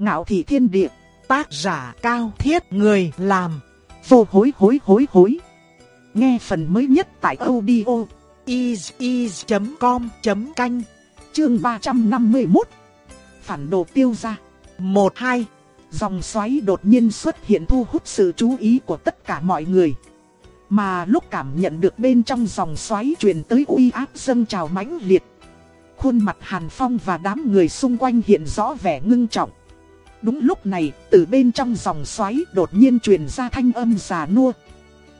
Ngạo thị thiên địa, tác giả cao thiết người làm, vô hối hối hối hối. Nghe phần mới nhất tại audio is.com.canh, chương 351. Phản đồ tiêu ra, 1-2, dòng xoáy đột nhiên xuất hiện thu hút sự chú ý của tất cả mọi người. Mà lúc cảm nhận được bên trong dòng xoáy truyền tới uy áp dâng trào mãnh liệt. Khuôn mặt Hàn Phong và đám người xung quanh hiện rõ vẻ ngưng trọng. Đúng lúc này, từ bên trong dòng xoáy đột nhiên truyền ra thanh âm già nua.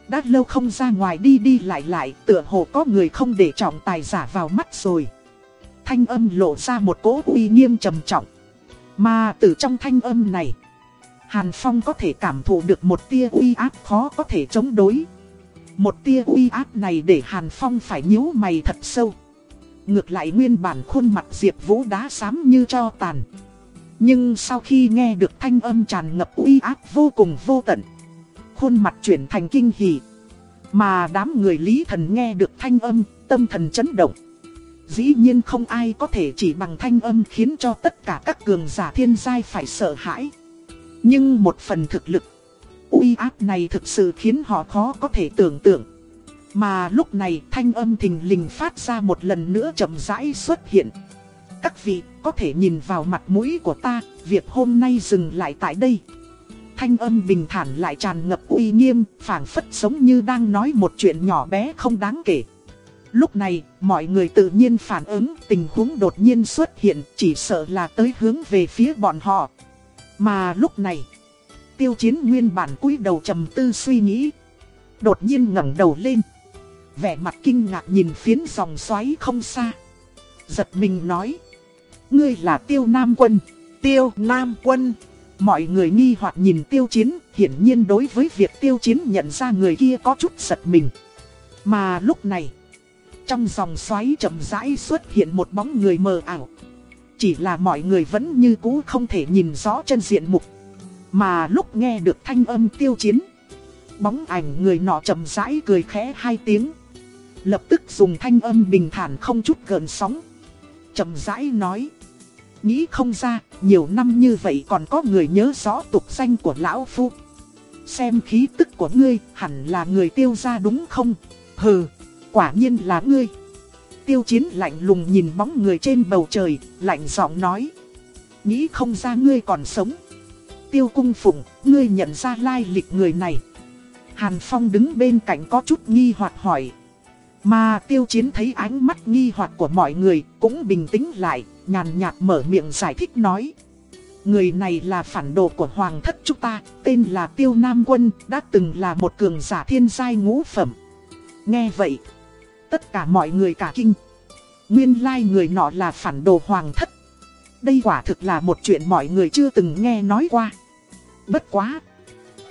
Đã lâu không ra ngoài đi đi lại lại, tựa hồ có người không để trọng tài giả vào mắt rồi. Thanh âm lộ ra một cỗ uy nghiêm trầm trọng. Mà từ trong thanh âm này, Hàn Phong có thể cảm thụ được một tia uy áp khó có thể chống đối. Một tia uy áp này để Hàn Phong phải nhíu mày thật sâu. Ngược lại nguyên bản khuôn mặt Diệp Vũ đá xám như cho tàn. Nhưng sau khi nghe được thanh âm tràn ngập uy áp vô cùng vô tận, khuôn mặt chuyển thành kinh hỉ. Mà đám người Lý Thần nghe được thanh âm, tâm thần chấn động. Dĩ nhiên không ai có thể chỉ bằng thanh âm khiến cho tất cả các cường giả thiên giai phải sợ hãi. Nhưng một phần thực lực, uy áp này thực sự khiến họ khó có thể tưởng tượng. Mà lúc này thanh âm thình lình phát ra một lần nữa chậm rãi xuất hiện. Các vị có thể nhìn vào mặt mũi của ta, việc hôm nay dừng lại tại đây. Thanh âm bình thản lại tràn ngập uy nghiêm, phảng phất giống như đang nói một chuyện nhỏ bé không đáng kể. Lúc này, mọi người tự nhiên phản ứng, tình huống đột nhiên xuất hiện, chỉ sợ là tới hướng về phía bọn họ. Mà lúc này, tiêu chiến nguyên bản cúi đầu trầm tư suy nghĩ. Đột nhiên ngẩng đầu lên. Vẻ mặt kinh ngạc nhìn phiến dòng xoáy không xa. Giật mình nói. Ngươi là tiêu nam quân. Tiêu nam quân. Mọi người nghi hoặc nhìn tiêu chiến, hiển nhiên đối với việc tiêu chiến nhận ra người kia có chút giật mình. Mà lúc này, trong dòng xoáy chậm rãi xuất hiện một bóng người mờ ảo. Chỉ là mọi người vẫn như cũ không thể nhìn rõ chân diện mục. Mà lúc nghe được thanh âm tiêu chiến, bóng ảnh người nọ chậm rãi cười khẽ hai tiếng. Lập tức dùng thanh âm bình thản không chút gợn sóng. chậm rãi nói. Nghĩ không ra, nhiều năm như vậy còn có người nhớ rõ tục danh của Lão Phu. Xem khí tức của ngươi, hẳn là người tiêu gia đúng không? Hừ, quả nhiên là ngươi. Tiêu chiến lạnh lùng nhìn bóng người trên bầu trời, lạnh giọng nói. Nghĩ không ra ngươi còn sống. Tiêu cung phụng, ngươi nhận ra lai lịch người này. Hàn Phong đứng bên cạnh có chút nghi hoặc hỏi. Mà tiêu chiến thấy ánh mắt nghi hoặc của mọi người cũng bình tĩnh lại, nhàn nhạt mở miệng giải thích nói. Người này là phản đồ của Hoàng thất chúng ta, tên là Tiêu Nam Quân, đã từng là một cường giả thiên giai ngũ phẩm. Nghe vậy, tất cả mọi người cả kinh. Nguyên lai người nọ là phản đồ Hoàng thất. Đây quả thực là một chuyện mọi người chưa từng nghe nói qua. Bất quá.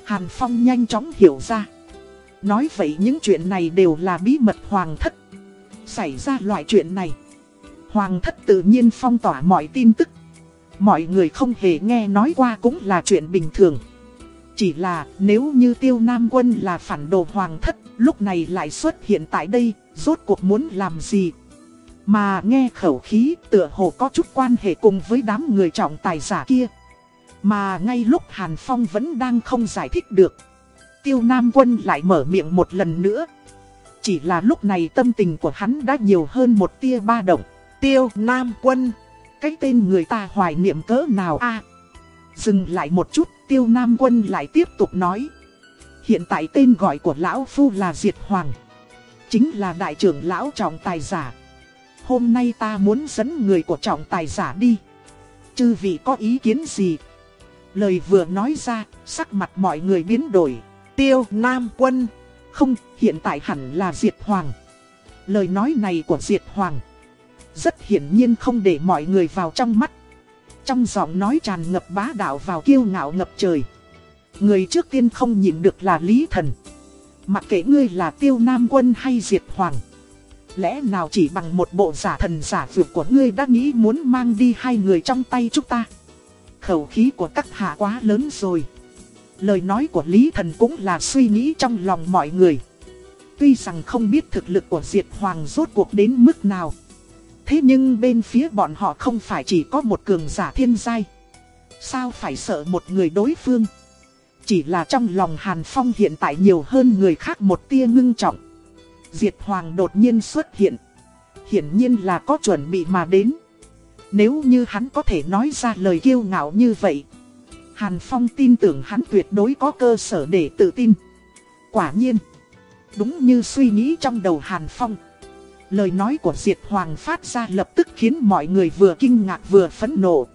Hàn Phong nhanh chóng hiểu ra. Nói vậy những chuyện này đều là bí mật Hoàng thất. Xảy ra loại chuyện này. Hoàng thất tự nhiên phong tỏa mọi tin tức. Mọi người không hề nghe nói qua cũng là chuyện bình thường. Chỉ là nếu như tiêu nam quân là phản đồ hoàng thất, lúc này lại xuất hiện tại đây, rốt cuộc muốn làm gì? Mà nghe khẩu khí tựa hồ có chút quan hệ cùng với đám người trọng tài giả kia. Mà ngay lúc Hàn Phong vẫn đang không giải thích được. Tiêu Nam Quân lại mở miệng một lần nữa. Chỉ là lúc này tâm tình của hắn đã nhiều hơn một tia ba động. Tiêu Nam Quân. Cái tên người ta hoài niệm cỡ nào a Dừng lại một chút, Tiêu Nam Quân lại tiếp tục nói. Hiện tại tên gọi của Lão Phu là Diệt Hoàng. Chính là đại trưởng Lão Trọng Tài Giả. Hôm nay ta muốn dẫn người của Trọng Tài Giả đi. Chư vị có ý kiến gì? Lời vừa nói ra, sắc mặt mọi người biến đổi. Tiêu Nam Quân. Không, hiện tại hẳn là Diệt Hoàng. Lời nói này của Diệt Hoàng rất hiển nhiên không để mọi người vào trong mắt. Trong giọng nói tràn ngập bá đạo vào kiêu ngạo ngập trời. Người trước tiên không nhìn được là Lý Thần. Mặc kệ ngươi là tiêu nam quân hay diệt hoàng. Lẽ nào chỉ bằng một bộ giả thần giả vượt của ngươi đã nghĩ muốn mang đi hai người trong tay chúng ta. Khẩu khí của các hạ quá lớn rồi. Lời nói của Lý Thần cũng là suy nghĩ trong lòng mọi người. Tuy rằng không biết thực lực của Diệt Hoàng rốt cuộc đến mức nào. Thế nhưng bên phía bọn họ không phải chỉ có một cường giả thiên giai, Sao phải sợ một người đối phương? Chỉ là trong lòng Hàn Phong hiện tại nhiều hơn người khác một tia ngưng trọng. Diệt Hoàng đột nhiên xuất hiện. Hiển nhiên là có chuẩn bị mà đến. Nếu như hắn có thể nói ra lời kiêu ngạo như vậy. Hàn Phong tin tưởng hắn tuyệt đối có cơ sở để tự tin. Quả nhiên. Đúng như suy nghĩ trong đầu Hàn Phong. Lời nói của Diệt Hoàng phát ra lập tức khiến mọi người vừa kinh ngạc vừa phẫn nộ.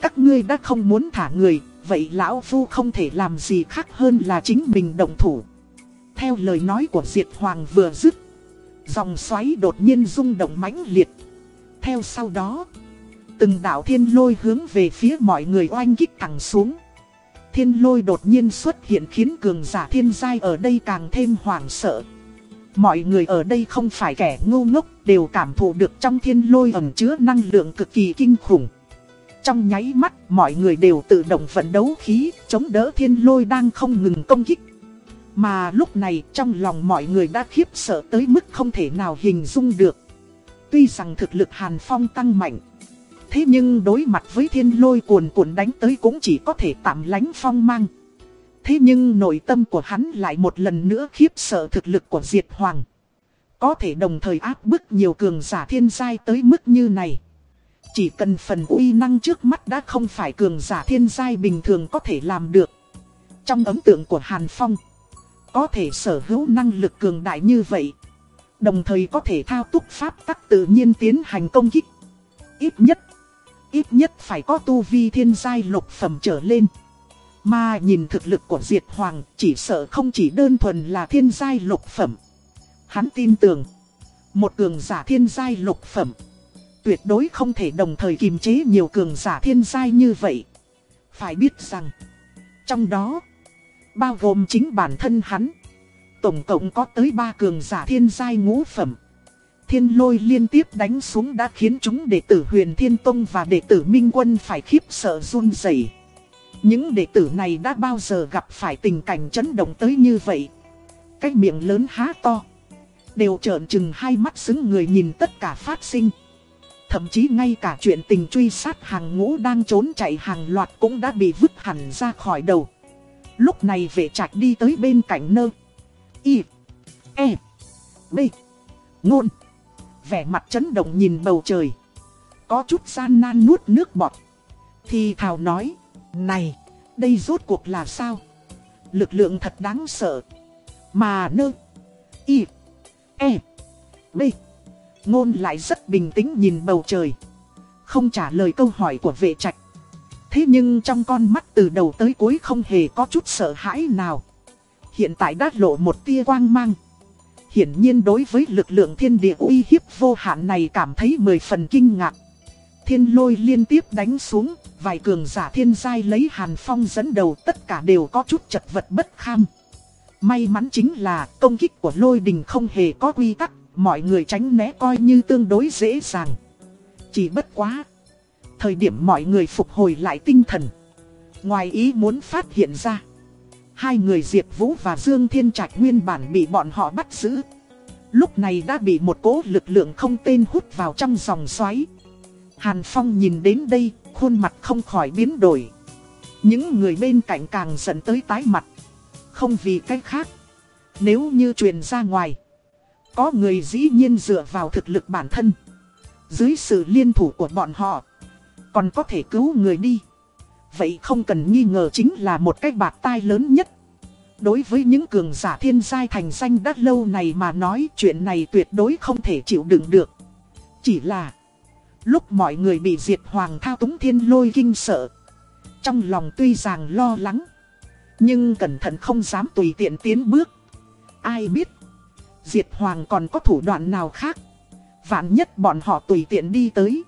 Các ngươi đã không muốn thả người, vậy Lão Phu không thể làm gì khác hơn là chính mình động thủ. Theo lời nói của Diệt Hoàng vừa dứt, dòng xoáy đột nhiên rung động mãnh liệt. Theo sau đó, từng đạo thiên lôi hướng về phía mọi người oanh kích thẳng xuống. Thiên lôi đột nhiên xuất hiện khiến cường giả thiên giai ở đây càng thêm hoảng sợ. Mọi người ở đây không phải kẻ ngu ngốc, đều cảm thụ được trong thiên lôi ẩn chứa năng lượng cực kỳ kinh khủng. Trong nháy mắt, mọi người đều tự động vận đấu khí, chống đỡ thiên lôi đang không ngừng công kích. Mà lúc này, trong lòng mọi người đã khiếp sợ tới mức không thể nào hình dung được. Tuy rằng thực lực Hàn Phong tăng mạnh. Thế nhưng đối mặt với thiên lôi cuồn cuộn đánh tới cũng chỉ có thể tạm lánh phong mang. Thế nhưng nội tâm của hắn lại một lần nữa khiếp sợ thực lực của Diệt Hoàng. Có thể đồng thời áp bức nhiều cường giả thiên giai tới mức như này. Chỉ cần phần uy năng trước mắt đã không phải cường giả thiên giai bình thường có thể làm được. Trong ấn tượng của Hàn Phong, có thể sở hữu năng lực cường đại như vậy. Đồng thời có thể thao túc pháp tắc tự nhiên tiến hành công kích. Ít nhất, ít nhất phải có tu vi thiên giai lục phẩm trở lên. Mà nhìn thực lực của Diệt Hoàng chỉ sợ không chỉ đơn thuần là thiên giai lục phẩm. Hắn tin tưởng, một cường giả thiên giai lục phẩm, tuyệt đối không thể đồng thời kiềm chế nhiều cường giả thiên giai như vậy. Phải biết rằng, trong đó, bao gồm chính bản thân hắn, tổng cộng có tới ba cường giả thiên giai ngũ phẩm. Thiên lôi liên tiếp đánh xuống đã khiến chúng đệ tử huyền thiên tông và đệ tử minh quân phải khiếp sợ run rẩy. Những đệ tử này đã bao giờ gặp phải tình cảnh chấn động tới như vậy. Cái miệng lớn há to. Đều trợn chừng hai mắt xứng người nhìn tất cả phát sinh. Thậm chí ngay cả chuyện tình truy sát hàng ngũ đang trốn chạy hàng loạt cũng đã bị vứt hẳn ra khỏi đầu. Lúc này vệ trạch đi tới bên cạnh nơ. Y. E. B. Ngôn. Vẻ mặt chấn động nhìn bầu trời. Có chút gian nan nuốt nước bọt. Thì thào nói. Này, đây rốt cuộc là sao? Lực lượng thật đáng sợ. Mà nơ. Y. E. B. Ngôn lại rất bình tĩnh nhìn bầu trời. Không trả lời câu hỏi của vệ trạch. Thế nhưng trong con mắt từ đầu tới cuối không hề có chút sợ hãi nào. Hiện tại đã lộ một tia quang mang. Hiển nhiên đối với lực lượng thiên địa uy hiếp vô hạn này cảm thấy mười phần kinh ngạc. Thiên lôi liên tiếp đánh xuống, vài cường giả thiên giai lấy hàn phong dẫn đầu tất cả đều có chút chật vật bất kham. May mắn chính là công kích của lôi đình không hề có quy tắc, mọi người tránh né coi như tương đối dễ dàng. Chỉ bất quá. Thời điểm mọi người phục hồi lại tinh thần. Ngoài ý muốn phát hiện ra. Hai người Diệp Vũ và Dương Thiên Trạch nguyên bản bị bọn họ bắt giữ. Lúc này đã bị một cỗ lực lượng không tên hút vào trong dòng xoáy. Hàn Phong nhìn đến đây, khuôn mặt không khỏi biến đổi. Những người bên cạnh càng dẫn tới tái mặt. Không vì cách khác. Nếu như truyền ra ngoài. Có người dĩ nhiên dựa vào thực lực bản thân. Dưới sự liên thủ của bọn họ. Còn có thể cứu người đi. Vậy không cần nghi ngờ chính là một cái bạc tai lớn nhất. Đối với những cường giả thiên giai thành danh đắt lâu này mà nói chuyện này tuyệt đối không thể chịu đựng được. Chỉ là lúc mọi người bị diệt hoàng thao túng thiên lôi kinh sợ. Trong lòng tuy rằng lo lắng. Nhưng cẩn thận không dám tùy tiện tiến bước. Ai biết. Diệt hoàng còn có thủ đoạn nào khác. Vạn nhất bọn họ tùy tiện đi tới.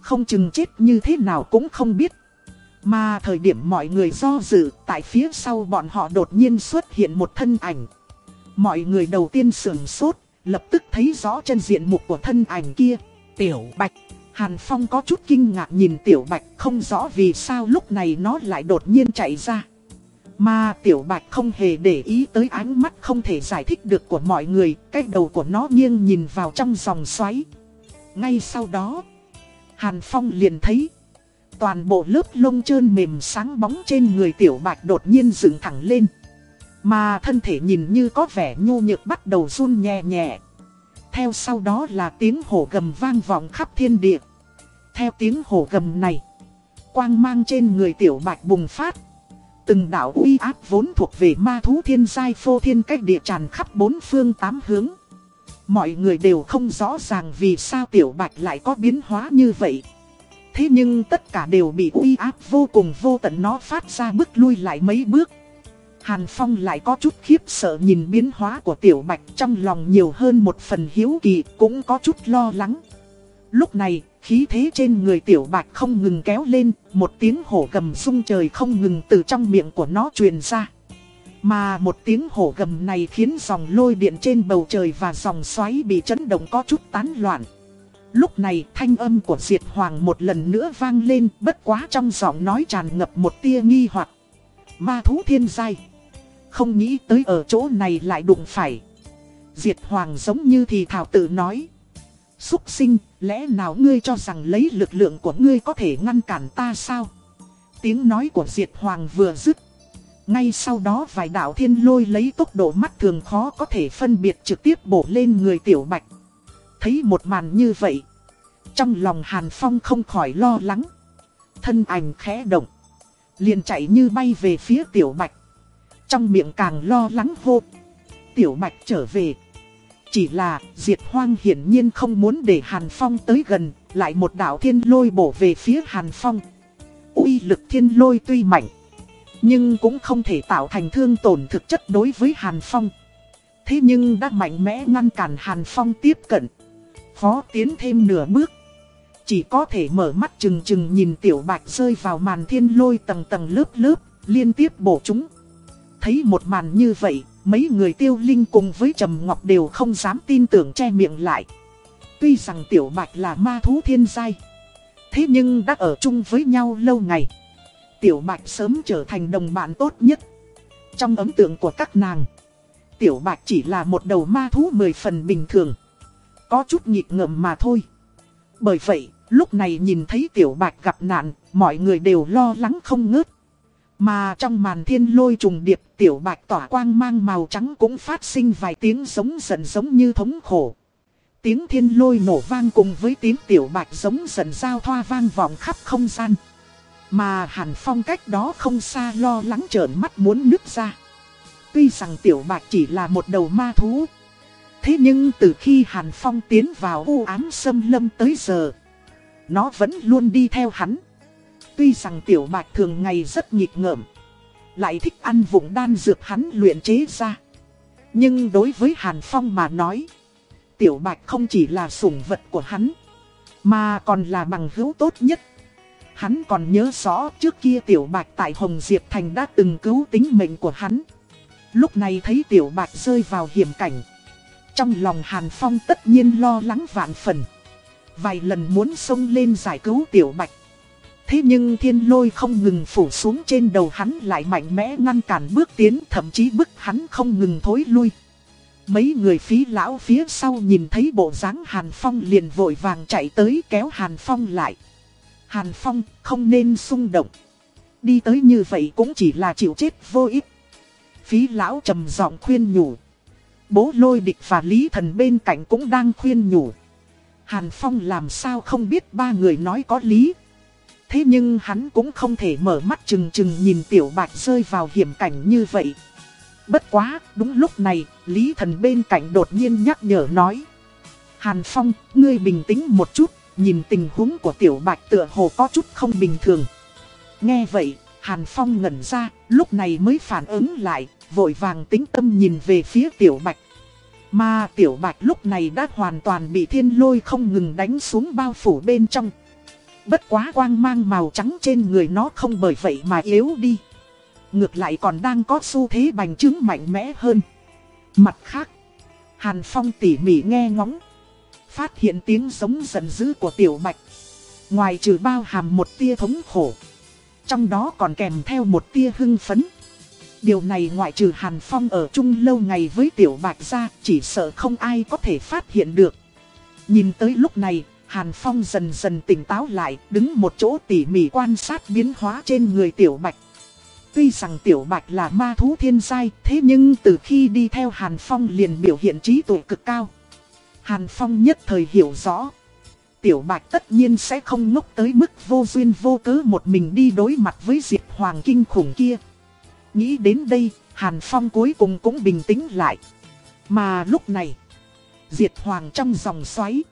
Không chừng chết như thế nào cũng không biết. Mà thời điểm mọi người do dự, tại phía sau bọn họ đột nhiên xuất hiện một thân ảnh. Mọi người đầu tiên sườn sốt, lập tức thấy rõ chân diện mục của thân ảnh kia. Tiểu Bạch. Hàn Phong có chút kinh ngạc nhìn Tiểu Bạch không rõ vì sao lúc này nó lại đột nhiên chạy ra. Mà Tiểu Bạch không hề để ý tới ánh mắt không thể giải thích được của mọi người, cái đầu của nó nghiêng nhìn vào trong dòng xoáy. Ngay sau đó, Hàn Phong liền thấy toàn bộ lớp lông trơn mềm sáng bóng trên người tiểu bạch đột nhiên dựng thẳng lên. Mà thân thể nhìn như có vẻ nhu nhược bắt đầu run nhẹ nhẹ. Theo sau đó là tiếng hổ gầm vang vọng khắp thiên địa. Theo tiếng hổ gầm này, quang mang trên người tiểu bạch bùng phát. Từng đạo uy áp vốn thuộc về ma thú thiên giai phô thiên cách địa tràn khắp bốn phương tám hướng. Mọi người đều không rõ ràng vì sao tiểu bạch lại có biến hóa như vậy. Thế nhưng tất cả đều bị uy áp vô cùng vô tận nó phát ra bước lui lại mấy bước. Hàn Phong lại có chút khiếp sợ nhìn biến hóa của tiểu bạch trong lòng nhiều hơn một phần hiếu kỳ cũng có chút lo lắng. Lúc này, khí thế trên người tiểu bạch không ngừng kéo lên, một tiếng hổ gầm rung trời không ngừng từ trong miệng của nó truyền ra. Mà một tiếng hổ gầm này khiến dòng lôi điện trên bầu trời và dòng xoáy bị chấn động có chút tán loạn. Lúc này thanh âm của Diệt Hoàng một lần nữa vang lên bất quá trong giọng nói tràn ngập một tia nghi hoặc Ma thú thiên giai. Không nghĩ tới ở chỗ này lại đụng phải. Diệt Hoàng giống như thì thảo tự nói. Xúc sinh, lẽ nào ngươi cho rằng lấy lực lượng của ngươi có thể ngăn cản ta sao? Tiếng nói của Diệt Hoàng vừa dứt. Ngay sau đó vài đạo thiên lôi lấy tốc độ mắt thường khó có thể phân biệt trực tiếp bổ lên người tiểu bạch. Thấy một màn như vậy. Trong lòng Hàn Phong không khỏi lo lắng. Thân ảnh khẽ động. Liền chạy như bay về phía tiểu bạch. Trong miệng càng lo lắng hô. Tiểu bạch trở về. Chỉ là diệt hoang hiển nhiên không muốn để Hàn Phong tới gần. Lại một đạo thiên lôi bổ về phía Hàn Phong. uy lực thiên lôi tuy mạnh. Nhưng cũng không thể tạo thành thương tổn thực chất đối với Hàn Phong. Thế nhưng đã mạnh mẽ ngăn cản Hàn Phong tiếp cận. Khó tiến thêm nửa bước. Chỉ có thể mở mắt chừng chừng nhìn tiểu bạch rơi vào màn thiên lôi tầng tầng lớp lớp, liên tiếp bổ chúng. Thấy một màn như vậy, mấy người tiêu linh cùng với Trầm Ngọc đều không dám tin tưởng che miệng lại. Tuy rằng tiểu bạch là ma thú thiên giai, thế nhưng đã ở chung với nhau lâu ngày. Tiểu bạch sớm trở thành đồng bạn tốt nhất. Trong ấn tượng của các nàng, tiểu bạch chỉ là một đầu ma thú mười phần bình thường. Có chút nhịp ngợm mà thôi. Bởi vậy, lúc này nhìn thấy tiểu bạch gặp nạn, mọi người đều lo lắng không ngớt. Mà trong màn thiên lôi trùng điệp, tiểu bạch tỏa quang mang màu trắng cũng phát sinh vài tiếng giống dần giống như thống khổ. Tiếng thiên lôi nổ vang cùng với tiếng tiểu bạch giống dần giao thoa vang vọng khắp không gian. Mà Hàn Phong cách đó không xa lo lắng trợn mắt muốn nứt ra. Tuy rằng tiểu bạch chỉ là một đầu ma thú. Thế nhưng từ khi Hàn Phong tiến vào u ám xâm lâm tới giờ, nó vẫn luôn đi theo hắn. Tuy rằng tiểu bạch thường ngày rất nghịch ngợm, lại thích ăn vụng đan dược hắn luyện chế ra. Nhưng đối với Hàn Phong mà nói, tiểu bạch không chỉ là sủng vật của hắn, mà còn là bằng hữu tốt nhất. Hắn còn nhớ rõ trước kia tiểu bạch tại Hồng Diệp Thành đã từng cứu tính mệnh của hắn. Lúc này thấy tiểu bạch rơi vào hiểm cảnh. Trong lòng Hàn Phong tất nhiên lo lắng vạn phần. Vài lần muốn xông lên giải cứu tiểu bạch. Thế nhưng thiên lôi không ngừng phủ xuống trên đầu hắn lại mạnh mẽ ngăn cản bước tiến, thậm chí bức hắn không ngừng thối lui. Mấy người phí lão phía sau nhìn thấy bộ dáng Hàn Phong liền vội vàng chạy tới kéo Hàn Phong lại. Hàn Phong, không nên xung động. Đi tới như vậy cũng chỉ là chịu chết vô ích. Phí lão trầm giọng khuyên nhủ. Bố lôi địch và Lý Thần bên cạnh cũng đang khuyên nhủ. Hàn Phong làm sao không biết ba người nói có lý. Thế nhưng hắn cũng không thể mở mắt chừng chừng nhìn tiểu bạch rơi vào hiểm cảnh như vậy. Bất quá, đúng lúc này, Lý Thần bên cạnh đột nhiên nhắc nhở nói. Hàn Phong, ngươi bình tĩnh một chút, nhìn tình huống của tiểu bạch tựa hồ có chút không bình thường. Nghe vậy, Hàn Phong ngẩn ra, lúc này mới phản ứng lại, vội vàng tính tâm nhìn về phía tiểu bạch. Mà tiểu bạch lúc này đã hoàn toàn bị thiên lôi không ngừng đánh xuống bao phủ bên trong. Bất quá quang mang màu trắng trên người nó không bởi vậy mà yếu đi. Ngược lại còn đang có xu thế bành trướng mạnh mẽ hơn. Mặt khác, Hàn Phong tỉ mỉ nghe ngóng. Phát hiện tiếng giống giận dữ của tiểu bạch. Ngoài trừ bao hàm một tia thống khổ. Trong đó còn kèm theo một tia hưng phấn. Điều này ngoại trừ Hàn Phong ở chung lâu ngày với Tiểu Bạch ra chỉ sợ không ai có thể phát hiện được. Nhìn tới lúc này, Hàn Phong dần dần tỉnh táo lại, đứng một chỗ tỉ mỉ quan sát biến hóa trên người Tiểu Bạch. Tuy rằng Tiểu Bạch là ma thú thiên giai, thế nhưng từ khi đi theo Hàn Phong liền biểu hiện trí tuệ cực cao. Hàn Phong nhất thời hiểu rõ. Tiểu Bạch tất nhiên sẽ không ngốc tới mức vô duyên vô cớ một mình đi đối mặt với Diệp Hoàng kinh khủng kia. Nghĩ đến đây, Hàn Phong cuối cùng cũng bình tĩnh lại. Mà lúc này, Diệt Hoàng trong dòng xoáy.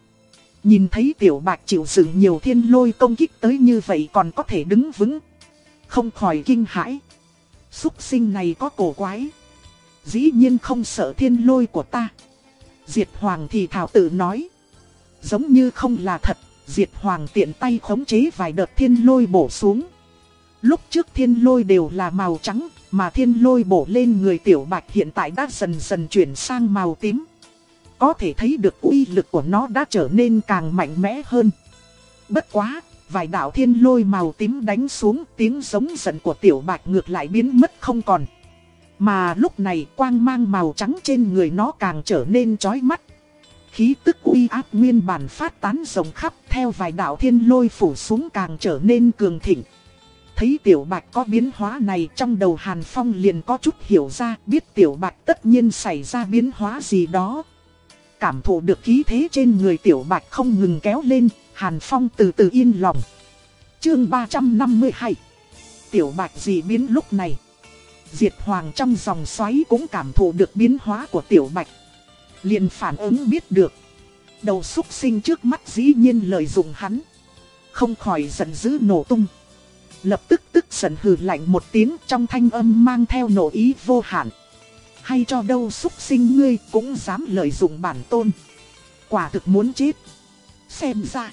Nhìn thấy Tiểu Bạch chịu dựng nhiều thiên lôi công kích tới như vậy còn có thể đứng vững. Không khỏi kinh hãi. Xúc sinh này có cổ quái. Dĩ nhiên không sợ thiên lôi của ta. Diệt Hoàng thì thảo tự nói. Giống như không là thật, Diệt Hoàng tiện tay khống chế vài đợt thiên lôi bổ xuống. Lúc trước thiên lôi đều là màu trắng, mà thiên lôi bổ lên người tiểu bạch hiện tại đã dần dần chuyển sang màu tím. Có thể thấy được uy lực của nó đã trở nên càng mạnh mẽ hơn. Bất quá, vài đạo thiên lôi màu tím đánh xuống tiếng giống giận của tiểu bạch ngược lại biến mất không còn. Mà lúc này quang mang màu trắng trên người nó càng trở nên chói mắt. Khí tức uy áp nguyên bản phát tán rộng khắp theo vài đạo thiên lôi phủ xuống càng trở nên cường thịnh. Thấy tiểu bạch có biến hóa này trong đầu Hàn Phong liền có chút hiểu ra biết tiểu bạch tất nhiên xảy ra biến hóa gì đó. Cảm thụ được khí thế trên người tiểu bạch không ngừng kéo lên, Hàn Phong từ từ yên lòng. Chương 352 Tiểu bạch gì biến lúc này? Diệt Hoàng trong dòng xoáy cũng cảm thụ được biến hóa của tiểu bạch. liền phản ứng biết được. Đầu xúc sinh trước mắt dĩ nhiên lợi dụng hắn. Không khỏi giận dữ nổ tung. Lập tức tức giận hừ lạnh một tiếng trong thanh âm mang theo nổ ý vô hạn. Hay cho đâu xúc sinh ngươi cũng dám lợi dụng bản tôn. Quả thực muốn chết. Xem ra.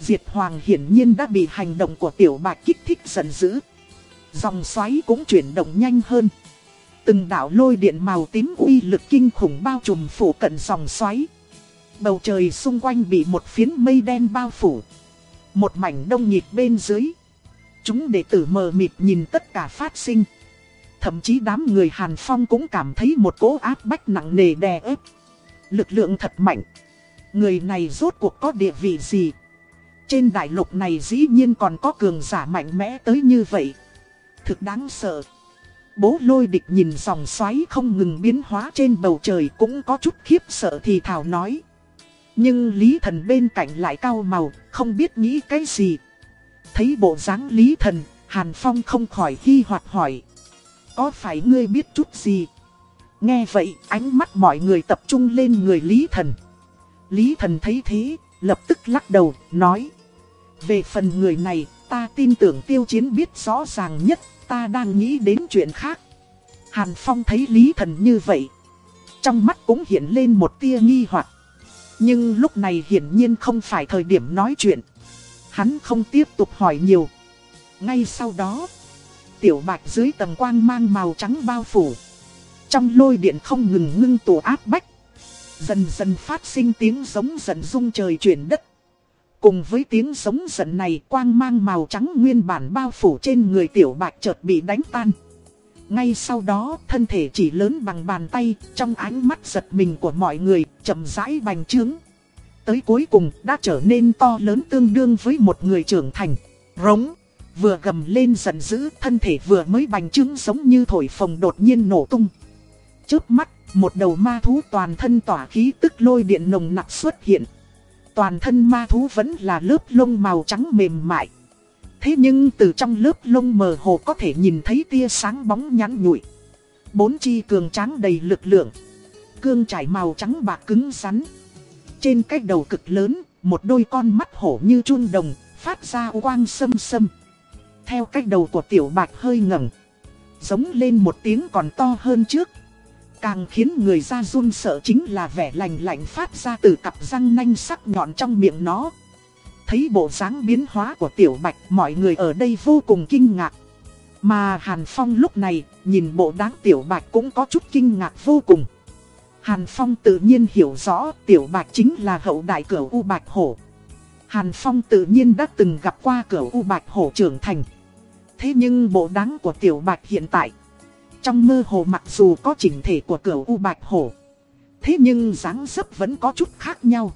Diệt Hoàng hiển nhiên đã bị hành động của tiểu bạch kích thích giận dữ. Dòng xoáy cũng chuyển động nhanh hơn. Từng đảo lôi điện màu tím uy lực kinh khủng bao trùm phủ cận dòng xoáy. Bầu trời xung quanh bị một phiến mây đen bao phủ. Một mảnh đông nhịp bên dưới. Chúng đệ tử mờ mịt nhìn tất cả phát sinh. Thậm chí đám người Hàn Phong cũng cảm thấy một cỗ áp bách nặng nề đè ép. Lực lượng thật mạnh. Người này rốt cuộc có địa vị gì? Trên đại lục này dĩ nhiên còn có cường giả mạnh mẽ tới như vậy. Thực đáng sợ. Bố lôi địch nhìn dòng xoáy không ngừng biến hóa trên bầu trời cũng có chút khiếp sợ thì thảo nói. Nhưng Lý Thần bên cạnh lại cao màu, không biết nghĩ cái gì. Thấy bộ dáng Lý Thần, Hàn Phong không khỏi hy hoạt hỏi. Có phải ngươi biết chút gì? Nghe vậy, ánh mắt mọi người tập trung lên người Lý Thần. Lý Thần thấy thế, lập tức lắc đầu, nói. Về phần người này, ta tin tưởng tiêu chiến biết rõ ràng nhất, ta đang nghĩ đến chuyện khác. Hàn Phong thấy Lý Thần như vậy. Trong mắt cũng hiện lên một tia nghi hoặc Nhưng lúc này hiển nhiên không phải thời điểm nói chuyện. Hắn không tiếp tục hỏi nhiều. Ngay sau đó, tiểu bạch dưới tầng quang mang màu trắng bao phủ. Trong lôi điện không ngừng ngưng tụ áp bách. Dần dần phát sinh tiếng giống giận rung trời chuyển đất. Cùng với tiếng giống giận này quang mang màu trắng nguyên bản bao phủ trên người tiểu bạch chợt bị đánh tan. Ngay sau đó thân thể chỉ lớn bằng bàn tay trong ánh mắt giật mình của mọi người chậm rãi bành trướng tới cuối cùng đã trở nên to lớn tương đương với một người trưởng thành. Rống, vừa gầm lên giận dữ, thân thể vừa mới bành trướng giống như thổi phồng đột nhiên nổ tung. Trước mắt, một đầu ma thú toàn thân tỏa khí tức lôi điện nồng nặc xuất hiện. Toàn thân ma thú vẫn là lớp lông màu trắng mềm mại. Thế nhưng từ trong lớp lông mờ hồ có thể nhìn thấy tia sáng bóng nhắn nhụi. Bốn chi cường tráng đầy lực lượng. Cương trải màu trắng bạc cứng rắn. Trên cái đầu cực lớn, một đôi con mắt hổ như chun đồng, phát ra quang sâm sâm. Theo cách đầu của tiểu bạch hơi ngẩng, giống lên một tiếng còn to hơn trước. Càng khiến người ra run sợ chính là vẻ lành lạnh phát ra từ cặp răng nanh sắc nhọn trong miệng nó. Thấy bộ dáng biến hóa của tiểu bạch mọi người ở đây vô cùng kinh ngạc. Mà Hàn Phong lúc này nhìn bộ đáng tiểu bạch cũng có chút kinh ngạc vô cùng. Hàn Phong tự nhiên hiểu rõ tiểu bạch chính là hậu đại cửu U Bạch Hổ. Hàn Phong tự nhiên đã từng gặp qua cửu U Bạch Hổ trưởng thành. Thế nhưng bộ dáng của tiểu bạch hiện tại, trong mơ hồ mặc dù có chỉnh thể của cửu U Bạch Hổ, thế nhưng dáng dấp vẫn có chút khác nhau.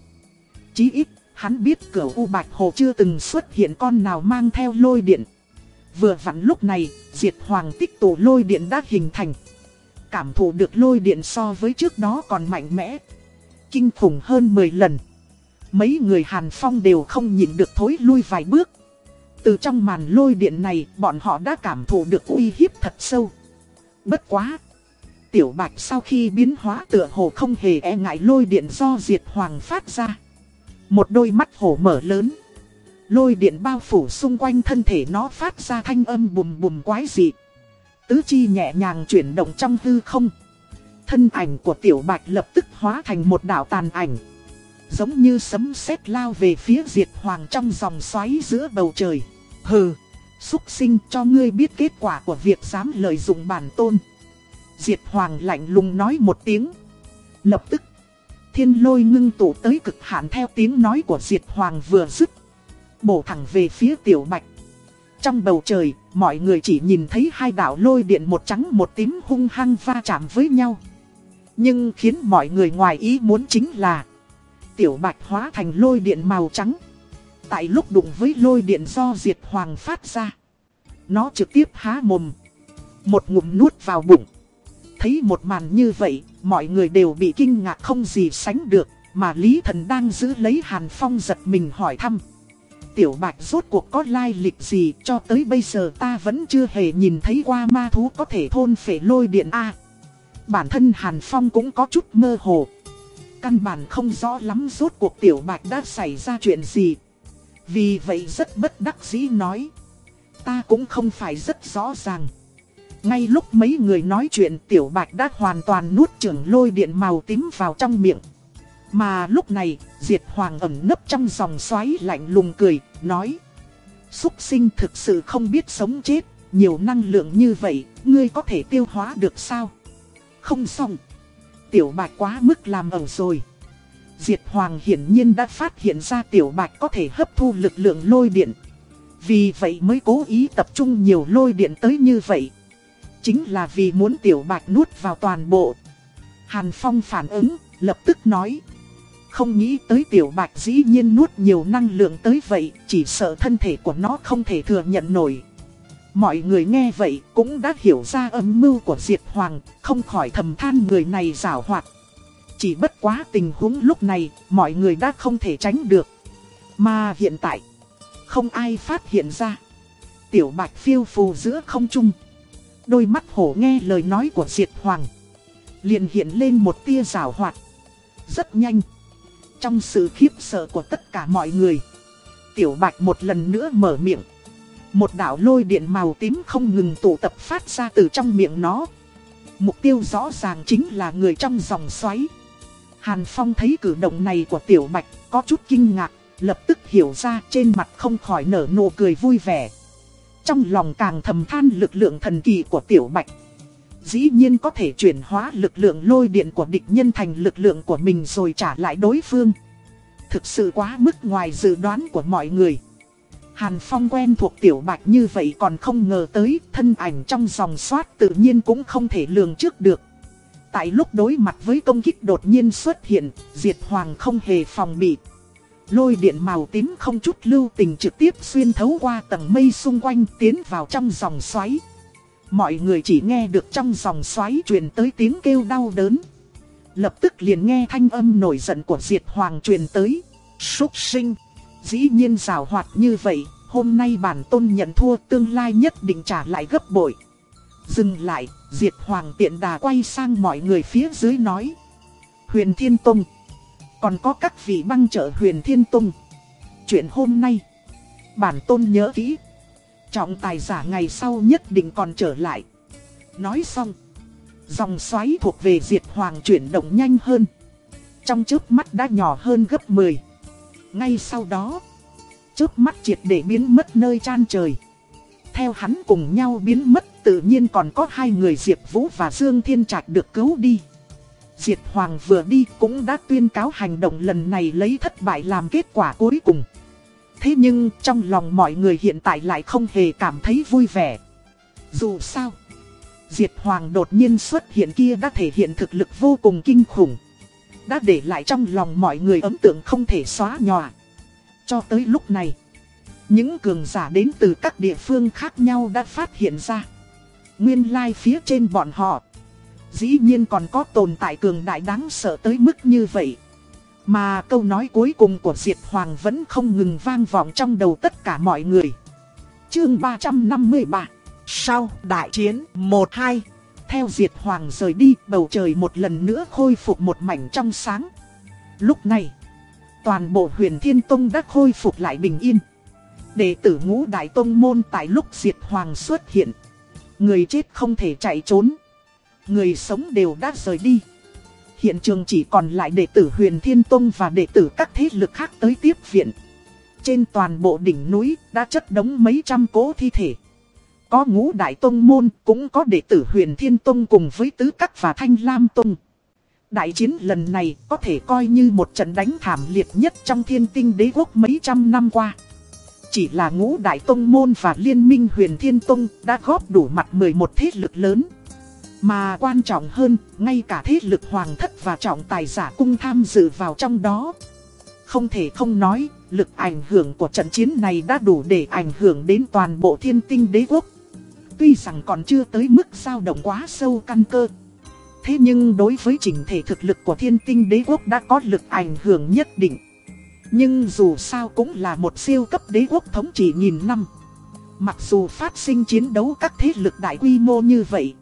Chí ít, Hắn biết cửu U Bạch Hồ chưa từng xuất hiện con nào mang theo lôi điện. Vừa vặn lúc này, diệt hoàng tích tổ lôi điện đã hình thành. Cảm thụ được lôi điện so với trước đó còn mạnh mẽ. Kinh khủng hơn 10 lần. Mấy người Hàn Phong đều không nhịn được thối lui vài bước. Từ trong màn lôi điện này, bọn họ đã cảm thụ được uy hiếp thật sâu. Bất quá! Tiểu Bạch sau khi biến hóa tựa hồ không hề e ngại lôi điện do diệt hoàng phát ra. Một đôi mắt hổ mở lớn. Lôi điện bao phủ xung quanh thân thể nó phát ra thanh âm bùm bùm quái dị. Tứ chi nhẹ nhàng chuyển động trong hư không. Thân ảnh của tiểu bạch lập tức hóa thành một đảo tàn ảnh. Giống như sấm sét lao về phía diệt hoàng trong dòng xoáy giữa bầu trời. Hừ, xúc sinh cho ngươi biết kết quả của việc dám lợi dụng bản tôn. Diệt hoàng lạnh lùng nói một tiếng. Lập tức, thiên lôi ngưng tụ tới cực hạn theo tiếng nói của diệt hoàng vừa dứt. Bổ thẳng về phía tiểu bạch. Trong bầu trời, mọi người chỉ nhìn thấy hai đạo lôi điện một trắng một tím hung hăng va chạm với nhau. Nhưng khiến mọi người ngoài ý muốn chính là Tiểu bạch hóa thành lôi điện màu trắng Tại lúc đụng với lôi điện do diệt hoàng phát ra, Nó trực tiếp há mồm, Một ngụm nuốt vào bụng Thấy một màn như vậy, Mọi người đều bị kinh ngạc không gì sánh được, Mà Lý Thần đang giữ lấy Hàn Phong giật mình hỏi thăm Tiểu Bạch rốt cuộc có lai lịch gì cho tới bây giờ ta vẫn chưa hề nhìn thấy qua ma thú có thể thôn phệ lôi điện A Bản thân Hàn Phong cũng có chút mơ hồ. Căn bản không rõ lắm rốt cuộc Tiểu Bạch đã xảy ra chuyện gì. Vì vậy rất bất đắc dĩ nói. Ta cũng không phải rất rõ ràng. Ngay lúc mấy người nói chuyện Tiểu Bạch đã hoàn toàn nuốt trưởng lôi điện màu tím vào trong miệng. Mà lúc này, Diệt Hoàng ẩn nấp trong dòng xoáy lạnh lùng cười, nói. Xúc sinh thực sự không biết sống chết, nhiều năng lượng như vậy, ngươi có thể tiêu hóa được sao? Không xong. Tiểu bạch quá mức làm ẩu rồi. Diệt Hoàng hiển nhiên đã phát hiện ra tiểu bạch có thể hấp thu lực lượng lôi điện. Vì vậy mới cố ý tập trung nhiều lôi điện tới như vậy. Chính là vì muốn tiểu bạch nuốt vào toàn bộ. Hàn Phong phản ứng, lập tức nói. Không nghĩ tới tiểu bạch dĩ nhiên nuốt nhiều năng lượng tới vậy, chỉ sợ thân thể của nó không thể thừa nhận nổi. Mọi người nghe vậy cũng đã hiểu ra âm mưu của Diệt Hoàng, không khỏi thầm than người này rảo hoạt. Chỉ bất quá tình huống lúc này, mọi người đã không thể tránh được. Mà hiện tại, không ai phát hiện ra. Tiểu Bạch phiêu phù giữa không trung. Đôi mắt hổ nghe lời nói của Diệt Hoàng. liền hiện lên một tia rào hoạt. Rất nhanh. Trong sự khiếp sợ của tất cả mọi người. Tiểu Bạch một lần nữa mở miệng. Một đạo lôi điện màu tím không ngừng tụ tập phát ra từ trong miệng nó. Mục tiêu rõ ràng chính là người trong dòng xoáy. Hàn Phong thấy cử động này của Tiểu Bạch có chút kinh ngạc, lập tức hiểu ra trên mặt không khỏi nở nụ cười vui vẻ. Trong lòng càng thầm than lực lượng thần kỳ của Tiểu Bạch. Dĩ nhiên có thể chuyển hóa lực lượng lôi điện của địch nhân thành lực lượng của mình rồi trả lại đối phương. Thực sự quá mức ngoài dự đoán của mọi người. Hàn Phong quen thuộc tiểu bạch như vậy còn không ngờ tới thân ảnh trong dòng xoát tự nhiên cũng không thể lường trước được. Tại lúc đối mặt với công kích đột nhiên xuất hiện, Diệt Hoàng không hề phòng bị. Lôi điện màu tím không chút lưu tình trực tiếp xuyên thấu qua tầng mây xung quanh tiến vào trong dòng xoáy. Mọi người chỉ nghe được trong dòng xoáy truyền tới tiếng kêu đau đớn. Lập tức liền nghe thanh âm nổi giận của Diệt Hoàng truyền tới. Súc sinh! Dĩ nhiên rào hoạt như vậy, hôm nay bản tôn nhận thua tương lai nhất định trả lại gấp bội. Dừng lại, Diệt Hoàng tiện đà quay sang mọi người phía dưới nói. Huyền Thiên Tông. Còn có các vị băng trợ Huyền Thiên Tông. Chuyện hôm nay, bản tôn nhớ kỹ. Trọng tài giả ngày sau nhất định còn trở lại. Nói xong, dòng xoáy thuộc về Diệt Hoàng chuyển động nhanh hơn. Trong trước mắt đã nhỏ hơn gấp 10. Ngay sau đó, chớp mắt triệt để biến mất nơi chan trời. Theo hắn cùng nhau biến mất tự nhiên còn có hai người Diệp Vũ và Dương Thiên Trạch được cứu đi. Diệt Hoàng vừa đi cũng đã tuyên cáo hành động lần này lấy thất bại làm kết quả cuối cùng. Thế nhưng trong lòng mọi người hiện tại lại không hề cảm thấy vui vẻ. Dù sao, Diệt Hoàng đột nhiên xuất hiện kia đã thể hiện thực lực vô cùng kinh khủng đã để lại trong lòng mọi người ấn tượng không thể xóa nhòa. Cho tới lúc này, những cường giả đến từ các địa phương khác nhau đã phát hiện ra. Nguyên lai phía trên bọn họ, dĩ nhiên còn có tồn tại cường đại đáng sợ tới mức như vậy. Mà câu nói cuối cùng của Diệt Hoàng vẫn không ngừng vang vọng trong đầu tất cả mọi người. Chương 353 Sau đại chiến 1-2 Theo Diệt Hoàng rời đi bầu trời một lần nữa khôi phục một mảnh trong sáng. Lúc này, toàn bộ huyền Thiên Tông đã khôi phục lại bình yên. Đệ tử ngũ Đại Tông Môn tại lúc Diệt Hoàng xuất hiện. Người chết không thể chạy trốn. Người sống đều đã rời đi. Hiện trường chỉ còn lại đệ tử huyền Thiên Tông và đệ tử các thế lực khác tới tiếp viện. Trên toàn bộ đỉnh núi đã chất đống mấy trăm cố thi thể. Có ngũ đại tông môn, cũng có đệ tử huyền Thiên Tông cùng với tứ các và thanh lam tông. Đại chiến lần này có thể coi như một trận đánh thảm liệt nhất trong thiên tinh đế quốc mấy trăm năm qua. Chỉ là ngũ đại tông môn và liên minh huyền Thiên Tông đã góp đủ mặt 11 thế lực lớn. Mà quan trọng hơn, ngay cả thế lực hoàng thất và trọng tài giả cung tham dự vào trong đó. Không thể không nói, lực ảnh hưởng của trận chiến này đã đủ để ảnh hưởng đến toàn bộ thiên tinh đế quốc. Tuy rằng còn chưa tới mức dao động quá sâu căn cơ. Thế nhưng đối với chỉnh thể thực lực của thiên tinh đế quốc đã có lực ảnh hưởng nhất định. Nhưng dù sao cũng là một siêu cấp đế quốc thống trị nghìn năm. Mặc dù phát sinh chiến đấu các thế lực đại quy mô như vậy.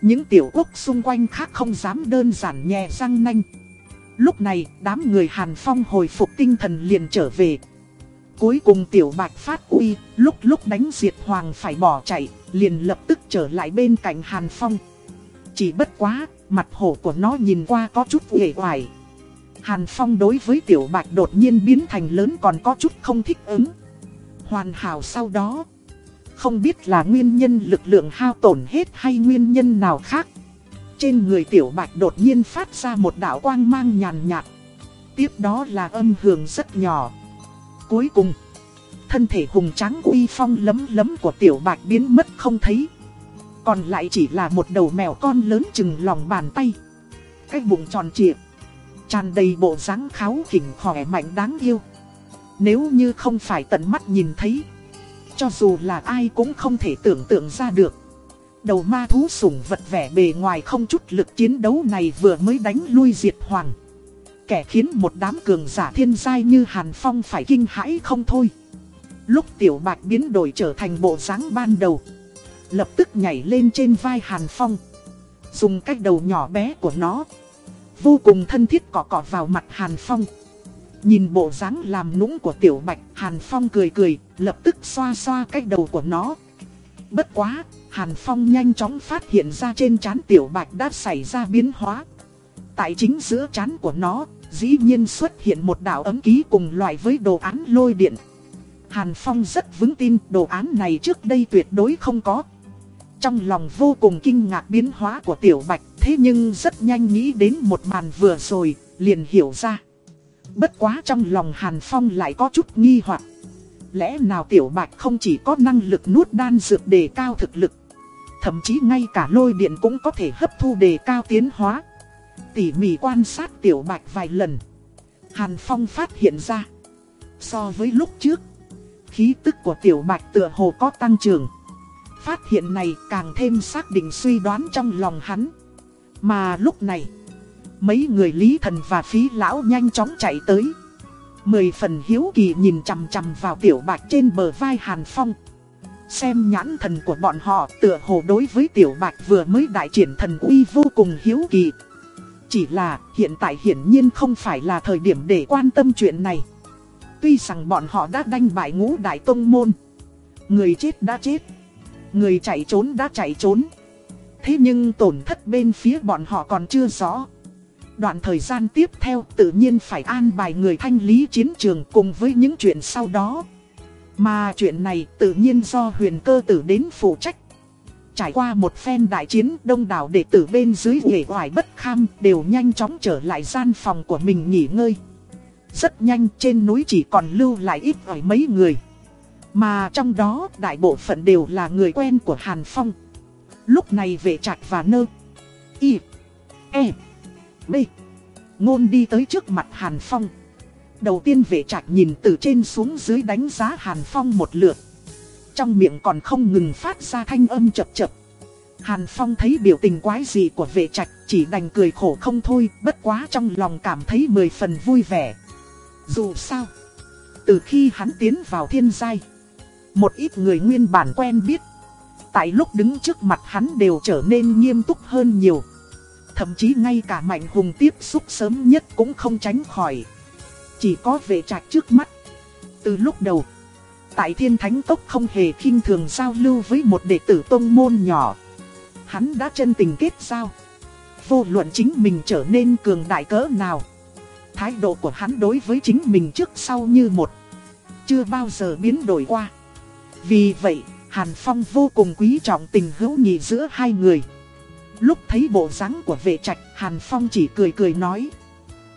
Những tiểu quốc xung quanh khác không dám đơn giản nhẹ răng nanh. Lúc này, đám người Hàn Phong hồi phục tinh thần liền trở về. Cuối cùng tiểu bạch phát uy, lúc lúc đánh diệt hoàng phải bỏ chạy, liền lập tức trở lại bên cạnh Hàn Phong. Chỉ bất quá, mặt hổ của nó nhìn qua có chút ghề hoài. Hàn Phong đối với tiểu bạch đột nhiên biến thành lớn còn có chút không thích ứng. Hoàn hảo sau đó. Không biết là nguyên nhân lực lượng hao tổn hết hay nguyên nhân nào khác. Trên người tiểu bạch đột nhiên phát ra một đạo quang mang nhàn nhạt. Tiếp đó là âm hưởng rất nhỏ. Cuối cùng, thân thể hùng tráng uy phong lấm lấm của tiểu bạch biến mất không thấy. Còn lại chỉ là một đầu mèo con lớn chừng lòng bàn tay. Cái bụng tròn trịa tràn đầy bộ dáng kháo khỉnh khỏe mạnh đáng yêu. Nếu như không phải tận mắt nhìn thấy, cho dù là ai cũng không thể tưởng tượng ra được. Đầu ma thú sủng vật vẻ bề ngoài không chút lực chiến đấu này vừa mới đánh lui diệt hoàng. Kẻ khiến một đám cường giả thiên giai như Hàn Phong phải kinh hãi không thôi. Lúc tiểu bạch biến đổi trở thành bộ dáng ban đầu. Lập tức nhảy lên trên vai Hàn Phong. Dùng cách đầu nhỏ bé của nó. Vô cùng thân thiết cọ cọ vào mặt Hàn Phong. Nhìn bộ dáng làm nũng của tiểu bạch, Hàn Phong cười cười, lập tức xoa xoa cái đầu của nó. Bất quá, Hàn Phong nhanh chóng phát hiện ra trên trán tiểu bạch đã xảy ra biến hóa. Tại chính giữa trán của nó, dĩ nhiên xuất hiện một đạo ấm ký cùng loại với đồ án lôi điện. Hàn Phong rất vững tin đồ án này trước đây tuyệt đối không có. Trong lòng vô cùng kinh ngạc biến hóa của tiểu bạch, thế nhưng rất nhanh nghĩ đến một màn vừa rồi, liền hiểu ra. Bất quá trong lòng Hàn Phong lại có chút nghi hoặc. Lẽ nào Tiểu Bạch không chỉ có năng lực nuốt đan dược đề cao thực lực Thậm chí ngay cả lôi điện cũng có thể hấp thu đề cao tiến hóa? Tỉ mỉ quan sát Tiểu Bạch vài lần Hàn Phong phát hiện ra So với lúc trước Khí tức của Tiểu Bạch tựa hồ có tăng trưởng. Phát hiện này càng thêm xác định suy đoán trong lòng hắn. Mà lúc này, Mấy người lý thần và phí lão nhanh chóng chạy tới. Mười phần hiếu kỳ nhìn chằm chằm vào tiểu bạch trên bờ vai Hàn Phong. Xem nhãn thần của bọn họ, tựa hồ đối với tiểu bạch vừa mới đại triển thần uy vô cùng hiếu kỳ. Chỉ là, hiện tại hiển nhiên không phải là thời điểm để quan tâm chuyện này. Tuy rằng bọn họ đã đánh bại ngũ đại tông môn. Người chết đã chết. Người chạy trốn đã chạy trốn. Thế nhưng tổn thất bên phía bọn họ còn chưa rõ. Đoạn thời gian tiếp theo tự nhiên phải an bài người thanh lý chiến trường cùng với những chuyện sau đó. Mà chuyện này tự nhiên do huyền cơ tử đến phụ trách. Trải qua một phen đại chiến, đông đảo đệ tử bên dưới nghề hoài bất kham đều nhanh chóng trở lại gian phòng của mình nghỉ ngơi. Rất nhanh trên núi chỉ còn lưu lại ít ỏi mấy người. Mà trong đó đại bộ phận đều là người quen của Hàn Phong. Lúc này vệ trạch và nơ. Y. E. B. Ngôn đi tới trước mặt Hàn Phong. Đầu tiên vệ trạch nhìn từ trên xuống dưới đánh giá Hàn Phong một lượt. Trong miệng còn không ngừng phát ra thanh âm chập chập. Hàn Phong thấy biểu tình quái dị của vệ trạch chỉ đành cười khổ không thôi, bất quá trong lòng cảm thấy mười phần vui vẻ. Dù sao, từ khi hắn tiến vào thiên giai, một ít người nguyên bản quen biết. Tại lúc đứng trước mặt hắn đều trở nên nghiêm túc hơn nhiều. Thậm chí ngay cả mạnh hùng tiếp xúc sớm nhất cũng không tránh khỏi. Chỉ có vệ trạch trước mắt. Từ lúc đầu, tại thiên thánh tốc không hề khinh thường giao lưu với một đệ tử tôn môn nhỏ. Hắn đã chân tình kết giao. Vô luận chính mình trở nên cường đại cỡ nào. Thái độ của hắn đối với chính mình trước sau như một. Chưa bao giờ biến đổi qua. Vì vậy, Hàn Phong vô cùng quý trọng tình hữu nghị giữa hai người. Lúc thấy bộ dáng của vệ trạch, Hàn Phong chỉ cười cười nói.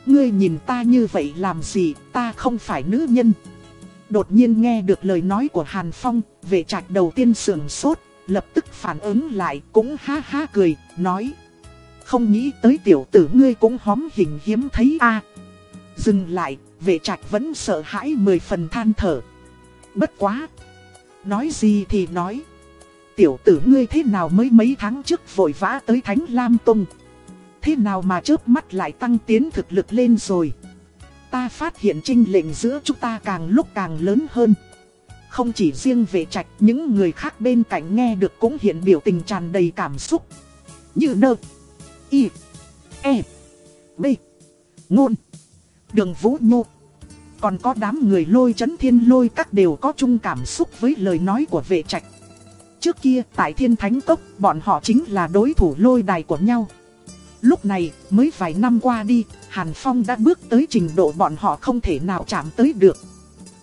Ngươi nhìn ta như vậy làm gì, ta không phải nữ nhân. Đột nhiên nghe được lời nói của Hàn Phong, vệ trạch đầu tiên sườn sốt, lập tức phản ứng lại cũng ha ha cười, nói. Không nghĩ tới tiểu tử ngươi cũng hóm hình hiếm thấy a Dừng lại, vệ trạch vẫn sợ hãi mười phần than thở. Bất quá, Nói gì thì nói. Tiểu tử ngươi thế nào mới mấy tháng trước vội vã tới Thánh Lam Tông. Thế nào mà chớp mắt lại tăng tiến thực lực lên rồi. Ta phát hiện trinh lệnh giữa chúng ta càng lúc càng lớn hơn. Không chỉ riêng về trạch, những người khác bên cạnh nghe được cũng hiện biểu tình tràn đầy cảm xúc. Như nơ, y, e, b, ngôn, đường vũ nhô. Còn có đám người lôi chấn thiên lôi các đều có chung cảm xúc với lời nói của vệ trạch. Trước kia tại thiên thánh cốc bọn họ chính là đối thủ lôi đài của nhau. Lúc này mới vài năm qua đi, Hàn Phong đã bước tới trình độ bọn họ không thể nào chạm tới được.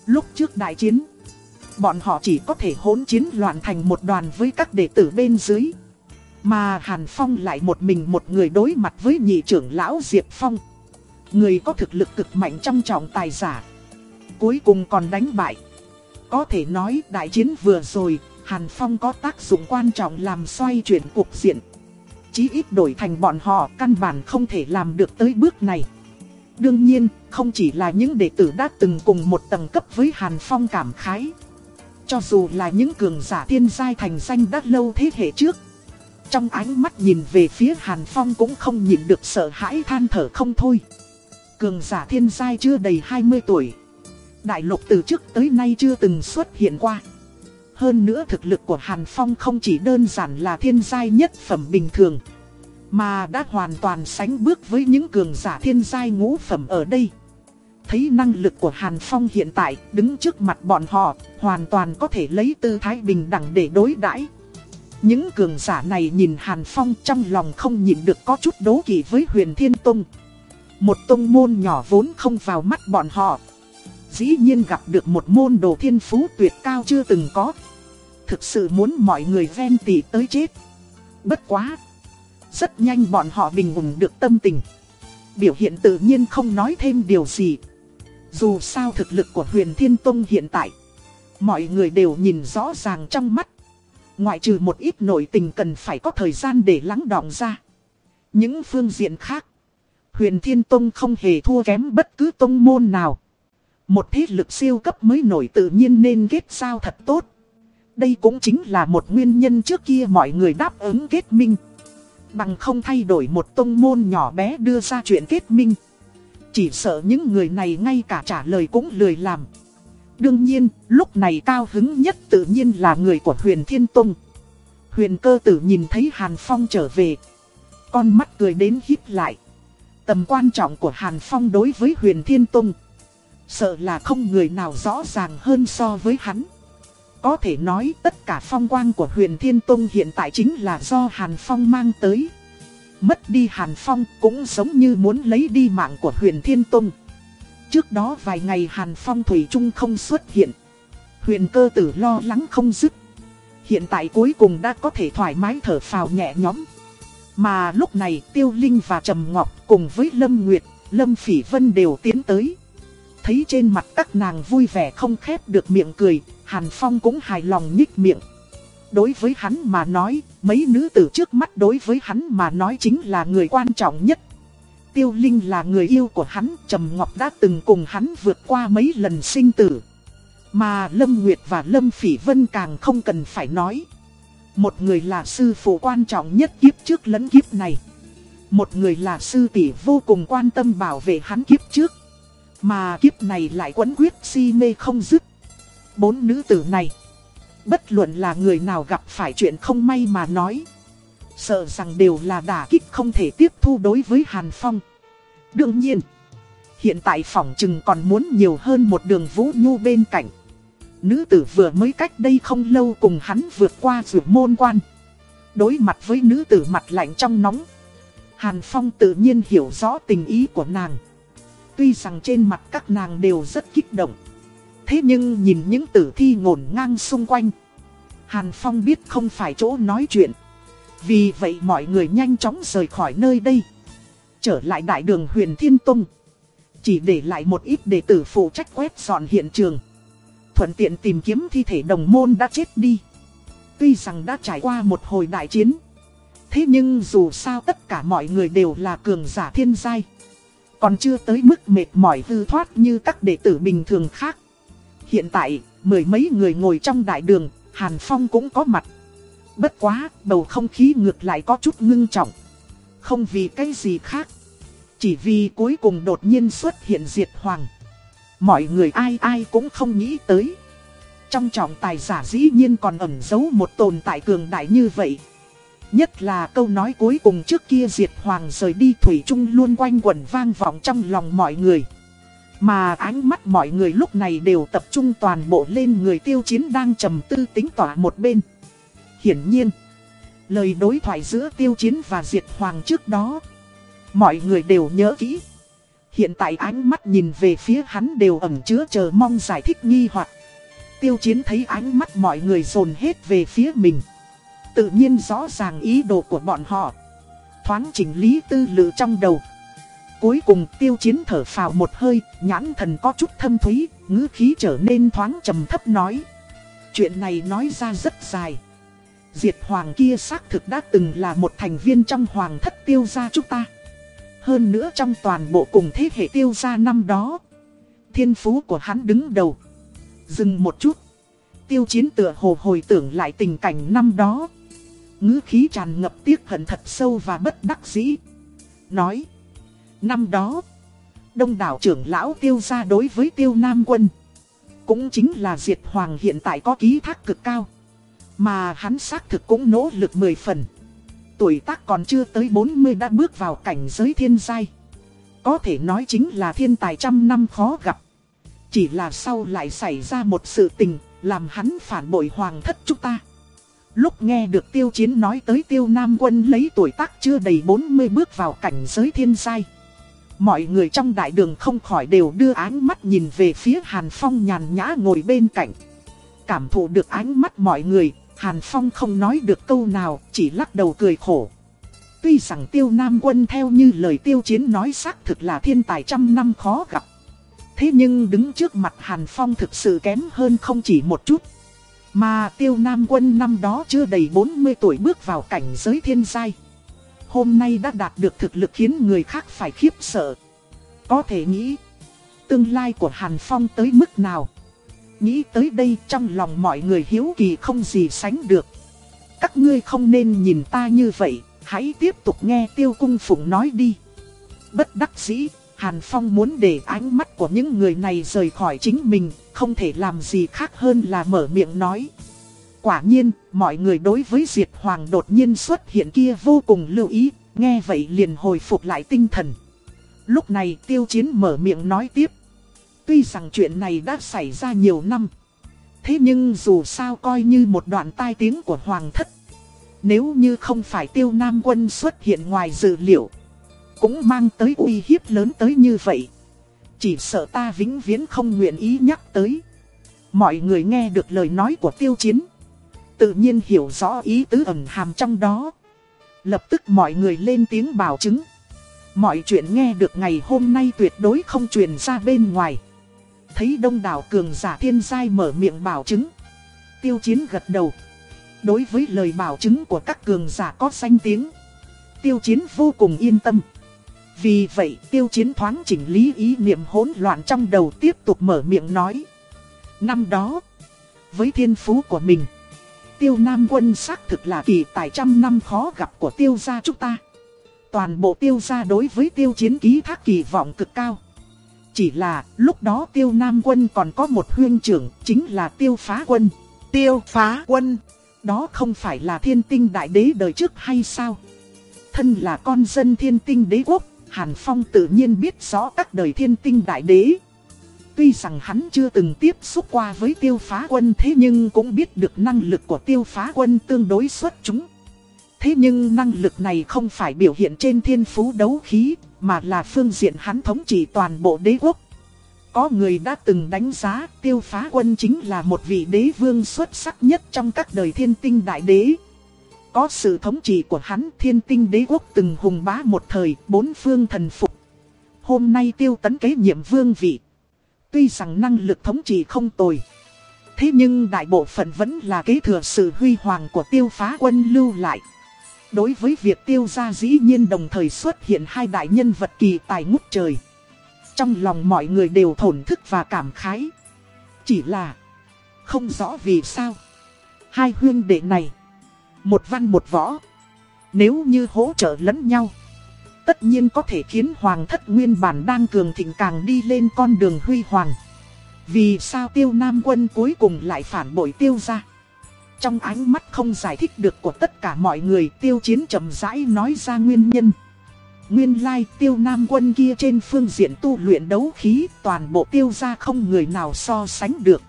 Lúc trước đại chiến, bọn họ chỉ có thể hỗn chiến loạn thành một đoàn với các đệ tử bên dưới. Mà Hàn Phong lại một mình một người đối mặt với nhị trưởng lão Diệp Phong. Người có thực lực cực mạnh trong trọng tài giả cuối cùng còn đánh bại. Có thể nói đại chiến vừa rồi, Hàn Phong có tác dụng quan trọng làm xoay chuyển cuộc diện. Chí ít đổi thành bọn họ căn bản không thể làm được tới bước này. Đương nhiên, không chỉ là những đệ tử đã từng cùng một tầng cấp với Hàn Phong cảm khái. Cho dù là những cường giả thiên giai thành danh đã lâu thế hệ trước. Trong ánh mắt nhìn về phía Hàn Phong cũng không nhìn được sợ hãi than thở không thôi. Cường giả thiên giai chưa đầy 20 tuổi. Đại lục từ trước tới nay chưa từng xuất hiện qua. Hơn nữa thực lực của Hàn Phong không chỉ đơn giản là thiên giai nhất phẩm bình thường. Mà đã hoàn toàn sánh bước với những cường giả thiên giai ngũ phẩm ở đây. Thấy năng lực của Hàn Phong hiện tại đứng trước mặt bọn họ, hoàn toàn có thể lấy tư thái bình đẳng để đối đãi. Những cường giả này nhìn Hàn Phong trong lòng không nhịn được có chút đố kỵ với huyền Thiên Tông. Một tông môn nhỏ vốn không vào mắt bọn họ, Dĩ nhiên gặp được một môn đồ thiên phú tuyệt cao chưa từng có. Thực sự muốn mọi người ven tỉ tới chết. Bất quá. Rất nhanh bọn họ bình ổn được tâm tình. Biểu hiện tự nhiên không nói thêm điều gì. Dù sao thực lực của huyền thiên tông hiện tại. Mọi người đều nhìn rõ ràng trong mắt. Ngoại trừ một ít nội tình cần phải có thời gian để lắng đọng ra. Những phương diện khác. Huyền Thiên Tông không hề thua kém bất cứ tông môn nào. Một thế lực siêu cấp mới nổi tự nhiên nên kết sao thật tốt. Đây cũng chính là một nguyên nhân trước kia mọi người đáp ứng kết minh. Bằng không thay đổi một tông môn nhỏ bé đưa ra chuyện kết minh. Chỉ sợ những người này ngay cả trả lời cũng lười làm. Đương nhiên, lúc này cao hứng nhất tự nhiên là người của huyền Thiên Tông. Huyền cơ tử nhìn thấy Hàn Phong trở về. Con mắt cười đến hít lại. Tầm quan trọng của Hàn Phong đối với huyền Thiên Tông. Sợ là không người nào rõ ràng hơn so với hắn. Có thể nói tất cả phong quang của huyền Thiên Tông hiện tại chính là do Hàn Phong mang tới. Mất đi Hàn Phong cũng giống như muốn lấy đi mạng của huyền Thiên Tông. Trước đó vài ngày Hàn Phong Thủy Trung không xuất hiện. Huyền cơ tử lo lắng không dứt. Hiện tại cuối cùng đã có thể thoải mái thở phào nhẹ nhõm. Mà lúc này Tiêu Linh và Trầm Ngọc cùng với Lâm Nguyệt, Lâm Phỉ Vân đều tiến tới. Thấy trên mặt các nàng vui vẻ không khép được miệng cười, Hàn Phong cũng hài lòng nhích miệng. Đối với hắn mà nói, mấy nữ tử trước mắt đối với hắn mà nói chính là người quan trọng nhất. Tiêu Linh là người yêu của hắn, Trầm Ngọc đã từng cùng hắn vượt qua mấy lần sinh tử. Mà Lâm Nguyệt và Lâm Phỉ Vân càng không cần phải nói. Một người là sư phụ quan trọng nhất kiếp trước lẫn kiếp này. Một người là sư tỷ vô cùng quan tâm bảo vệ hắn kiếp trước. Mà kiếp này lại quấn quyết si mê không dứt. Bốn nữ tử này. Bất luận là người nào gặp phải chuyện không may mà nói. Sợ rằng đều là đả kích không thể tiếp thu đối với Hàn Phong. Đương nhiên. Hiện tại phỏng chừng còn muốn nhiều hơn một đường vũ nhu bên cạnh. Nữ tử vừa mới cách đây không lâu cùng hắn vượt qua rượu môn quan. Đối mặt với nữ tử mặt lạnh trong nóng. Hàn Phong tự nhiên hiểu rõ tình ý của nàng. Tuy rằng trên mặt các nàng đều rất kích động. Thế nhưng nhìn những tử thi ngổn ngang xung quanh. Hàn Phong biết không phải chỗ nói chuyện. Vì vậy mọi người nhanh chóng rời khỏi nơi đây. Trở lại đại đường huyền Thiên Tông. Chỉ để lại một ít đệ tử phụ trách quét dọn hiện trường. Thuận tiện tìm kiếm thi thể đồng môn đã chết đi. Tuy rằng đã trải qua một hồi đại chiến. Thế nhưng dù sao tất cả mọi người đều là cường giả thiên giai. Còn chưa tới mức mệt mỏi hư thoát như các đệ tử bình thường khác. Hiện tại, mười mấy người ngồi trong đại đường, Hàn Phong cũng có mặt. Bất quá, bầu không khí ngược lại có chút ngưng trọng. Không vì cái gì khác. Chỉ vì cuối cùng đột nhiên xuất hiện diệt hoàng. Mọi người ai ai cũng không nghĩ tới. Trong trọng tài giả dĩ nhiên còn ẩn giấu một tồn tại cường đại như vậy. Nhất là câu nói cuối cùng trước kia diệt hoàng rời đi Thủy Trung luôn quanh quẩn vang vọng trong lòng mọi người. Mà ánh mắt mọi người lúc này đều tập trung toàn bộ lên người tiêu chiến đang trầm tư tính tỏa một bên. Hiển nhiên, lời đối thoại giữa tiêu chiến và diệt hoàng trước đó, mọi người đều nhớ kỹ. Hiện tại ánh mắt nhìn về phía hắn đều ẩn chứa chờ mong giải thích nghi hoặc. Tiêu chiến thấy ánh mắt mọi người dồn hết về phía mình. Tự nhiên rõ ràng ý đồ của bọn họ. Thoáng chỉnh lý tư lự trong đầu. Cuối cùng tiêu chiến thở phào một hơi, nhãn thần có chút thâm thúy, ngữ khí trở nên thoáng trầm thấp nói. Chuyện này nói ra rất dài. Diệt hoàng kia xác thực đã từng là một thành viên trong hoàng thất tiêu gia chúng ta. Hơn nữa trong toàn bộ cùng thế hệ tiêu gia năm đó. Thiên phú của hắn đứng đầu. Dừng một chút. Tiêu chiến tựa hồ hồi tưởng lại tình cảnh năm đó ngữ khí tràn ngập tiếc hận thật sâu và bất đắc dĩ. Nói, năm đó, đông đảo trưởng lão tiêu gia đối với tiêu nam quân. Cũng chính là diệt hoàng hiện tại có ký thác cực cao. Mà hắn xác thực cũng nỗ lực 10 phần. Tuổi tác còn chưa tới 40 đã bước vào cảnh giới thiên giai. Có thể nói chính là thiên tài trăm năm khó gặp. Chỉ là sau lại xảy ra một sự tình, làm hắn phản bội hoàng thất chúng ta. Lúc nghe được tiêu chiến nói tới tiêu nam quân lấy tuổi tác chưa đầy 40 bước vào cảnh giới thiên giai. Mọi người trong đại đường không khỏi đều đưa ánh mắt nhìn về phía Hàn Phong nhàn nhã ngồi bên cạnh. Cảm thụ được ánh mắt mọi người, Hàn Phong không nói được câu nào, chỉ lắc đầu cười khổ. Tuy rằng tiêu nam quân theo như lời tiêu chiến nói xác thực là thiên tài trăm năm khó gặp. Thế nhưng đứng trước mặt Hàn Phong thực sự kém hơn không chỉ một chút. Mà tiêu nam quân năm đó chưa đầy 40 tuổi bước vào cảnh giới thiên giai. Hôm nay đã đạt được thực lực khiến người khác phải khiếp sợ. Có thể nghĩ, tương lai của Hàn Phong tới mức nào. Nghĩ tới đây trong lòng mọi người hiếu kỳ không gì sánh được. Các ngươi không nên nhìn ta như vậy, hãy tiếp tục nghe tiêu cung phụng nói đi. Bất đắc dĩ, Hàn Phong muốn để ánh mắt của những người này rời khỏi chính mình, không thể làm gì khác hơn là mở miệng nói. Quả nhiên, mọi người đối với Diệt Hoàng đột nhiên xuất hiện kia vô cùng lưu ý, nghe vậy liền hồi phục lại tinh thần. Lúc này tiêu chiến mở miệng nói tiếp. Tuy rằng chuyện này đã xảy ra nhiều năm. Thế nhưng dù sao coi như một đoạn tai tiếng của Hoàng thất. Nếu như không phải tiêu nam quân xuất hiện ngoài dự liệu cũng mang tới uy hiếp lớn tới như vậy. Chỉ sợ ta vĩnh viễn không nguyện ý nhắc tới. Mọi người nghe được lời nói của tiêu chiến. Tự nhiên hiểu rõ ý tứ ẩn hàm trong đó. Lập tức mọi người lên tiếng bảo chứng. Mọi chuyện nghe được ngày hôm nay tuyệt đối không truyền ra bên ngoài. Thấy đông đảo cường giả thiên giai mở miệng bảo chứng. Tiêu chiến gật đầu. Đối với lời bảo chứng của các cường giả có danh tiếng. Tiêu chiến vô cùng yên tâm. Vì vậy tiêu chiến thoáng chỉnh lý ý niệm hỗn loạn trong đầu tiếp tục mở miệng nói. Năm đó, với thiên phú của mình, tiêu nam quân xác thực là kỳ tài trăm năm khó gặp của tiêu gia chúng ta. Toàn bộ tiêu gia đối với tiêu chiến ký thác kỳ vọng cực cao. Chỉ là lúc đó tiêu nam quân còn có một huyên trưởng chính là tiêu phá quân. Tiêu phá quân, đó không phải là thiên tinh đại đế đời trước hay sao? Thân là con dân thiên tinh đế quốc, Hàn Phong tự nhiên biết rõ các đời thiên tinh đại đế. Tuy rằng hắn chưa từng tiếp xúc qua với tiêu phá quân thế nhưng cũng biết được năng lực của tiêu phá quân tương đối xuất chúng. Thế nhưng năng lực này không phải biểu hiện trên thiên phú đấu khí, mà là phương diện hắn thống trị toàn bộ đế quốc. Có người đã từng đánh giá tiêu phá quân chính là một vị đế vương xuất sắc nhất trong các đời thiên tinh đại đế. Có sự thống trị của hắn thiên tinh đế quốc từng hùng bá một thời bốn phương thần phục. Hôm nay tiêu tấn kế nhiệm vương vị. Tuy rằng năng lực thống trị không tồi. Thế nhưng đại bộ phận vẫn là kế thừa sự huy hoàng của tiêu phá quân lưu lại. Đối với việc tiêu gia dĩ nhiên đồng thời xuất hiện hai đại nhân vật kỳ tài ngút trời. Trong lòng mọi người đều thổn thức và cảm khái. Chỉ là không rõ vì sao. Hai huyên đệ này, một văn một võ. Nếu như hỗ trợ lẫn nhau, tất nhiên có thể khiến hoàng thất nguyên bản đang cường thịnh càng đi lên con đường huy hoàng. Vì sao tiêu nam quân cuối cùng lại phản bội tiêu gia? Trong ánh mắt không giải thích được của tất cả mọi người tiêu chiến chậm rãi nói ra nguyên nhân. Nguyên lai tiêu nam quân kia trên phương diện tu luyện đấu khí toàn bộ tiêu ra không người nào so sánh được.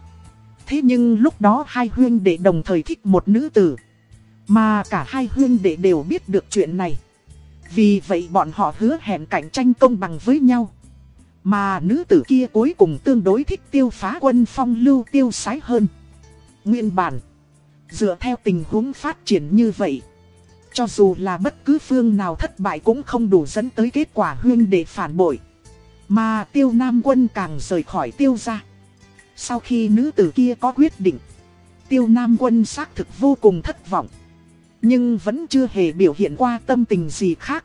Thế nhưng lúc đó hai huyên đệ đồng thời thích một nữ tử. Mà cả hai huyên đệ đều biết được chuyện này. Vì vậy bọn họ hứa hẹn cạnh tranh công bằng với nhau. Mà nữ tử kia cuối cùng tương đối thích tiêu phá quân phong lưu tiêu sái hơn. Nguyên bản. Dựa theo tình huống phát triển như vậy. Cho dù là bất cứ phương nào thất bại cũng không đủ dẫn tới kết quả huyên để phản bội. Mà tiêu nam quân càng rời khỏi tiêu ra. Sau khi nữ tử kia có quyết định, tiêu nam quân xác thực vô cùng thất vọng. Nhưng vẫn chưa hề biểu hiện qua tâm tình gì khác.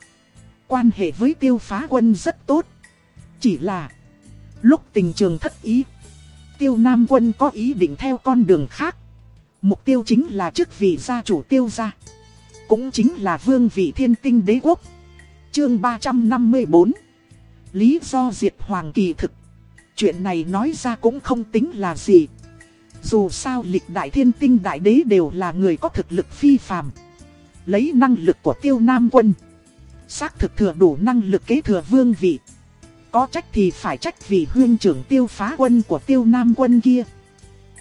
Quan hệ với tiêu phá quân rất tốt. Chỉ là lúc tình trường thất ý, tiêu nam quân có ý định theo con đường khác. Mục tiêu chính là chức vị gia chủ tiêu gia. Cũng chính là vương vị thiên tinh đế quốc. Chương 354 Lý do diệt hoàng kỳ thực Chuyện này nói ra cũng không tính là gì. Dù sao lịch đại thiên tinh đại đế đều là người có thực lực phi phàm. Lấy năng lực của tiêu nam quân. Xác thực thừa đủ năng lực kế thừa vương vị. Có trách thì phải trách vì huyên trưởng tiêu phá quân của tiêu nam quân kia.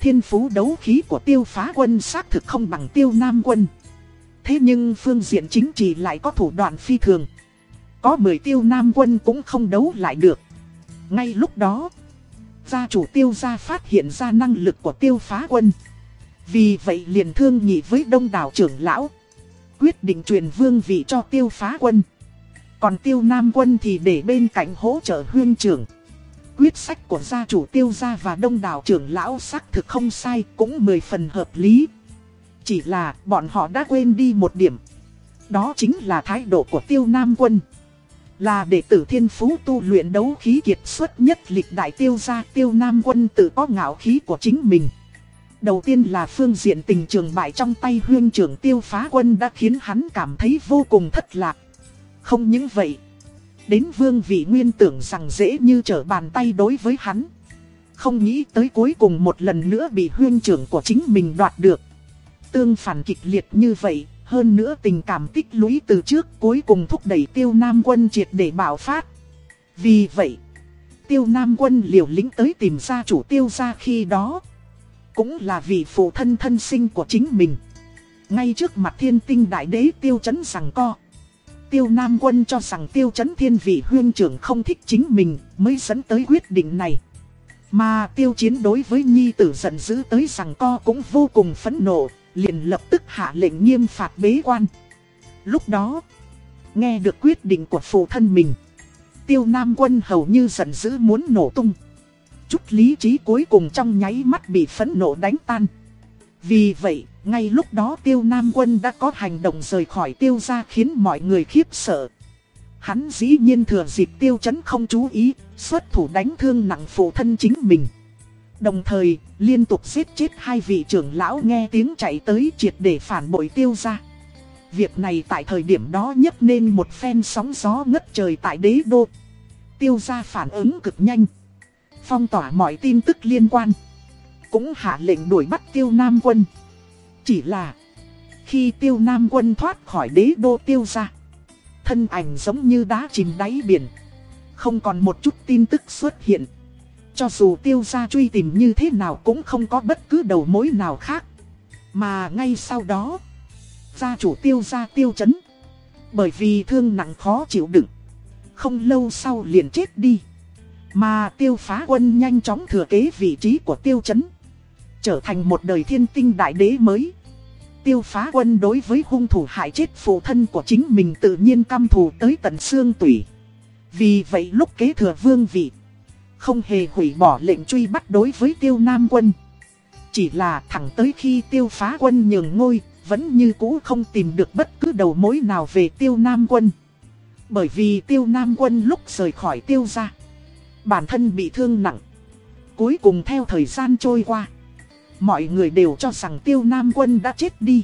Thiên phú đấu khí của tiêu phá quân xác thực không bằng tiêu nam quân. Thế nhưng phương diện chính trị lại có thủ đoạn phi thường. Có 10 tiêu nam quân cũng không đấu lại được. Ngay lúc đó, gia chủ tiêu gia phát hiện ra năng lực của tiêu phá quân. Vì vậy liền thương nghị với đông đảo trưởng lão. Quyết định truyền vương vị cho tiêu phá quân. Còn tiêu nam quân thì để bên cạnh hỗ trợ huyên trưởng. Quyết sách của gia chủ tiêu gia và đông đảo trưởng lão xác thực không sai, cũng mười phần hợp lý. Chỉ là bọn họ đã quên đi một điểm. Đó chính là thái độ của tiêu nam quân. Là đệ tử thiên phú tu luyện đấu khí kiệt xuất nhất lịch đại tiêu gia, tiêu nam quân tự có ngạo khí của chính mình. Đầu tiên là phương diện tình trường bại trong tay huyên trưởng tiêu phá quân đã khiến hắn cảm thấy vô cùng thất lạc. Không những vậy, đến vương vị nguyên tưởng rằng dễ như trở bàn tay đối với hắn. Không nghĩ tới cuối cùng một lần nữa bị huyên trưởng của chính mình đoạt được. Tương phản kịch liệt như vậy, hơn nữa tình cảm tích lũy từ trước cuối cùng thúc đẩy tiêu nam quân triệt để bảo phát. Vì vậy, tiêu nam quân liều lĩnh tới tìm ra chủ tiêu ra khi đó. Cũng là vì phụ thân thân sinh của chính mình. Ngay trước mặt thiên tinh đại đế tiêu chấn rằng co. Tiêu Nam Quân cho rằng Tiêu Chấn Thiên vị huyên trưởng không thích chính mình mới dẫn tới quyết định này. Mà Tiêu Chiến đối với Nhi tử giận dữ tới rằng co cũng vô cùng phẫn nộ, liền lập tức hạ lệnh nghiêm phạt bế quan. Lúc đó, nghe được quyết định của phụ thân mình, Tiêu Nam Quân hầu như giận dữ muốn nổ tung. Chút lý trí cuối cùng trong nháy mắt bị phẫn nộ đánh tan. Vì vậy, ngay lúc đó tiêu nam quân đã có hành động rời khỏi tiêu gia khiến mọi người khiếp sợ. Hắn dĩ nhiên thừa dịp tiêu chấn không chú ý, xuất thủ đánh thương nặng phụ thân chính mình. Đồng thời, liên tục giết chết hai vị trưởng lão nghe tiếng chạy tới triệt để phản bội tiêu ra. Việc này tại thời điểm đó nhấc nên một phen sóng gió ngất trời tại đế đô. Tiêu ra phản ứng cực nhanh. Phong tỏa mọi tin tức liên quan. Cũng hạ lệnh đuổi bắt tiêu nam quân. Chỉ là khi tiêu nam quân thoát khỏi đế đô tiêu ra. Thân ảnh giống như đá chìm đáy biển. Không còn một chút tin tức xuất hiện. Cho dù tiêu gia truy tìm như thế nào cũng không có bất cứ đầu mối nào khác. Mà ngay sau đó, gia chủ tiêu gia tiêu chấn. Bởi vì thương nặng khó chịu đựng. Không lâu sau liền chết đi. Mà tiêu phá quân nhanh chóng thừa kế vị trí của tiêu chấn. Trở thành một đời thiên tinh đại đế mới. Tiêu phá quân đối với hung thủ hại chết phụ thân của chính mình tự nhiên căm thù tới tận xương tủy. Vì vậy lúc kế thừa vương vị, không hề hủy bỏ lệnh truy bắt đối với tiêu nam quân. Chỉ là thẳng tới khi tiêu phá quân nhường ngôi, vẫn như cũ không tìm được bất cứ đầu mối nào về tiêu nam quân. Bởi vì tiêu nam quân lúc rời khỏi tiêu gia bản thân bị thương nặng. Cuối cùng theo thời gian trôi qua, mọi người đều cho rằng tiêu nam quân đã chết đi.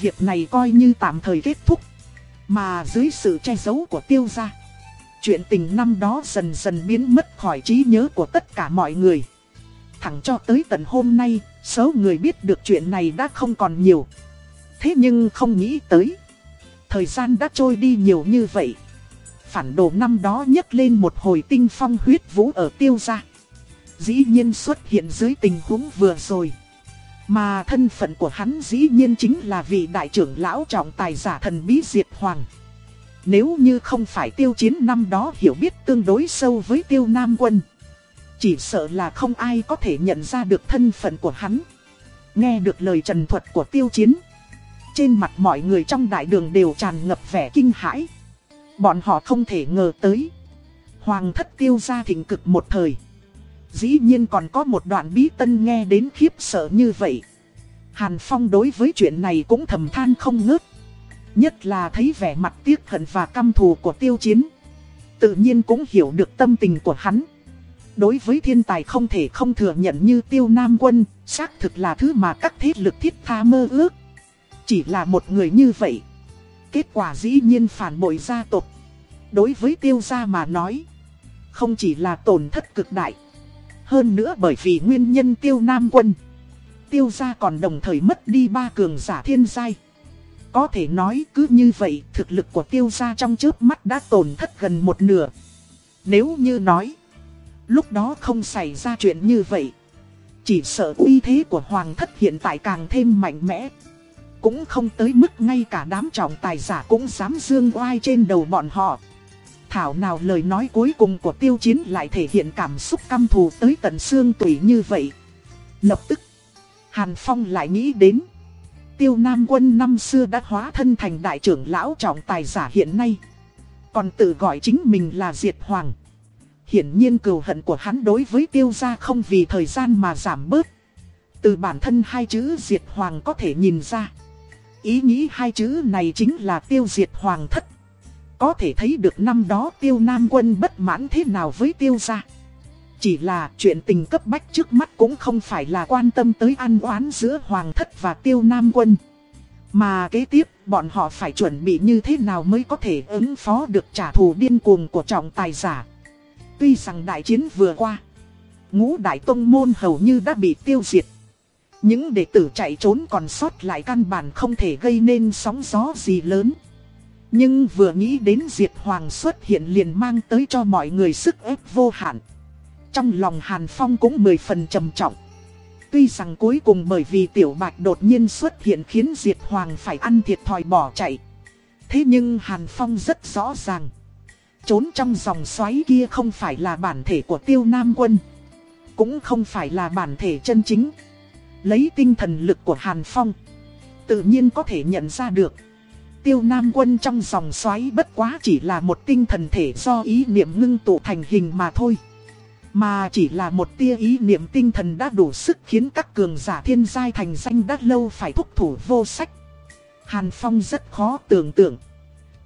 Việc này coi như tạm thời kết thúc, mà dưới sự che giấu của tiêu gia Chuyện tình năm đó dần dần biến mất khỏi trí nhớ của tất cả mọi người. Thẳng cho tới tận hôm nay, số người biết được chuyện này đã không còn nhiều. Thế nhưng không nghĩ tới. Thời gian đã trôi đi nhiều như vậy. Phản đồ năm đó nhấc lên một hồi tinh phong huyết vũ ở tiêu gia. Dĩ nhiên xuất hiện dưới tình huống vừa rồi. Mà thân phận của hắn dĩ nhiên chính là vị đại trưởng lão trọng tài giả thần bí Diệt Hoàng. Nếu như không phải tiêu chiến năm đó hiểu biết tương đối sâu với tiêu nam quân, Chỉ sợ là không ai có thể nhận ra được thân phận của hắn Nghe được lời trần thuật của tiêu chiến, Trên mặt mọi người trong đại đường đều tràn ngập vẻ kinh hãi Bọn họ không thể ngờ tới Hoàng thất tiêu gia thịnh cực một thời Dĩ nhiên còn có một đoạn bí tân nghe đến khiếp sợ như vậy Hàn Phong đối với chuyện này cũng thầm than không ngớt Nhất là thấy vẻ mặt tiếc hận và căm thù của tiêu chiến. Tự nhiên cũng hiểu được tâm tình của hắn. Đối với thiên tài không thể không thừa nhận như tiêu nam quân, xác thực là thứ mà các thế lực thiết tha mơ ước. Chỉ là một người như vậy. Kết quả dĩ nhiên phản bội gia tộc. Đối với tiêu gia mà nói, không chỉ là tổn thất cực đại. Hơn nữa bởi vì nguyên nhân tiêu nam quân. Tiêu gia còn đồng thời mất đi ba cường giả thiên giai. Có thể nói cứ như vậy thực lực của tiêu gia trong trước mắt đã tổn thất gần một nửa. Nếu như nói, lúc đó không xảy ra chuyện như vậy. Chỉ sợ uy thế của hoàng thất hiện tại càng thêm mạnh mẽ. Cũng không tới mức ngay cả đám trọng tài giả cũng dám dương oai trên đầu bọn họ. Thảo nào lời nói cuối cùng của tiêu chiến lại thể hiện cảm xúc căm thù tới tận xương tủy như vậy. Lập tức, Hàn Phong lại nghĩ đến. Tiêu Nam Quân năm xưa đã hóa thân thành đại trưởng lão trọng tài giả hiện nay. Còn tự gọi chính mình là Diệt Hoàng. Hiển nhiên cừu hận của hắn đối với tiêu gia không vì thời gian mà giảm bớt. Từ bản thân hai chữ Diệt Hoàng có thể nhìn ra. Ý nghĩ hai chữ này chính là tiêu diệt hoàng thất. Có thể thấy được năm đó tiêu nam quân bất mãn thế nào với tiêu gia. Chỉ là chuyện tình cấp bách trước mắt cũng không phải là quan tâm tới ăn oán giữa Hoàng thất và Tiêu Nam quân. Mà kế tiếp, bọn họ phải chuẩn bị như thế nào mới có thể ứng phó được trả thù điên cuồng của trọng tài giả. Tuy rằng đại chiến vừa qua, ngũ đại tông môn hầu như đã bị tiêu diệt. Những đệ tử chạy trốn còn sót lại căn bản không thể gây nên sóng gió gì lớn. Nhưng vừa nghĩ đến Diệt Hoàng xuất hiện liền mang tới cho mọi người sức ép vô hạn. Trong lòng Hàn Phong cũng mười phần trầm trọng. Tuy rằng cuối cùng bởi vì Tiểu Bạch đột nhiên xuất hiện khiến Diệt Hoàng phải ăn thiệt thòi bỏ chạy. Thế nhưng Hàn Phong rất rõ ràng. Trốn trong dòng xoáy kia không phải là bản thể của Tiêu Nam Quân. Cũng không phải là bản thể chân chính. Lấy tinh thần lực của Hàn Phong. Tự nhiên có thể nhận ra được. Tiêu Nam Quân trong dòng xoáy bất quá chỉ là một tinh thần thể do ý niệm ngưng tụ thành hình mà thôi. Mà chỉ là một tia ý niệm tinh thần đã đủ sức khiến các cường giả thiên giai thành danh đã lâu phải thúc thủ vô sách. Hàn Phong rất khó tưởng tượng.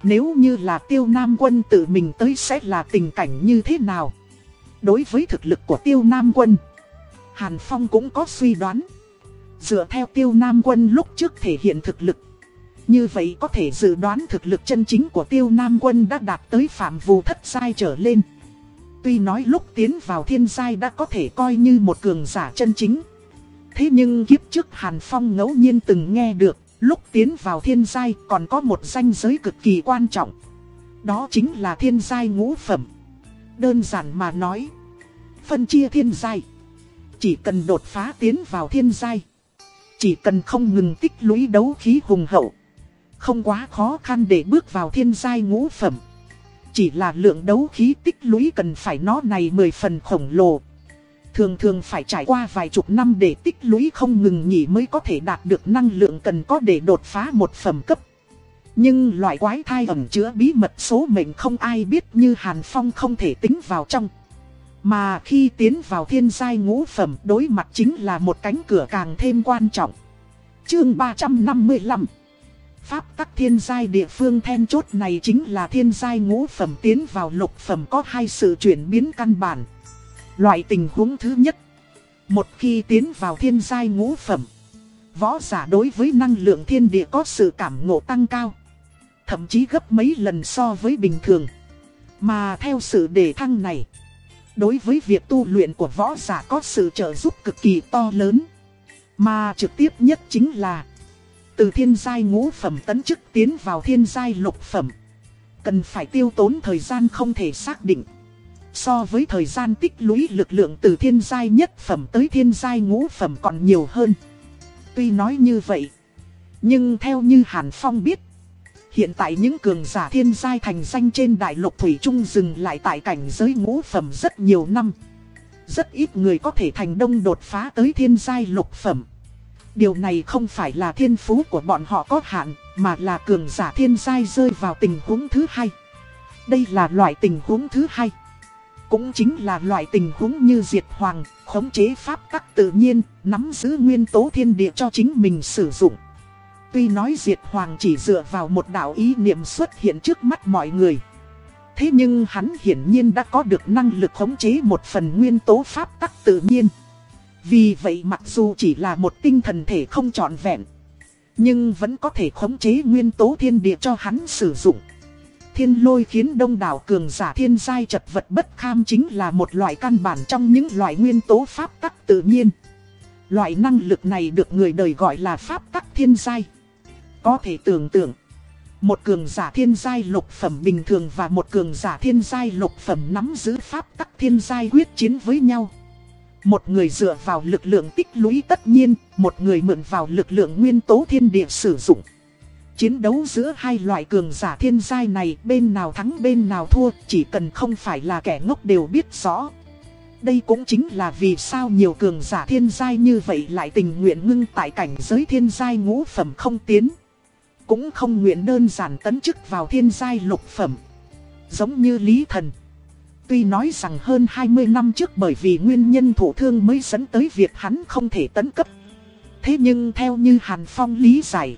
Nếu như là tiêu nam quân tự mình tới sẽ là tình cảnh như thế nào? Đối với thực lực của tiêu nam quân, Hàn Phong cũng có suy đoán. Dựa theo tiêu nam quân lúc trước thể hiện thực lực. Như vậy có thể dự đoán thực lực chân chính của tiêu nam quân đã đạt tới phạm vù thất sai trở lên. Tuy nói lúc tiến vào thiên giai đã có thể coi như một cường giả chân chính. Thế nhưng kiếp trước Hàn Phong ngẫu nhiên từng nghe được, lúc tiến vào thiên giai còn có một danh giới cực kỳ quan trọng. Đó chính là thiên giai ngũ phẩm. Đơn giản mà nói, phân chia thiên giai. Chỉ cần đột phá tiến vào thiên giai. Chỉ cần không ngừng tích lũy đấu khí hùng hậu. Không quá khó khăn để bước vào thiên giai ngũ phẩm. Chỉ là lượng đấu khí tích lũy cần phải nó này 10 phần khổng lồ. Thường thường phải trải qua vài chục năm để tích lũy không ngừng nghỉ mới có thể đạt được năng lượng cần có để đột phá một phẩm cấp. Nhưng loại quái thai ẩn chứa bí mật số mệnh không ai biết như Hàn Phong không thể tính vào trong. Mà khi tiến vào thiên giai ngũ phẩm đối mặt chính là một cánh cửa càng thêm quan trọng. Chương 355 Pháp tắc thiên giai địa phương then chốt này chính là thiên giai ngũ phẩm tiến vào lục phẩm có hai sự chuyển biến căn bản. Loại tình huống thứ nhất, một khi tiến vào thiên giai ngũ phẩm, võ giả đối với năng lượng thiên địa có sự cảm ngộ tăng cao, thậm chí gấp mấy lần so với bình thường. Mà theo sự đề thăng này, đối với việc tu luyện của võ giả có sự trợ giúp cực kỳ to lớn. Mà trực tiếp nhất chính là từ thiên giai ngũ phẩm tấn chức tiến vào thiên giai lục phẩm. Cần phải tiêu tốn thời gian không thể xác định. So với thời gian tích lũy lực lượng từ thiên giai nhất phẩm tới thiên giai ngũ phẩm còn nhiều hơn. Tuy nói như vậy, nhưng theo như Hàn Phong biết, hiện tại những cường giả thiên giai thành danh trên đại lục Thủy Trung dừng lại tại cảnh giới ngũ phẩm rất nhiều năm. Rất ít người có thể thành đông đột phá tới thiên giai lục phẩm. Điều này không phải là thiên phú của bọn họ có hạn, mà là cường giả thiên giai rơi vào tình huống thứ hai. Đây là loại tình huống thứ hai. Cũng chính là loại tình huống như diệt hoàng, khống chế pháp tắc tự nhiên, nắm giữ nguyên tố thiên địa cho chính mình sử dụng. Tuy nói diệt hoàng chỉ dựa vào một đạo ý niệm xuất hiện trước mắt mọi người. Thế nhưng hắn hiển nhiên đã có được năng lực khống chế một phần nguyên tố pháp tắc tự nhiên. Vì vậy mặc dù chỉ là một tinh thần thể không trọn vẹn, nhưng vẫn có thể khống chế nguyên tố thiên địa cho hắn sử dụng. Thiên lôi khiến đông đảo cường giả thiên giai chật vật bất kham chính là một loại căn bản trong những loại nguyên tố pháp tắc tự nhiên. Loại năng lực này được người đời gọi là pháp tắc thiên giai. Có thể tưởng tượng, một cường giả thiên giai lục phẩm bình thường và một cường giả thiên giai lục phẩm nắm giữ pháp tắc thiên giai quyết chiến với nhau. Một người dựa vào lực lượng tích lũy tất nhiên, một người mượn vào lực lượng nguyên tố thiên địa sử dụng. Chiến đấu giữa hai loại cường giả thiên giai này bên nào thắng bên nào thua chỉ cần không phải là kẻ ngốc đều biết rõ. Đây cũng chính là vì sao nhiều cường giả thiên giai như vậy lại tình nguyện ngưng tại cảnh giới thiên giai ngũ phẩm không tiến. Cũng không nguyện đơn giản tấn chức vào thiên giai lục phẩm. Giống như Lý Thần. Tuy nói rằng hơn 20 năm trước bởi vì nguyên nhân thổ thương mới dẫn tới việc hắn không thể tấn cấp. Thế nhưng theo như Hàn Phong lý giải,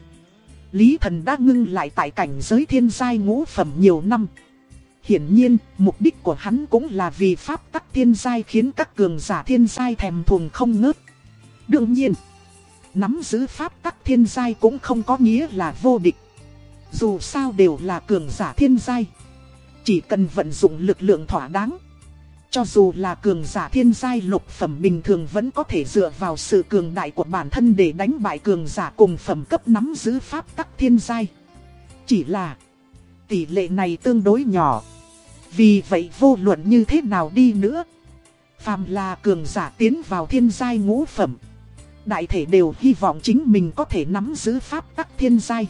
Lý Thần đã ngưng lại tại cảnh giới thiên giai ngũ phẩm nhiều năm. Hiển nhiên, mục đích của hắn cũng là vì pháp tắc thiên giai khiến các cường giả thiên giai thèm thuồng không ngớt. Đương nhiên, nắm giữ pháp tắc thiên giai cũng không có nghĩa là vô địch. Dù sao đều là cường giả thiên giai. Chỉ cần vận dụng lực lượng thỏa đáng. Cho dù là cường giả thiên giai lục phẩm bình thường vẫn có thể dựa vào sự cường đại của bản thân để đánh bại cường giả cùng phẩm cấp nắm giữ pháp tắc thiên giai. Chỉ là, tỷ lệ này tương đối nhỏ. Vì vậy vô luận như thế nào đi nữa. Phàm là cường giả tiến vào thiên giai ngũ phẩm. Đại thể đều hy vọng chính mình có thể nắm giữ pháp tắc thiên giai.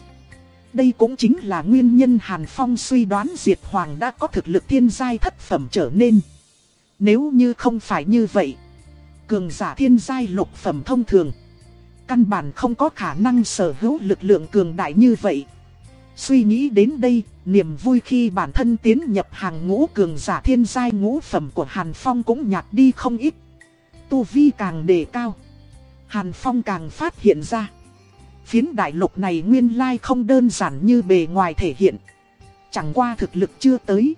Đây cũng chính là nguyên nhân Hàn Phong suy đoán Diệt Hoàng đã có thực lực thiên giai thất phẩm trở nên. Nếu như không phải như vậy, cường giả thiên giai lục phẩm thông thường. Căn bản không có khả năng sở hữu lực lượng cường đại như vậy. Suy nghĩ đến đây, niềm vui khi bản thân tiến nhập hàng ngũ cường giả thiên giai ngũ phẩm của Hàn Phong cũng nhạt đi không ít. Tu vi càng đề cao. Hàn Phong càng phát hiện ra. Phiến đại lục này nguyên lai không đơn giản như bề ngoài thể hiện. Chẳng qua thực lực chưa tới.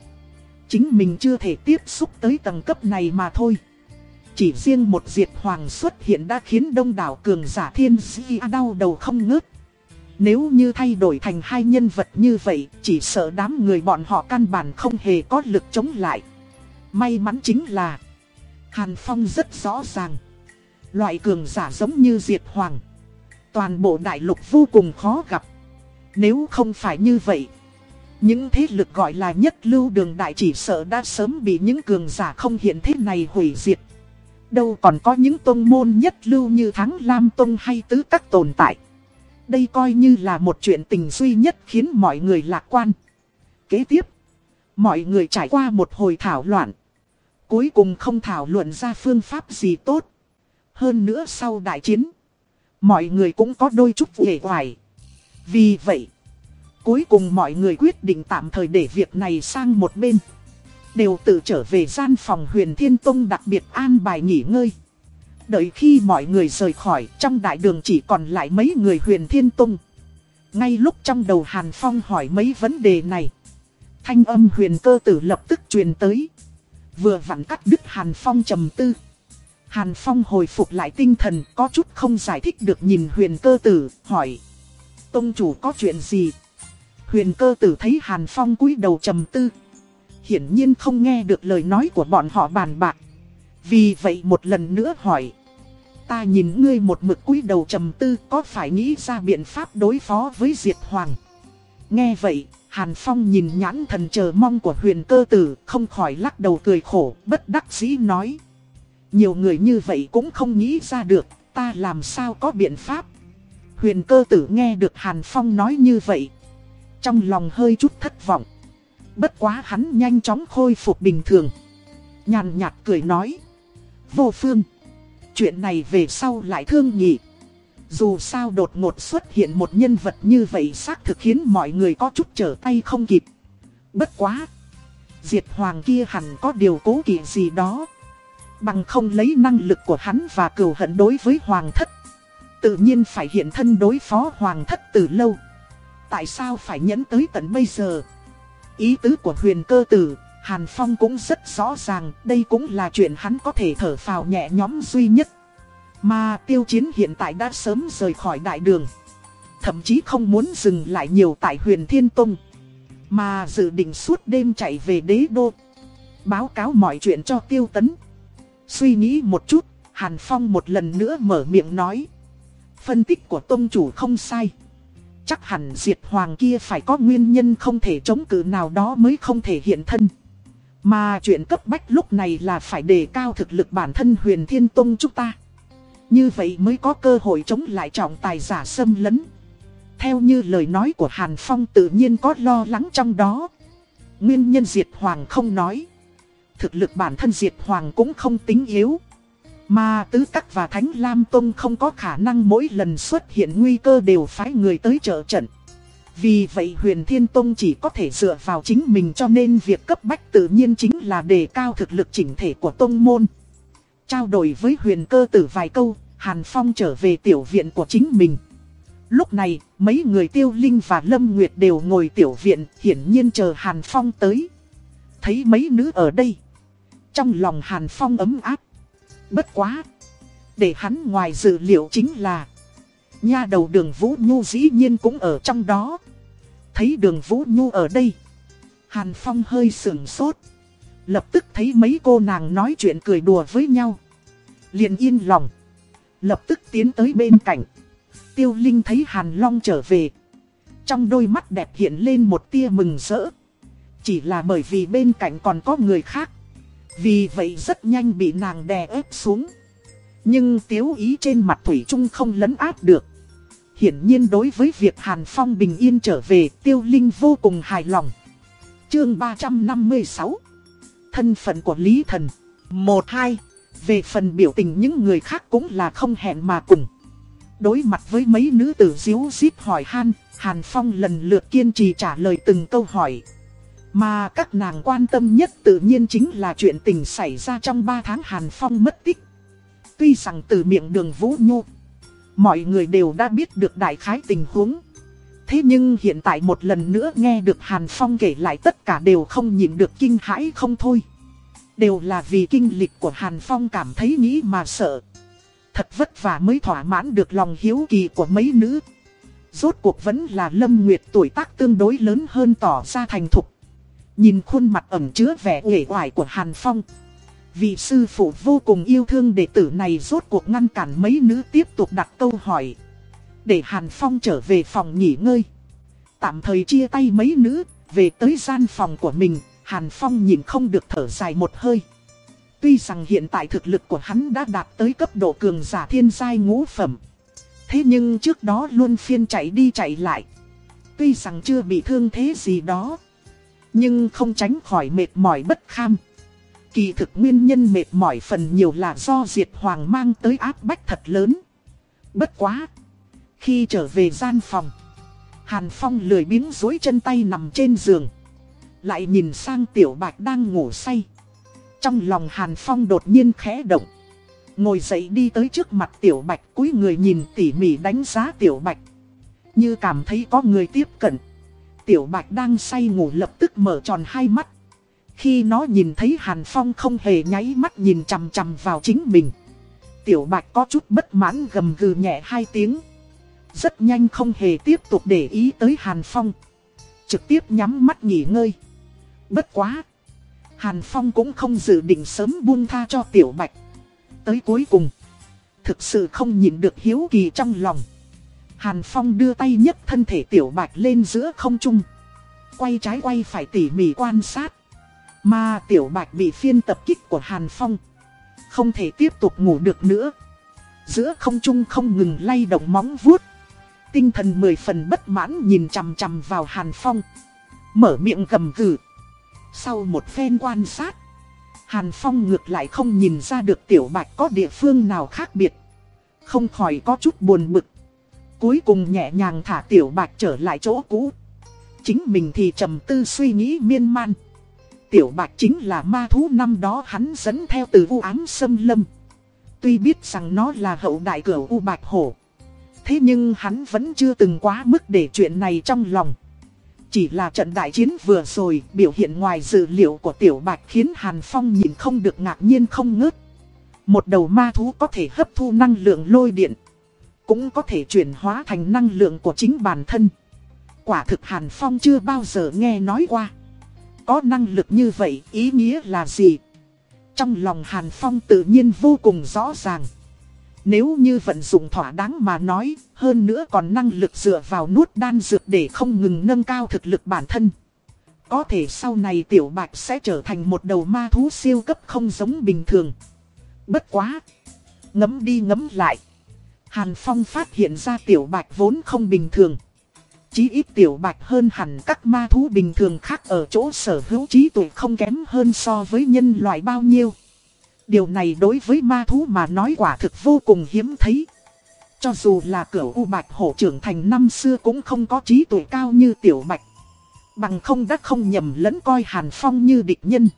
Chính mình chưa thể tiếp xúc tới tầng cấp này mà thôi. Chỉ riêng một diệt hoàng xuất hiện đã khiến đông đảo cường giả thiên di đau đầu không ngớt. Nếu như thay đổi thành hai nhân vật như vậy, chỉ sợ đám người bọn họ căn bản không hề có lực chống lại. May mắn chính là Hàn Phong rất rõ ràng. Loại cường giả giống như Diệt Hoàng. Toàn bộ đại lục vô cùng khó gặp. Nếu không phải như vậy, những thế lực gọi là nhất lưu đường đại chỉ sợ đã sớm bị những cường giả không hiện thế này hủy diệt. Đâu còn có những tôn môn nhất lưu như Thắng Lam Tông hay Tứ Các tồn tại. Đây coi như là một chuyện tình duy nhất khiến mọi người lạc quan. Kế tiếp, mọi người trải qua một hồi thảo loạn. Cuối cùng không thảo luận ra phương pháp gì tốt. Hơn nữa sau đại chiến, mọi người cũng có đôi chút hề hoài. Vì vậy, cuối cùng mọi người quyết định tạm thời để việc này sang một bên. Đều tự trở về gian phòng huyền thiên tông đặc biệt an bài nghỉ ngơi. Đợi khi mọi người rời khỏi, trong đại đường chỉ còn lại mấy người huyền thiên tông. Ngay lúc trong đầu Hàn Phong hỏi mấy vấn đề này, thanh âm huyền cơ tử lập tức truyền tới. Vừa vặn cắt đứt Hàn Phong trầm tư. Hàn Phong hồi phục lại tinh thần, có chút không giải thích được nhìn huyền cơ tử, hỏi. Tông chủ có chuyện gì? Huyền cơ tử thấy Hàn Phong cúi đầu trầm tư. Hiển nhiên không nghe được lời nói của bọn họ bàn bạc. Vì vậy một lần nữa hỏi. Ta nhìn ngươi một mực cúi đầu trầm tư có phải nghĩ ra biện pháp đối phó với Diệt Hoàng. Nghe vậy, Hàn Phong nhìn nhãn thần chờ mong của huyền cơ tử, không khỏi lắc đầu cười khổ, bất đắc dĩ nói. Nhiều người như vậy cũng không nghĩ ra được, ta làm sao có biện pháp. Huyền cơ tử nghe được Hàn Phong nói như vậy. Trong lòng hơi chút thất vọng. Bất quá hắn nhanh chóng khôi phục bình thường. Nhàn nhạt cười nói. Vô phương. Chuyện này về sau lại thương nhị. Dù sao đột ngột xuất hiện một nhân vật như vậy xác thực khiến mọi người có chút trở tay không kịp. Bất quá. Diệt hoàng kia hẳn có điều cố kỵ gì đó. Bằng không lấy năng lực của hắn và cừu hận đối với hoàng thất. Tự nhiên phải hiện thân đối phó hoàng thất từ lâu. Tại sao phải nhẫn tới tận bây giờ? Ý tứ của huyền cơ tử, Hàn Phong cũng rất rõ ràng, đây cũng là chuyện hắn có thể thở phào nhẹ nhõm duy nhất. Mà tiêu chiến hiện tại đã sớm rời khỏi đại đường. Thậm chí không muốn dừng lại nhiều tại huyền Thiên Tông. Mà dự định suốt đêm chạy về đế đô. Báo cáo mọi chuyện cho tiêu tấn. Suy nghĩ một chút, Hàn Phong một lần nữa mở miệng nói. Phân tích của tôn chủ không sai. Chắc hẳn diệt hoàng kia phải có nguyên nhân không thể chống cự nào đó mới không thể hiện thân. Mà chuyện cấp bách lúc này là phải đề cao thực lực bản thân huyền thiên tông chúng ta. Như vậy mới có cơ hội chống lại trọng tài giả xâm lấn. Theo như lời nói của Hàn Phong tự nhiên có lo lắng trong đó. Nguyên nhân diệt hoàng không nói. Thực lực bản thân diệt hoàng cũng không tính yếu. Mà Tứ Cắc và Thánh Lam Tông không có khả năng mỗi lần xuất hiện nguy cơ đều phái người tới trợ trận. Vì vậy huyền Thiên Tông chỉ có thể dựa vào chính mình cho nên việc cấp bách tự nhiên chính là đề cao thực lực chỉnh thể của Tông Môn. Trao đổi với huyền cơ tử vài câu, Hàn Phong trở về tiểu viện của chính mình. Lúc này, mấy người tiêu linh và lâm nguyệt đều ngồi tiểu viện, hiển nhiên chờ Hàn Phong tới. Thấy mấy nữ ở đây. Trong lòng Hàn Phong ấm áp. Bất quá. Để hắn ngoài dự liệu chính là. Nha đầu đường Vũ Nhu dĩ nhiên cũng ở trong đó. Thấy đường Vũ Nhu ở đây. Hàn Phong hơi sửng sốt. Lập tức thấy mấy cô nàng nói chuyện cười đùa với nhau. liền yên lòng. Lập tức tiến tới bên cạnh. Tiêu Linh thấy Hàn Long trở về. Trong đôi mắt đẹp hiện lên một tia mừng rỡ. Chỉ là bởi vì bên cạnh còn có người khác. Vì vậy rất nhanh bị nàng đè ép xuống. Nhưng tiếu ý trên mặt Thủy Trung không lấn áp được. Hiển nhiên đối với việc Hàn Phong bình yên trở về tiêu linh vô cùng hài lòng. Chương 356 Thân phận của Lý Thần 1-2 Về phần biểu tình những người khác cũng là không hẹn mà cùng. Đối mặt với mấy nữ tử diếu xít hỏi han, Hàn Phong lần lượt kiên trì trả lời từng câu hỏi. Mà các nàng quan tâm nhất tự nhiên chính là chuyện tình xảy ra trong 3 tháng Hàn Phong mất tích. Tuy rằng từ miệng đường Vũ Nhu, mọi người đều đã biết được đại khái tình huống. Thế nhưng hiện tại một lần nữa nghe được Hàn Phong kể lại tất cả đều không nhìn được kinh hãi không thôi. Đều là vì kinh lịch của Hàn Phong cảm thấy nghĩ mà sợ. Thật vất vả mới thỏa mãn được lòng hiếu kỳ của mấy nữ. Rốt cuộc vẫn là Lâm Nguyệt tuổi tác tương đối lớn hơn tỏ ra thành thục. Nhìn khuôn mặt ẩn chứa vẻ uể oải của Hàn Phong. Vị sư phụ vô cùng yêu thương đệ tử này rốt cuộc ngăn cản mấy nữ tiếp tục đặt câu hỏi. Để Hàn Phong trở về phòng nghỉ ngơi. Tạm thời chia tay mấy nữ, về tới gian phòng của mình, Hàn Phong nhìn không được thở dài một hơi. Tuy rằng hiện tại thực lực của hắn đã đạt tới cấp độ cường giả thiên giai ngũ phẩm. Thế nhưng trước đó luôn phiên chạy đi chạy lại. Tuy rằng chưa bị thương thế gì đó. Nhưng không tránh khỏi mệt mỏi bất kham. Kỳ thực nguyên nhân mệt mỏi phần nhiều là do diệt hoàng mang tới áp bách thật lớn. Bất quá. Khi trở về gian phòng. Hàn Phong lười biếng dối chân tay nằm trên giường. Lại nhìn sang tiểu bạch đang ngủ say. Trong lòng Hàn Phong đột nhiên khẽ động. Ngồi dậy đi tới trước mặt tiểu bạch cúi người nhìn tỉ mỉ đánh giá tiểu bạch. Như cảm thấy có người tiếp cận. Tiểu bạch đang say ngủ lập tức mở tròn hai mắt. Khi nó nhìn thấy Hàn Phong không hề nháy mắt nhìn chằm chằm vào chính mình. Tiểu bạch có chút bất mãn gầm gừ nhẹ hai tiếng. Rất nhanh không hề tiếp tục để ý tới Hàn Phong. Trực tiếp nhắm mắt nghỉ ngơi. Bất quá. Hàn Phong cũng không dự định sớm buông tha cho Tiểu Bạch. Tới cuối cùng. Thực sự không nhìn được hiếu kỳ trong lòng. Hàn Phong đưa tay nhấc thân thể Tiểu Bạch lên giữa không trung. Quay trái quay phải tỉ mỉ quan sát. Mà Tiểu Bạch bị phiên tập kích của Hàn Phong. Không thể tiếp tục ngủ được nữa. Giữa không trung không ngừng lay động móng vuốt. Tinh thần mười phần bất mãn nhìn chằm chằm vào Hàn Phong. Mở miệng gầm gừ. Sau một phen quan sát, Hàn Phong ngược lại không nhìn ra được tiểu bạch có địa phương nào khác biệt. Không khỏi có chút buồn bực. Cuối cùng nhẹ nhàng thả tiểu bạch trở lại chỗ cũ. Chính mình thì trầm tư suy nghĩ miên man. Tiểu bạch chính là ma thú năm đó hắn dẫn theo từ u ám xâm lâm. Tuy biết rằng nó là hậu đại cửa u bạch hổ. Thế nhưng hắn vẫn chưa từng quá mức để chuyện này trong lòng. Chỉ là trận đại chiến vừa rồi, biểu hiện ngoài dự liệu của Tiểu Bạch khiến Hàn Phong nhìn không được ngạc nhiên không ngớt. Một đầu ma thú có thể hấp thu năng lượng lôi điện. Cũng có thể chuyển hóa thành năng lượng của chính bản thân. Quả thực Hàn Phong chưa bao giờ nghe nói qua. Có năng lực như vậy ý nghĩa là gì? Trong lòng Hàn Phong tự nhiên vô cùng rõ ràng. Nếu như vận dụng thỏa đáng mà nói, hơn nữa còn năng lực dựa vào nuốt đan dược để không ngừng nâng cao thực lực bản thân. Có thể sau này tiểu bạch sẽ trở thành một đầu ma thú siêu cấp không giống bình thường. Bất quá. Ngấm đi ngấm lại. Hàn Phong phát hiện ra tiểu bạch vốn không bình thường. Chí ít tiểu bạch hơn hẳn các ma thú bình thường khác ở chỗ sở hữu trí tuệ không kém hơn so với nhân loại bao nhiêu. Điều này đối với ma thú mà nói quả thực vô cùng hiếm thấy. Cho dù là cửa U Bạch hổ trưởng thành năm xưa cũng không có trí tuệ cao như Tiểu Bạch. Bằng không đã không nhầm lẫn coi Hàn Phong như địch nhân.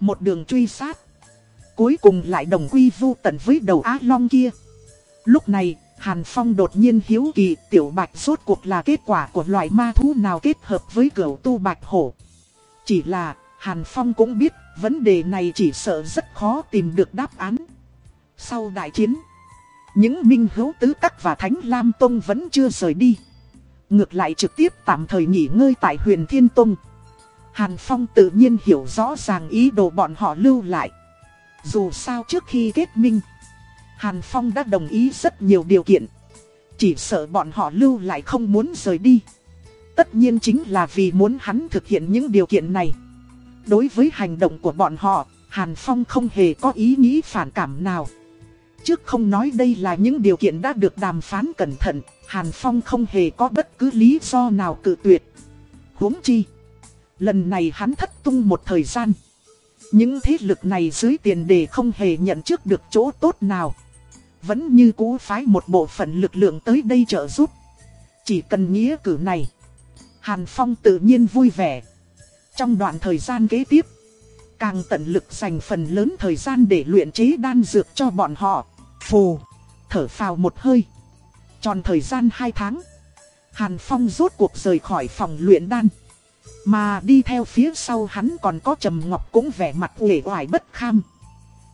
Một đường truy sát. Cuối cùng lại đồng quy vu tận với đầu Á Long kia. Lúc này, Hàn Phong đột nhiên hiếu kỳ Tiểu Bạch rốt cuộc là kết quả của loại ma thú nào kết hợp với cửu tu Bạch hổ. Chỉ là, Hàn Phong cũng biết Vấn đề này chỉ sợ rất khó tìm được đáp án. Sau đại chiến, những minh hữu tứ các và thánh Lam Tông vẫn chưa rời đi. Ngược lại trực tiếp tạm thời nghỉ ngơi tại huyền Thiên Tông. Hàn Phong tự nhiên hiểu rõ ràng ý đồ bọn họ lưu lại. Dù sao trước khi kết minh, Hàn Phong đã đồng ý rất nhiều điều kiện. Chỉ sợ bọn họ lưu lại không muốn rời đi. Tất nhiên chính là vì muốn hắn thực hiện những điều kiện này. Đối với hành động của bọn họ, Hàn Phong không hề có ý nghĩ phản cảm nào. Trước không nói đây là những điều kiện đã được đàm phán cẩn thận, Hàn Phong không hề có bất cứ lý do nào cự tuyệt. huống chi, lần này hắn thất tung một thời gian. Những thế lực này dưới tiền đề không hề nhận trước được chỗ tốt nào. Vẫn như cũ phái một bộ phận lực lượng tới đây trợ giúp. Chỉ cần nghĩa cử này, Hàn Phong tự nhiên vui vẻ. Trong đoạn thời gian kế tiếp, càng tận lực dành phần lớn thời gian để luyện chế đan dược cho bọn họ. Phù, thở phào một hơi. Tròn thời gian 2 tháng, Hàn Phong rốt cuộc rời khỏi phòng luyện đan. Mà đi theo phía sau hắn còn có Trầm Ngọc cũng vẻ mặt uể oải bất kham.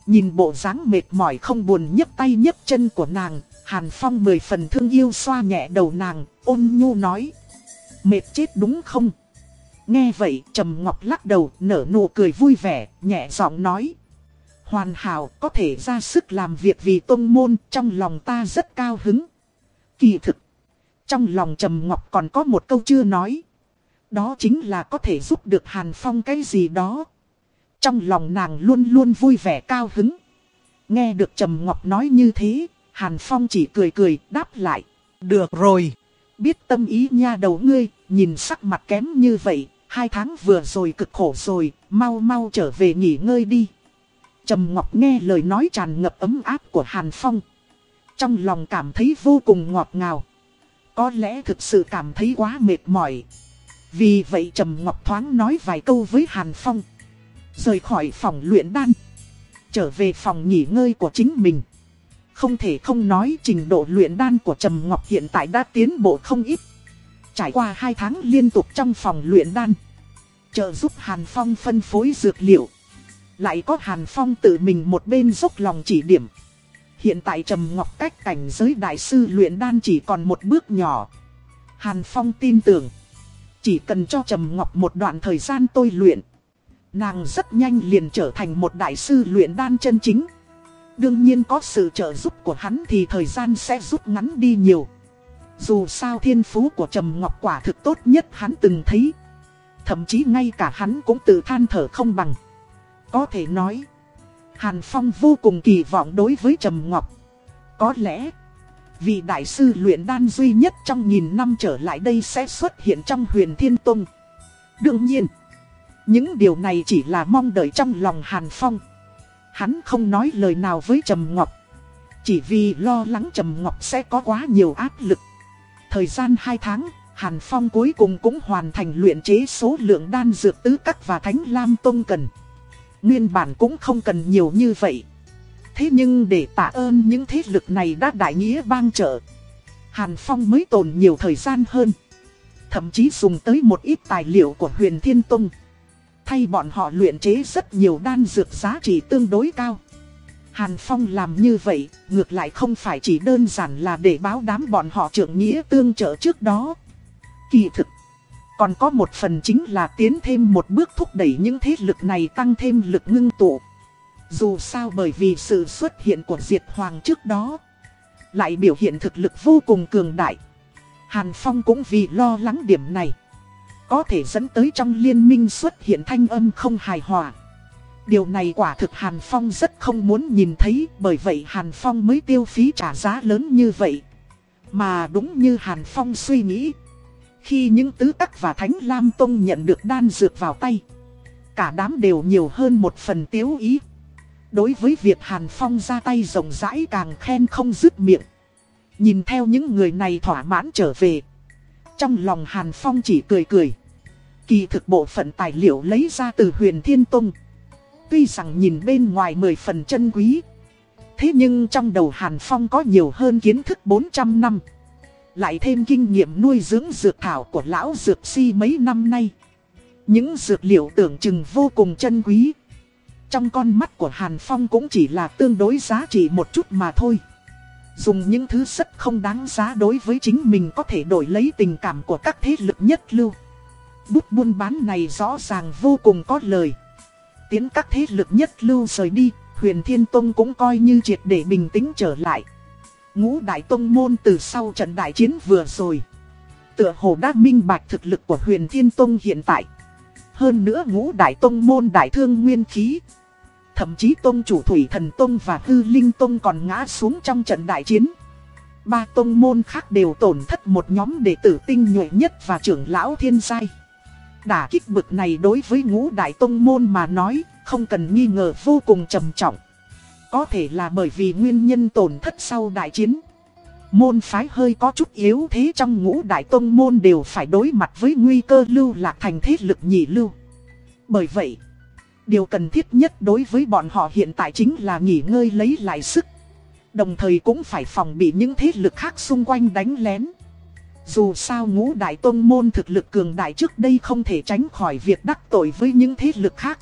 Nhìn bộ dáng mệt mỏi không buồn nhấc tay nhấc chân của nàng, Hàn Phong mười phần thương yêu xoa nhẹ đầu nàng, ôn nhu nói. Mệt chết đúng không? Nghe vậy Trầm Ngọc lắc đầu nở nụ cười vui vẻ, nhẹ giọng nói. Hoàn hảo có thể ra sức làm việc vì tôn môn trong lòng ta rất cao hứng. Kỳ thực. Trong lòng Trầm Ngọc còn có một câu chưa nói. Đó chính là có thể giúp được Hàn Phong cái gì đó. Trong lòng nàng luôn luôn vui vẻ cao hứng. Nghe được Trầm Ngọc nói như thế, Hàn Phong chỉ cười cười đáp lại. Được rồi. Biết tâm ý nha đầu ngươi, nhìn sắc mặt kém như vậy, hai tháng vừa rồi cực khổ rồi, mau mau trở về nghỉ ngơi đi. Trầm Ngọc nghe lời nói tràn ngập ấm áp của Hàn Phong. Trong lòng cảm thấy vô cùng ngọt ngào. Có lẽ thực sự cảm thấy quá mệt mỏi. Vì vậy Trầm Ngọc thoáng nói vài câu với Hàn Phong. Rời khỏi phòng luyện đan. Trở về phòng nghỉ ngơi của chính mình. Không thể không nói trình độ luyện đan của Trầm Ngọc hiện tại đã tiến bộ không ít. Trải qua 2 tháng liên tục trong phòng luyện đan. Trợ giúp Hàn Phong phân phối dược liệu. Lại có Hàn Phong tự mình một bên dốc lòng chỉ điểm. Hiện tại Trầm Ngọc cách cảnh giới đại sư luyện đan chỉ còn một bước nhỏ. Hàn Phong tin tưởng. Chỉ cần cho Trầm Ngọc một đoạn thời gian tôi luyện. Nàng rất nhanh liền trở thành một đại sư luyện đan chân chính. Đương nhiên có sự trợ giúp của hắn thì thời gian sẽ rút ngắn đi nhiều. Dù sao thiên phú của Trầm Ngọc quả thực tốt nhất hắn từng thấy. Thậm chí ngay cả hắn cũng tự than thở không bằng. Có thể nói, Hàn Phong vô cùng kỳ vọng đối với Trầm Ngọc. Có lẽ, vị đại sư luyện đan duy nhất trong nghìn năm trở lại đây sẽ xuất hiện trong huyền Thiên Tông. Đương nhiên, những điều này chỉ là mong đợi trong lòng Hàn Phong. Hắn không nói lời nào với Trầm Ngọc. Chỉ vì lo lắng Trầm Ngọc sẽ có quá nhiều áp lực. Thời gian 2 tháng, Hàn Phong cuối cùng cũng hoàn thành luyện chế số lượng đan dược tứ các và thánh lam tông cần. Nguyên bản cũng không cần nhiều như vậy. Thế nhưng để tạ ơn những thế lực này đã đại nghĩa bang trợ. Hàn Phong mới tồn nhiều thời gian hơn. Thậm chí dùng tới một ít tài liệu của huyền Thiên Tông. Thay bọn họ luyện chế rất nhiều đan dược giá trị tương đối cao. Hàn Phong làm như vậy, ngược lại không phải chỉ đơn giản là để báo đám bọn họ trưởng nghĩa tương trợ trước đó. Kỳ thực, còn có một phần chính là tiến thêm một bước thúc đẩy những thế lực này tăng thêm lực ngưng tụ. Dù sao bởi vì sự xuất hiện của Diệt Hoàng trước đó, lại biểu hiện thực lực vô cùng cường đại. Hàn Phong cũng vì lo lắng điểm này. Có thể dẫn tới trong liên minh xuất hiện thanh âm không hài hòa. Điều này quả thực Hàn Phong rất không muốn nhìn thấy, bởi vậy Hàn Phong mới tiêu phí trả giá lớn như vậy. Mà đúng như Hàn Phong suy nghĩ. Khi những tứ tắc và thánh Lam Tông nhận được đan dược vào tay. Cả đám đều nhiều hơn một phần tiếu ý. Đối với việc Hàn Phong ra tay rộng rãi càng khen không dứt miệng. Nhìn theo những người này thỏa mãn trở về. Trong lòng Hàn Phong chỉ cười cười. Kỳ thực bộ phận tài liệu lấy ra từ huyền Thiên Tông. Tuy rằng nhìn bên ngoài mười phần chân quý. Thế nhưng trong đầu Hàn Phong có nhiều hơn kiến thức 400 năm. Lại thêm kinh nghiệm nuôi dưỡng dược thảo của lão dược si mấy năm nay. Những dược liệu tưởng chừng vô cùng chân quý. Trong con mắt của Hàn Phong cũng chỉ là tương đối giá trị một chút mà thôi. Dùng những thứ rất không đáng giá đối với chính mình có thể đổi lấy tình cảm của các thế lực nhất lưu. Bút buôn bán này rõ ràng vô cùng có lời. Tiến các thế lực nhất lưu rời đi, huyền Thiên Tông cũng coi như triệt để bình tĩnh trở lại. Ngũ Đại Tông Môn từ sau trận đại chiến vừa rồi. Tựa hồ đã minh bạch thực lực của huyền Thiên Tông hiện tại. Hơn nữa ngũ Đại Tông Môn đại thương nguyên khí. Thậm chí Tông chủ Thủy Thần Tông và Hư Linh Tông còn ngã xuống trong trận đại chiến. Ba tông môn khác đều tổn thất một nhóm đệ tử tinh nhuệ nhất và trưởng lão thiên giai. Đả kích bực này đối với ngũ đại tông môn mà nói, không cần nghi ngờ vô cùng trầm trọng. Có thể là bởi vì nguyên nhân tổn thất sau đại chiến. Môn phái hơi có chút yếu thế trong ngũ đại tông môn đều phải đối mặt với nguy cơ lưu lạc thành thế lực nhị lưu. Bởi vậy, điều cần thiết nhất đối với bọn họ hiện tại chính là nghỉ ngơi lấy lại sức. Đồng thời cũng phải phòng bị những thế lực khác xung quanh đánh lén. Dù sao ngũ đại tôn môn thực lực cường đại trước đây không thể tránh khỏi việc đắc tội với những thế lực khác.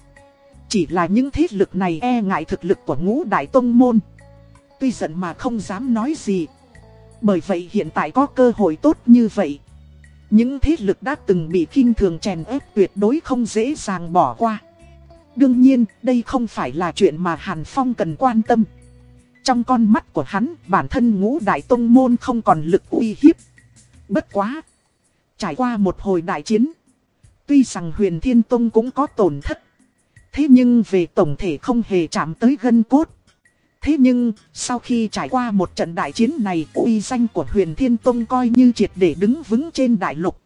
Chỉ là những thế lực này e ngại thực lực của ngũ đại tôn môn. Tuy giận mà không dám nói gì. Bởi vậy hiện tại có cơ hội tốt như vậy. Những thế lực đã từng bị kinh thường chèn ép tuyệt đối không dễ dàng bỏ qua. Đương nhiên, đây không phải là chuyện mà Hàn Phong cần quan tâm. Trong con mắt của hắn, bản thân ngũ đại tông môn không còn lực uy hiếp. Bất quá. Trải qua một hồi đại chiến. Tuy rằng huyền thiên tông cũng có tổn thất. Thế nhưng về tổng thể không hề chạm tới gân cốt. Thế nhưng, sau khi trải qua một trận đại chiến này, uy danh của huyền thiên tông coi như triệt để đứng vững trên đại lục.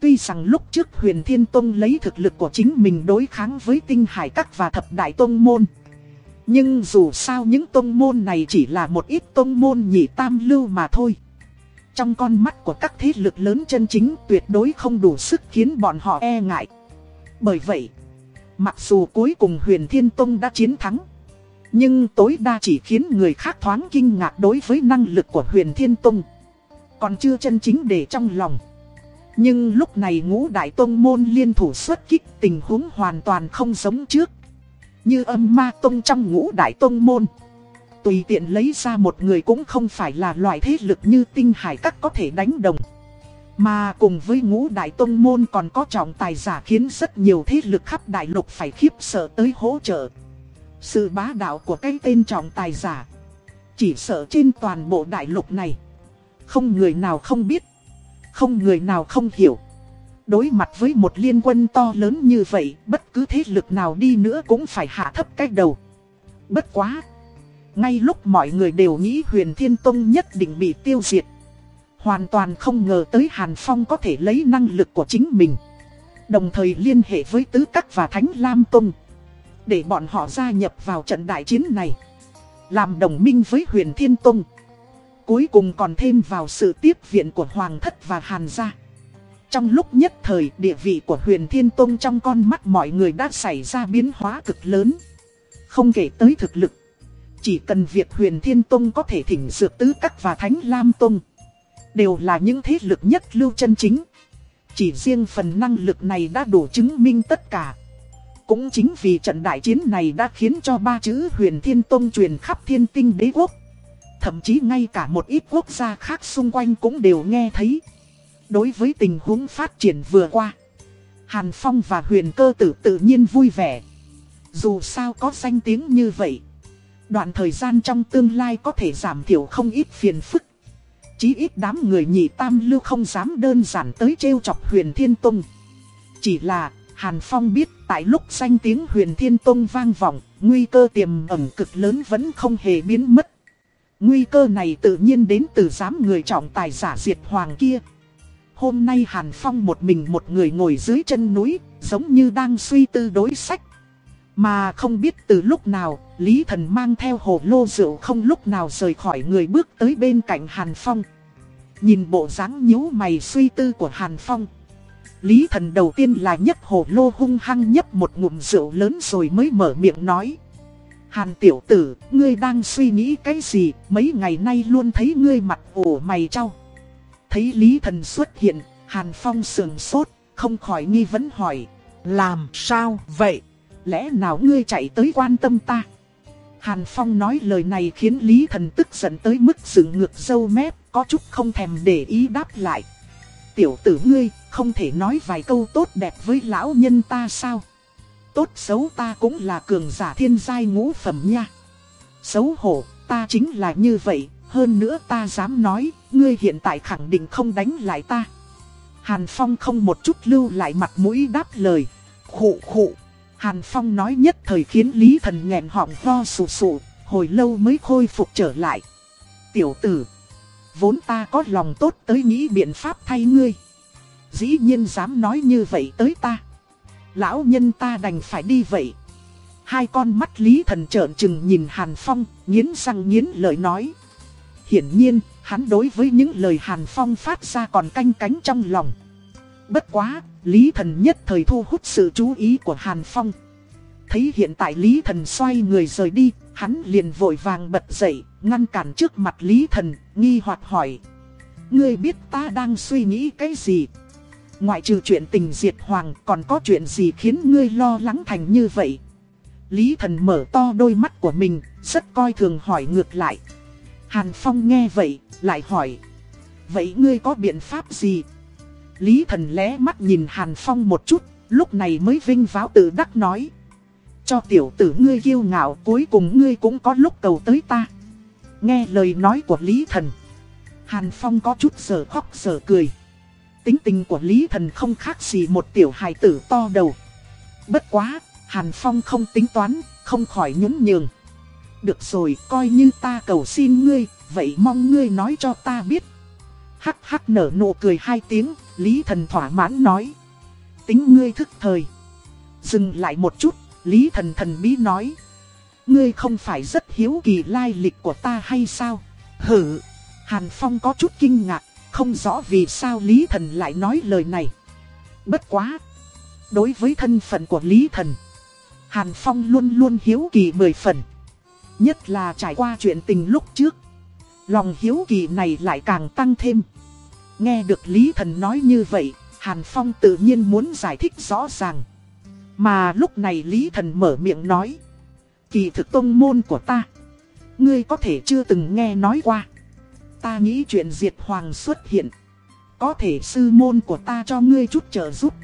Tuy rằng lúc trước huyền thiên tông lấy thực lực của chính mình đối kháng với tinh hải các và thập đại tông môn. Nhưng dù sao những tông môn này chỉ là một ít tông môn nhị tam lưu mà thôi. Trong con mắt của các thế lực lớn chân chính tuyệt đối không đủ sức khiến bọn họ e ngại. Bởi vậy, mặc dù cuối cùng huyền thiên tông đã chiến thắng. Nhưng tối đa chỉ khiến người khác thoáng kinh ngạc đối với năng lực của huyền thiên tông. Còn chưa chân chính để trong lòng. Nhưng lúc này ngũ đại tông môn liên thủ xuất kích, tình huống hoàn toàn không giống trước. Như âm ma tông trong ngũ đại tông môn. Tùy tiện lấy ra một người cũng không phải là loại thế lực như tinh hải các có thể đánh đồng. Mà cùng với ngũ đại tông môn còn có trọng tài giả khiến rất nhiều thế lực khắp đại lục phải khiếp sợ tới hỗ trợ. Sự bá đạo của cái tên trọng tài giả. Chỉ sợ trên toàn bộ đại lục này. Không người nào không biết. Không người nào không hiểu. Đối mặt với một liên quân to lớn như vậy, bất cứ thế lực nào đi nữa cũng phải hạ thấp cái đầu. Bất quá. Ngay lúc mọi người đều nghĩ huyền thiên tông nhất định bị tiêu diệt. Hoàn toàn không ngờ tới Hàn Phong có thể lấy năng lực của chính mình. Đồng thời liên hệ với Tứ Các và Thánh Lam Tông. Để bọn họ gia nhập vào trận đại chiến này. Làm đồng minh với huyền thiên tông. Cuối cùng còn thêm vào sự tiếp viện của Hoàng thất và Hàn gia. Trong lúc nhất thời, địa vị của huyền thiên tông trong con mắt mọi người đã xảy ra biến hóa cực lớn. Không kể tới thực lực. Chỉ cần việc huyền thiên tông có thể thỉnh dược tứ các và thánh lam tông. Đều là những thế lực nhất lưu chân chính. Chỉ riêng phần năng lực này đã đủ chứng minh tất cả. Cũng chính vì trận đại chiến này đã khiến cho ba chữ huyền thiên tông truyền khắp thiên tinh đế quốc. Thậm chí ngay cả một ít quốc gia khác xung quanh cũng đều nghe thấy. Đối với tình huống phát triển vừa qua, Hàn Phong và huyền cơ tử tự nhiên vui vẻ. Dù sao có danh tiếng như vậy, đoạn thời gian trong tương lai có thể giảm thiểu không ít phiền phức. Chí ít đám người nhị tam lưu không dám đơn giản tới trêu chọc huyền thiên tông. Chỉ là, Hàn Phong biết tại lúc danh tiếng huyền thiên tông vang vọng, nguy cơ tiềm ẩn cực lớn vẫn không hề biến mất. Nguy cơ này tự nhiên đến từ giám người trọng tài giả diệt hoàng kia. Hôm nay Hàn Phong một mình một người ngồi dưới chân núi, giống như đang suy tư đối sách. Mà không biết từ lúc nào, Lý Thần mang theo hồ lô rượu không lúc nào rời khỏi người bước tới bên cạnh Hàn Phong. Nhìn bộ dáng nhíu mày suy tư của Hàn Phong. Lý Thần đầu tiên là nhấp hồ lô hung hăng nhấp một ngụm rượu lớn rồi mới mở miệng nói. Hàn tiểu tử, ngươi đang suy nghĩ cái gì, mấy ngày nay luôn thấy ngươi mặt ổ mày trao. Thấy Lý Thần xuất hiện, Hàn Phong sườn sốt, không khỏi nghi vấn hỏi. Làm sao vậy? Lẽ nào ngươi chạy tới quan tâm ta? Hàn Phong nói lời này khiến Lý Thần tức giận tới mức dựng ngược sâu mép, có chút không thèm để ý đáp lại. Tiểu tử ngươi, không thể nói vài câu tốt đẹp với lão nhân ta sao? Tốt xấu ta cũng là cường giả thiên giai ngũ phẩm nha. Xấu hổ, ta chính là như vậy, hơn nữa ta dám nói, ngươi hiện tại khẳng định không đánh lại ta. Hàn Phong không một chút lưu lại mặt mũi đáp lời. Khụ khụ. Hàn Phong nói nhất thời khiến Lý Thần nghẹn họng ho sù sụ, hồi lâu mới khôi phục trở lại. Tiểu tử, vốn ta có lòng tốt tới nghĩ biện pháp thay ngươi. Dĩ nhiên dám nói như vậy tới ta. Lão nhân ta đành phải đi vậy. Hai con mắt Lý Thần trợn trừng nhìn Hàn Phong, nghiến răng nghiến lời nói. Hiển nhiên, hắn đối với những lời Hàn Phong phát ra còn canh cánh trong lòng. Bất quá, Lý Thần nhất thời thu hút sự chú ý của Hàn Phong. Thấy hiện tại Lý Thần xoay người rời đi, hắn liền vội vàng bật dậy, ngăn cản trước mặt Lý Thần, nghi hoặc hỏi. Ngươi biết ta đang suy nghĩ cái gì? Ngoại trừ chuyện tình diệt hoàng còn có chuyện gì khiến ngươi lo lắng thành như vậy? Lý thần mở to đôi mắt của mình, rất coi thường hỏi ngược lại. Hàn Phong nghe vậy, lại hỏi. Vậy ngươi có biện pháp gì? Lý thần lé mắt nhìn Hàn Phong một chút, lúc này mới vinh váo tự đắc nói. Cho tiểu tử ngươi kiêu ngạo cuối cùng ngươi cũng có lúc cầu tới ta. Nghe lời nói của Lý thần. Hàn Phong có chút sợ khóc sợ cười. Tính tình của Lý thần không khác gì một tiểu hài tử to đầu. Bất quá, Hàn Phong không tính toán, không khỏi nhún nhường. Được rồi, coi như ta cầu xin ngươi, vậy mong ngươi nói cho ta biết. Hắc hắc nở nụ cười hai tiếng, Lý thần thỏa mãn nói. Tính ngươi thức thời. Dừng lại một chút, Lý thần thần bí nói. Ngươi không phải rất hiếu kỳ lai lịch của ta hay sao? Hử! Hàn Phong có chút kinh ngạc, không rõ vì sao Lý thần lại nói lời này. Bất quá! Đối với thân phận của Lý thần, Hàn Phong luôn luôn hiếu kỳ mười phần. Nhất là trải qua chuyện tình lúc trước. Lòng hiếu kỳ này lại càng tăng thêm. Nghe được Lý Thần nói như vậy, Hàn Phong tự nhiên muốn giải thích rõ ràng. Mà lúc này Lý Thần mở miệng nói. Kỳ thực tông môn của ta. Ngươi có thể chưa từng nghe nói qua. Ta nghĩ chuyện diệt hoàng xuất hiện. Có thể sư môn của ta cho ngươi chút trợ giúp.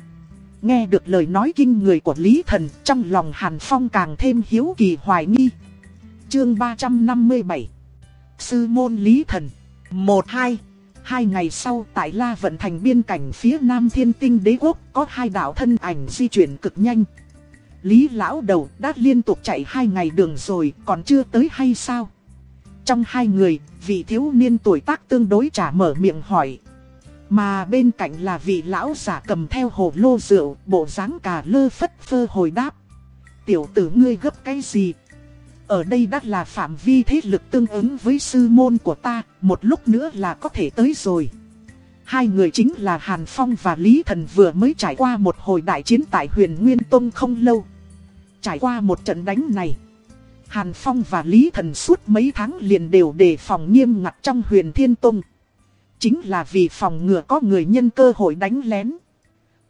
Nghe được lời nói kinh người của Lý Thần, trong lòng Hàn Phong càng thêm hiếu kỳ hoài nghi. Chương 357 Sư môn Lý Thần 1-2 Hai ngày sau tại La Vận Thành biên cảnh phía Nam Thiên Tinh Đế Quốc có hai đạo thân ảnh di chuyển cực nhanh. Lý Lão Đầu đã liên tục chạy hai ngày đường rồi còn chưa tới hay sao? Trong hai người, vị thiếu niên tuổi tác tương đối trả mở miệng hỏi. Mà bên cạnh là vị lão giả cầm theo hồ lô rượu, bộ dáng cà lơ phất phơ hồi đáp. Tiểu tử ngươi gấp cái gì? Ở đây đã là phạm vi thế lực tương ứng với sư môn của ta, một lúc nữa là có thể tới rồi. Hai người chính là Hàn Phong và Lý Thần vừa mới trải qua một hồi đại chiến tại huyền Nguyên Tông không lâu. Trải qua một trận đánh này, Hàn Phong và Lý Thần suốt mấy tháng liền đều đề phòng nghiêm ngặt trong huyền Thiên Tông. Chính là vì phòng ngừa có người nhân cơ hội đánh lén.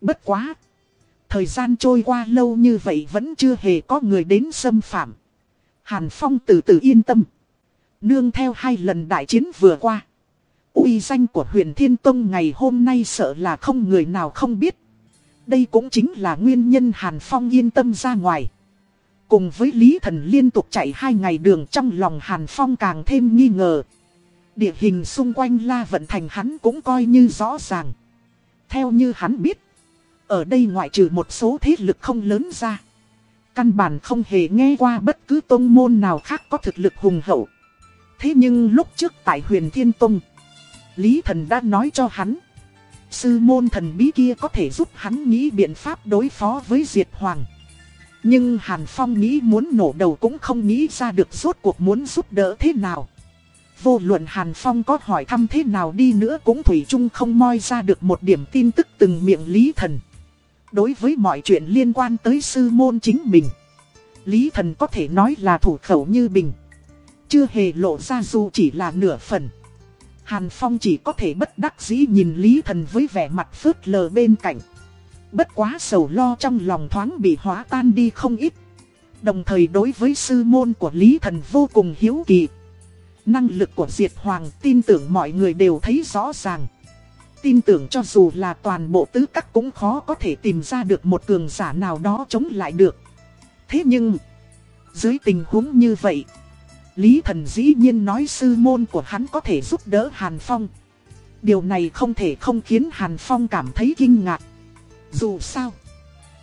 Bất quá! Thời gian trôi qua lâu như vậy vẫn chưa hề có người đến xâm phạm. Hàn Phong từ từ yên tâm. Nương theo hai lần đại chiến vừa qua. uy danh của huyền Thiên Tông ngày hôm nay sợ là không người nào không biết. Đây cũng chính là nguyên nhân Hàn Phong yên tâm ra ngoài. Cùng với Lý Thần liên tục chạy hai ngày đường trong lòng Hàn Phong càng thêm nghi ngờ. Địa hình xung quanh La Vận Thành hắn cũng coi như rõ ràng. Theo như hắn biết, ở đây ngoại trừ một số thế lực không lớn ra. Căn bản không hề nghe qua bất cứ tôn môn nào khác có thực lực hùng hậu. Thế nhưng lúc trước tại huyền Thiên Tông, Lý Thần đã nói cho hắn. Sư môn thần bí kia có thể giúp hắn nghĩ biện pháp đối phó với Diệt Hoàng. Nhưng Hàn Phong nghĩ muốn nổ đầu cũng không nghĩ ra được rốt cuộc muốn giúp đỡ thế nào. Vô luận Hàn Phong có hỏi thăm thế nào đi nữa cũng Thủy chung không moi ra được một điểm tin tức từng miệng Lý Thần. Đối với mọi chuyện liên quan tới sư môn chính mình, Lý thần có thể nói là thủ khẩu như bình Chưa hề lộ ra dù chỉ là nửa phần Hàn Phong chỉ có thể bất đắc dĩ nhìn Lý thần với vẻ mặt phớt lờ bên cạnh Bất quá sầu lo trong lòng thoáng bị hóa tan đi không ít Đồng thời đối với sư môn của Lý thần vô cùng hiếu kỳ Năng lực của Diệt Hoàng tin tưởng mọi người đều thấy rõ ràng tin tưởng cho dù là toàn bộ tứ các cũng khó có thể tìm ra được một cường giả nào đó chống lại được. Thế nhưng, dưới tình huống như vậy, Lý Thần dĩ nhiên nói sư môn của hắn có thể giúp đỡ Hàn Phong. Điều này không thể không khiến Hàn Phong cảm thấy kinh ngạc. Dù sao,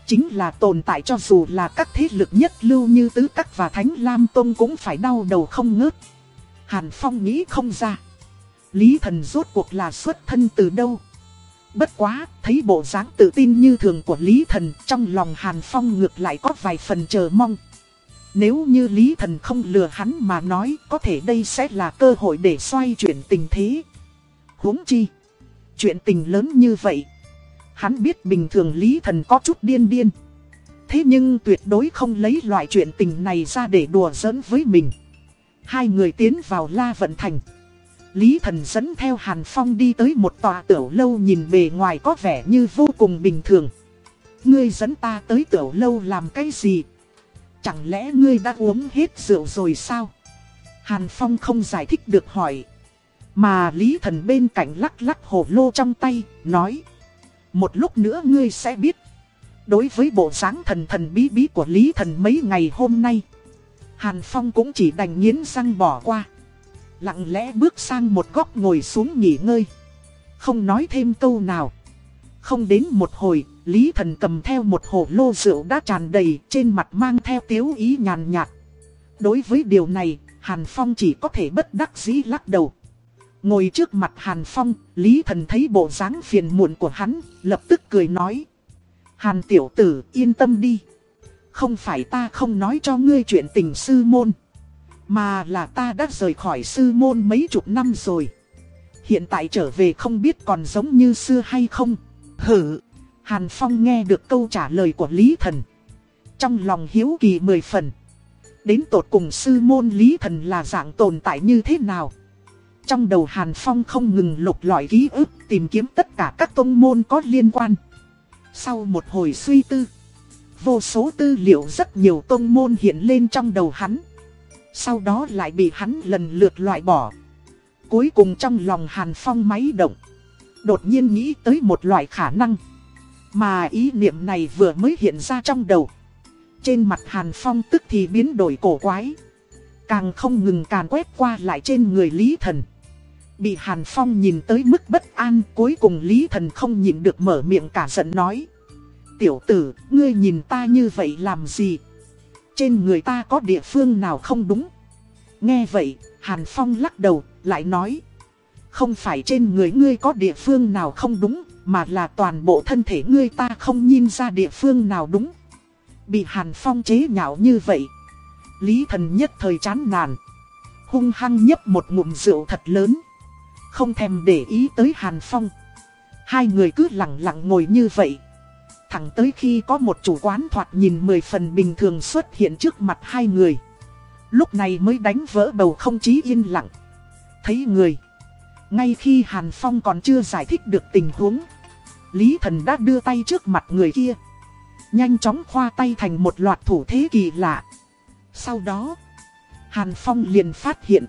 chính là tồn tại cho dù là các thế lực nhất lưu như Tứ Các và Thánh Lam Tông cũng phải đau đầu không ngớt. Hàn Phong nghĩ không ra. Lý thần rốt cuộc là xuất thân từ đâu? Bất quá, thấy bộ dáng tự tin như thường của Lý thần trong lòng Hàn Phong ngược lại có vài phần chờ mong. Nếu như Lý thần không lừa hắn mà nói có thể đây sẽ là cơ hội để xoay chuyển tình thế. huống chi, chuyện tình lớn như vậy. Hắn biết bình thường Lý thần có chút điên điên. Thế nhưng tuyệt đối không lấy loại chuyện tình này ra để đùa giỡn với mình. Hai người tiến vào La Vận Thành. Lý Thần dẫn theo Hàn Phong đi tới một tòa tiểu lâu nhìn bề ngoài có vẻ như vô cùng bình thường. Ngươi dẫn ta tới tiểu lâu làm cái gì? Chẳng lẽ ngươi đã uống hết rượu rồi sao? Hàn Phong không giải thích được hỏi. Mà Lý Thần bên cạnh lắc lắc hồ lô trong tay, nói. Một lúc nữa ngươi sẽ biết. Đối với bộ dáng thần thần bí bí của Lý Thần mấy ngày hôm nay, Hàn Phong cũng chỉ đành nghiến răng bỏ qua. Lặng lẽ bước sang một góc ngồi xuống nghỉ ngơi. Không nói thêm câu nào. Không đến một hồi, Lý Thần cầm theo một hồ lô rượu đã tràn đầy trên mặt mang theo tiếu ý nhàn nhạt. Đối với điều này, Hàn Phong chỉ có thể bất đắc dĩ lắc đầu. Ngồi trước mặt Hàn Phong, Lý Thần thấy bộ dáng phiền muộn của hắn, lập tức cười nói. Hàn tiểu tử yên tâm đi. Không phải ta không nói cho ngươi chuyện tình sư môn. Mà là ta đã rời khỏi sư môn mấy chục năm rồi. Hiện tại trở về không biết còn giống như xưa hay không. Hử. Hàn Phong nghe được câu trả lời của Lý Thần. Trong lòng hiếu kỳ mười phần. Đến tột cùng sư môn Lý Thần là dạng tồn tại như thế nào? Trong đầu Hàn Phong không ngừng lục lọi ký ức tìm kiếm tất cả các tông môn có liên quan. Sau một hồi suy tư, vô số tư liệu rất nhiều tông môn hiện lên trong đầu hắn. Sau đó lại bị hắn lần lượt loại bỏ. Cuối cùng trong lòng Hàn Phong máy động. Đột nhiên nghĩ tới một loại khả năng. Mà ý niệm này vừa mới hiện ra trong đầu. Trên mặt Hàn Phong tức thì biến đổi cổ quái. Càng không ngừng càn quét qua lại trên người Lý Thần. Bị Hàn Phong nhìn tới mức bất an cuối cùng Lý Thần không nhịn được mở miệng cả giận nói. Tiểu tử, ngươi nhìn ta như vậy làm gì? Trên người ta có địa phương nào không đúng? Nghe vậy, Hàn Phong lắc đầu, lại nói. Không phải trên người ngươi có địa phương nào không đúng, mà là toàn bộ thân thể ngươi ta không nhìn ra địa phương nào đúng. Bị Hàn Phong chế nhạo như vậy. Lý thần nhất thời chán nản. Hung hăng nhấp một ngụm rượu thật lớn. Không thèm để ý tới Hàn Phong. Hai người cứ lặng lặng ngồi như vậy. Thẳng tới khi có một chủ quán thoạt nhìn mười phần bình thường xuất hiện trước mặt hai người. Lúc này mới đánh vỡ bầu không khí yên lặng. Thấy người. Ngay khi Hàn Phong còn chưa giải thích được tình huống. Lý Thần đã đưa tay trước mặt người kia. Nhanh chóng khoa tay thành một loạt thủ thế kỳ lạ. Sau đó, Hàn Phong liền phát hiện.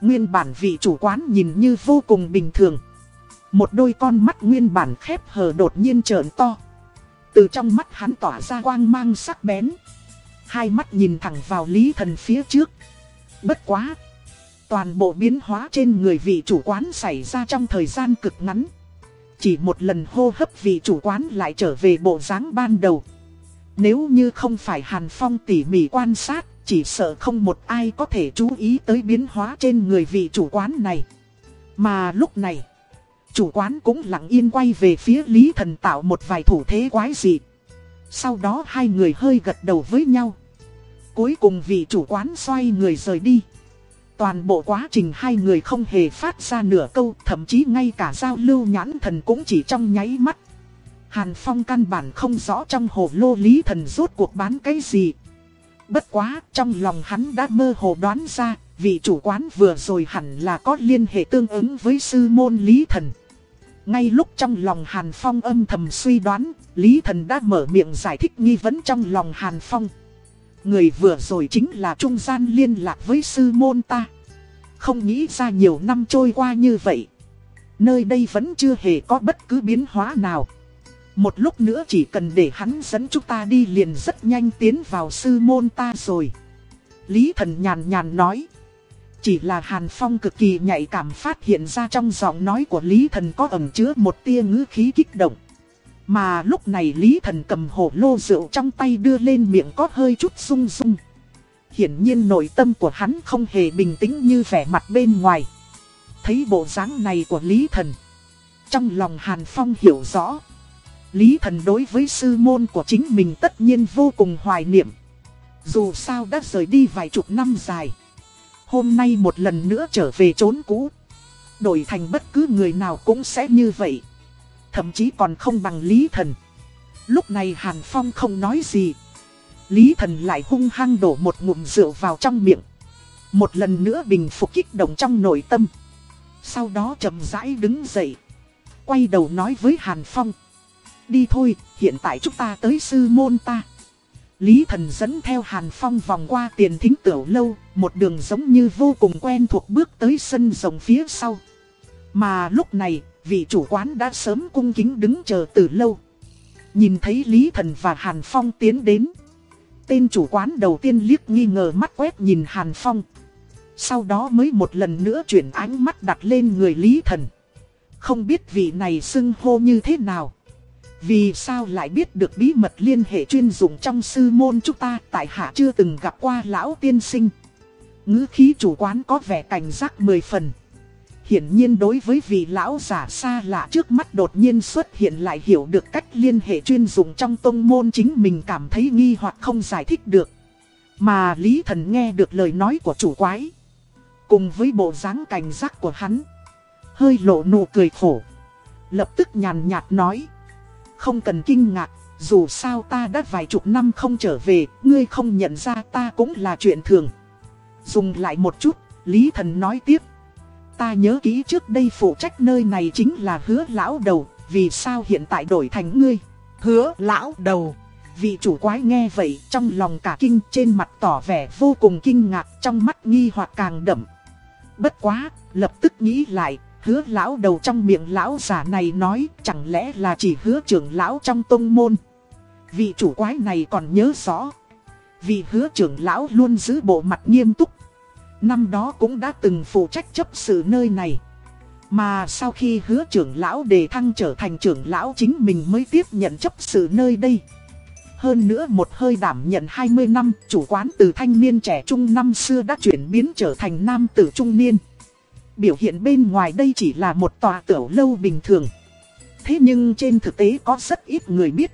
Nguyên bản vị chủ quán nhìn như vô cùng bình thường. Một đôi con mắt nguyên bản khép hờ đột nhiên trợn to. Từ trong mắt hắn tỏa ra quang mang sắc bén. Hai mắt nhìn thẳng vào Lý Thần phía trước. Bất quá. Toàn bộ biến hóa trên người vị chủ quán xảy ra trong thời gian cực ngắn. Chỉ một lần hô hấp vị chủ quán lại trở về bộ dáng ban đầu. Nếu như không phải Hàn Phong tỉ mỉ quan sát, chỉ sợ không một ai có thể chú ý tới biến hóa trên người vị chủ quán này. Mà lúc này, chủ quán cũng lặng yên quay về phía Lý Thần tạo một vài thủ thế quái dị. Sau đó hai người hơi gật đầu với nhau. Cuối cùng vị chủ quán xoay người rời đi. Toàn bộ quá trình hai người không hề phát ra nửa câu, thậm chí ngay cả giao lưu nhãn thần cũng chỉ trong nháy mắt. Hàn Phong căn bản không rõ trong hồ lô lý thần rốt cuộc bán cái gì. Bất quá, trong lòng hắn đã mơ hồ đoán ra, vị chủ quán vừa rồi hẳn là có liên hệ tương ứng với sư môn lý thần. Ngay lúc trong lòng Hàn Phong âm thầm suy đoán, Lý Thần đã mở miệng giải thích nghi vấn trong lòng Hàn Phong. Người vừa rồi chính là trung gian liên lạc với sư môn ta. Không nghĩ ra nhiều năm trôi qua như vậy. Nơi đây vẫn chưa hề có bất cứ biến hóa nào. Một lúc nữa chỉ cần để hắn dẫn chúng ta đi liền rất nhanh tiến vào sư môn ta rồi. Lý thần nhàn nhàn nói. Chỉ là Hàn Phong cực kỳ nhạy cảm phát hiện ra trong giọng nói của Lý thần có ẩn chứa một tia ngữ khí kích động. Mà lúc này Lý thần cầm hổ lô rượu trong tay đưa lên miệng có hơi chút sung sung. Hiển nhiên nội tâm của hắn không hề bình tĩnh như vẻ mặt bên ngoài. Thấy bộ dáng này của Lý thần. Trong lòng Hàn Phong hiểu rõ. Lý thần đối với sư môn của chính mình tất nhiên vô cùng hoài niệm. Dù sao đã rời đi vài chục năm dài. Hôm nay một lần nữa trở về trốn cũ. Đổi thành bất cứ người nào cũng sẽ như vậy. Thậm chí còn không bằng Lý thần. Lúc này Hàn Phong không nói gì. Lý thần lại hung hăng đổ một ngụm rượu vào trong miệng. Một lần nữa bình phục kích động trong nội tâm. Sau đó chậm rãi đứng dậy. Quay đầu nói với Hàn Phong. Đi thôi, hiện tại chúng ta tới sư môn ta. Lý thần dẫn theo Hàn Phong vòng qua tiền thính tiểu lâu, một đường giống như vô cùng quen thuộc bước tới sân rồng phía sau. Mà lúc này, vị chủ quán đã sớm cung kính đứng chờ từ lâu. Nhìn thấy Lý thần và Hàn Phong tiến đến. Tên chủ quán đầu tiên liếc nghi ngờ mắt quét nhìn Hàn Phong. Sau đó mới một lần nữa chuyển ánh mắt đặt lên người Lý thần. Không biết vị này xưng hô như thế nào. Vì sao lại biết được bí mật liên hệ chuyên dụng trong sư môn chúng ta tại hạ chưa từng gặp qua lão tiên sinh. ngữ khí chủ quán có vẻ cảnh giác mười phần. Hiển nhiên đối với vị lão giả xa lạ trước mắt đột nhiên xuất hiện lại hiểu được cách liên hệ chuyên dụng trong tông môn chính mình cảm thấy nghi hoặc không giải thích được. Mà Lý Thần nghe được lời nói của chủ quái. Cùng với bộ dáng cảnh giác của hắn. Hơi lộ nụ cười khổ. Lập tức nhàn nhạt nói. Không cần kinh ngạc, dù sao ta đã vài chục năm không trở về, ngươi không nhận ra ta cũng là chuyện thường. Dùng lại một chút, Lý Thần nói tiếp. Ta nhớ kỹ trước đây phụ trách nơi này chính là hứa lão đầu, vì sao hiện tại đổi thành ngươi? Hứa lão đầu. Vị chủ quái nghe vậy trong lòng cả kinh trên mặt tỏ vẻ vô cùng kinh ngạc trong mắt nghi hoặc càng đậm. Bất quá, lập tức nghĩ lại, hứa lão đầu trong miệng lão giả này nói chẳng lẽ là chỉ hứa trưởng lão trong tông môn. Vị chủ quái này còn nhớ rõ. Vị hứa trưởng lão luôn giữ bộ mặt nghiêm túc. Năm đó cũng đã từng phụ trách chấp sự nơi này. Mà sau khi hứa trưởng lão đề thăng trở thành trưởng lão chính mình mới tiếp nhận chấp sự nơi đây. Hơn nữa một hơi đảm nhận 20 năm, chủ quán từ thanh niên trẻ trung năm xưa đã chuyển biến trở thành nam tử trung niên. Biểu hiện bên ngoài đây chỉ là một tòa tiểu lâu bình thường. Thế nhưng trên thực tế có rất ít người biết.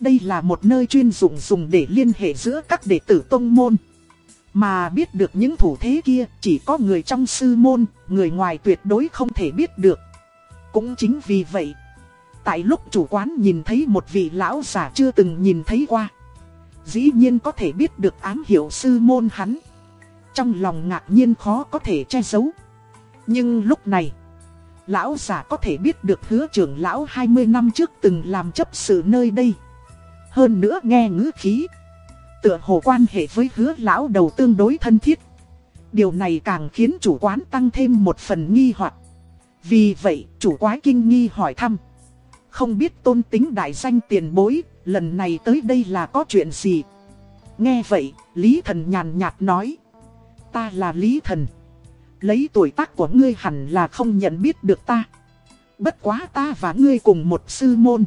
Đây là một nơi chuyên dụng dùng để liên hệ giữa các đệ tử tông môn. Mà biết được những thủ thế kia chỉ có người trong sư môn, người ngoài tuyệt đối không thể biết được. Cũng chính vì vậy, tại lúc chủ quán nhìn thấy một vị lão giả chưa từng nhìn thấy qua. Dĩ nhiên có thể biết được ám hiệu sư môn hắn. Trong lòng ngạc nhiên khó có thể che giấu. Nhưng lúc này, lão giả có thể biết được hứa trưởng lão 20 năm trước từng làm chấp sự nơi đây. Hơn nữa nghe ngữ khí, tựa hồ quan hệ với hứa lão đầu tương đối thân thiết. Điều này càng khiến chủ quán tăng thêm một phần nghi hoặc. Vì vậy, chủ quái kinh nghi hỏi thăm. Không biết tôn tính đại danh tiền bối, lần này tới đây là có chuyện gì? Nghe vậy, Lý Thần nhàn nhạt nói. Ta là Lý Thần. Lấy tuổi tác của ngươi hẳn là không nhận biết được ta. Bất quá ta và ngươi cùng một sư môn.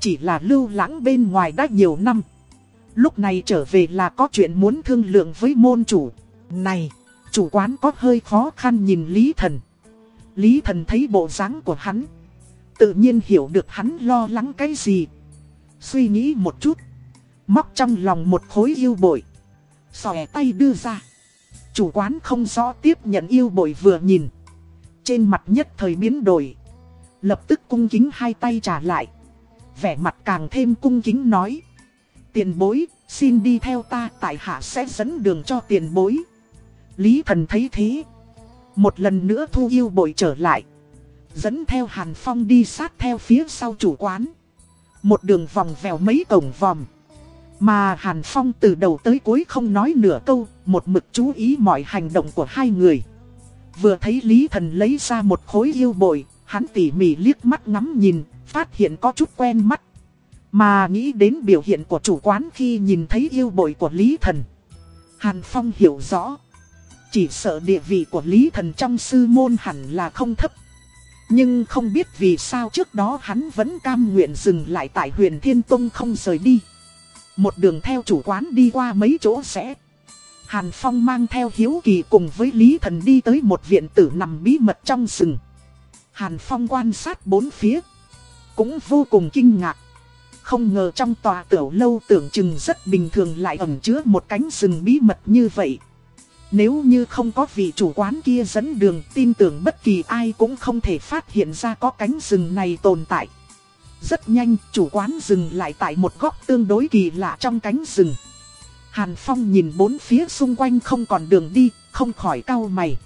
Chỉ là lưu lãng bên ngoài đã nhiều năm. Lúc này trở về là có chuyện muốn thương lượng với môn chủ. Này, chủ quán có hơi khó khăn nhìn Lý Thần. Lý Thần thấy bộ dáng của hắn. Tự nhiên hiểu được hắn lo lắng cái gì. Suy nghĩ một chút. Móc trong lòng một khối yêu bội. Xòe tay đưa ra. Chủ quán không rõ tiếp nhận yêu bội vừa nhìn. Trên mặt nhất thời biến đổi. Lập tức cung kính hai tay trả lại. Vẻ mặt càng thêm cung kính nói. Tiền bối, xin đi theo ta tại hạ sẽ dẫn đường cho tiền bối. Lý thần thấy thế. Một lần nữa thu yêu bội trở lại. Dẫn theo Hàn Phong đi sát theo phía sau chủ quán. Một đường vòng vèo mấy cổng vòng. Mà Hàn Phong từ đầu tới cuối không nói nửa câu, một mực chú ý mọi hành động của hai người. Vừa thấy Lý Thần lấy ra một khối yêu bội, hắn tỉ mỉ liếc mắt ngắm nhìn, phát hiện có chút quen mắt. Mà nghĩ đến biểu hiện của chủ quán khi nhìn thấy yêu bội của Lý Thần. Hàn Phong hiểu rõ. Chỉ sợ địa vị của Lý Thần trong sư môn hẳn là không thấp. Nhưng không biết vì sao trước đó hắn vẫn cam nguyện dừng lại tại huyền Thiên Tông không rời đi. Một đường theo chủ quán đi qua mấy chỗ sẽ. Hàn Phong mang theo hiếu kỳ cùng với Lý Thần đi tới một viện tử nằm bí mật trong rừng. Hàn Phong quan sát bốn phía. Cũng vô cùng kinh ngạc. Không ngờ trong tòa tiểu lâu tưởng chừng rất bình thường lại ẩn chứa một cánh rừng bí mật như vậy. Nếu như không có vị chủ quán kia dẫn đường, tin tưởng bất kỳ ai cũng không thể phát hiện ra có cánh rừng này tồn tại. Rất nhanh, chủ quán dừng lại tại một góc tương đối kỳ lạ trong cánh rừng. Hàn Phong nhìn bốn phía xung quanh không còn đường đi, không khỏi cau mày.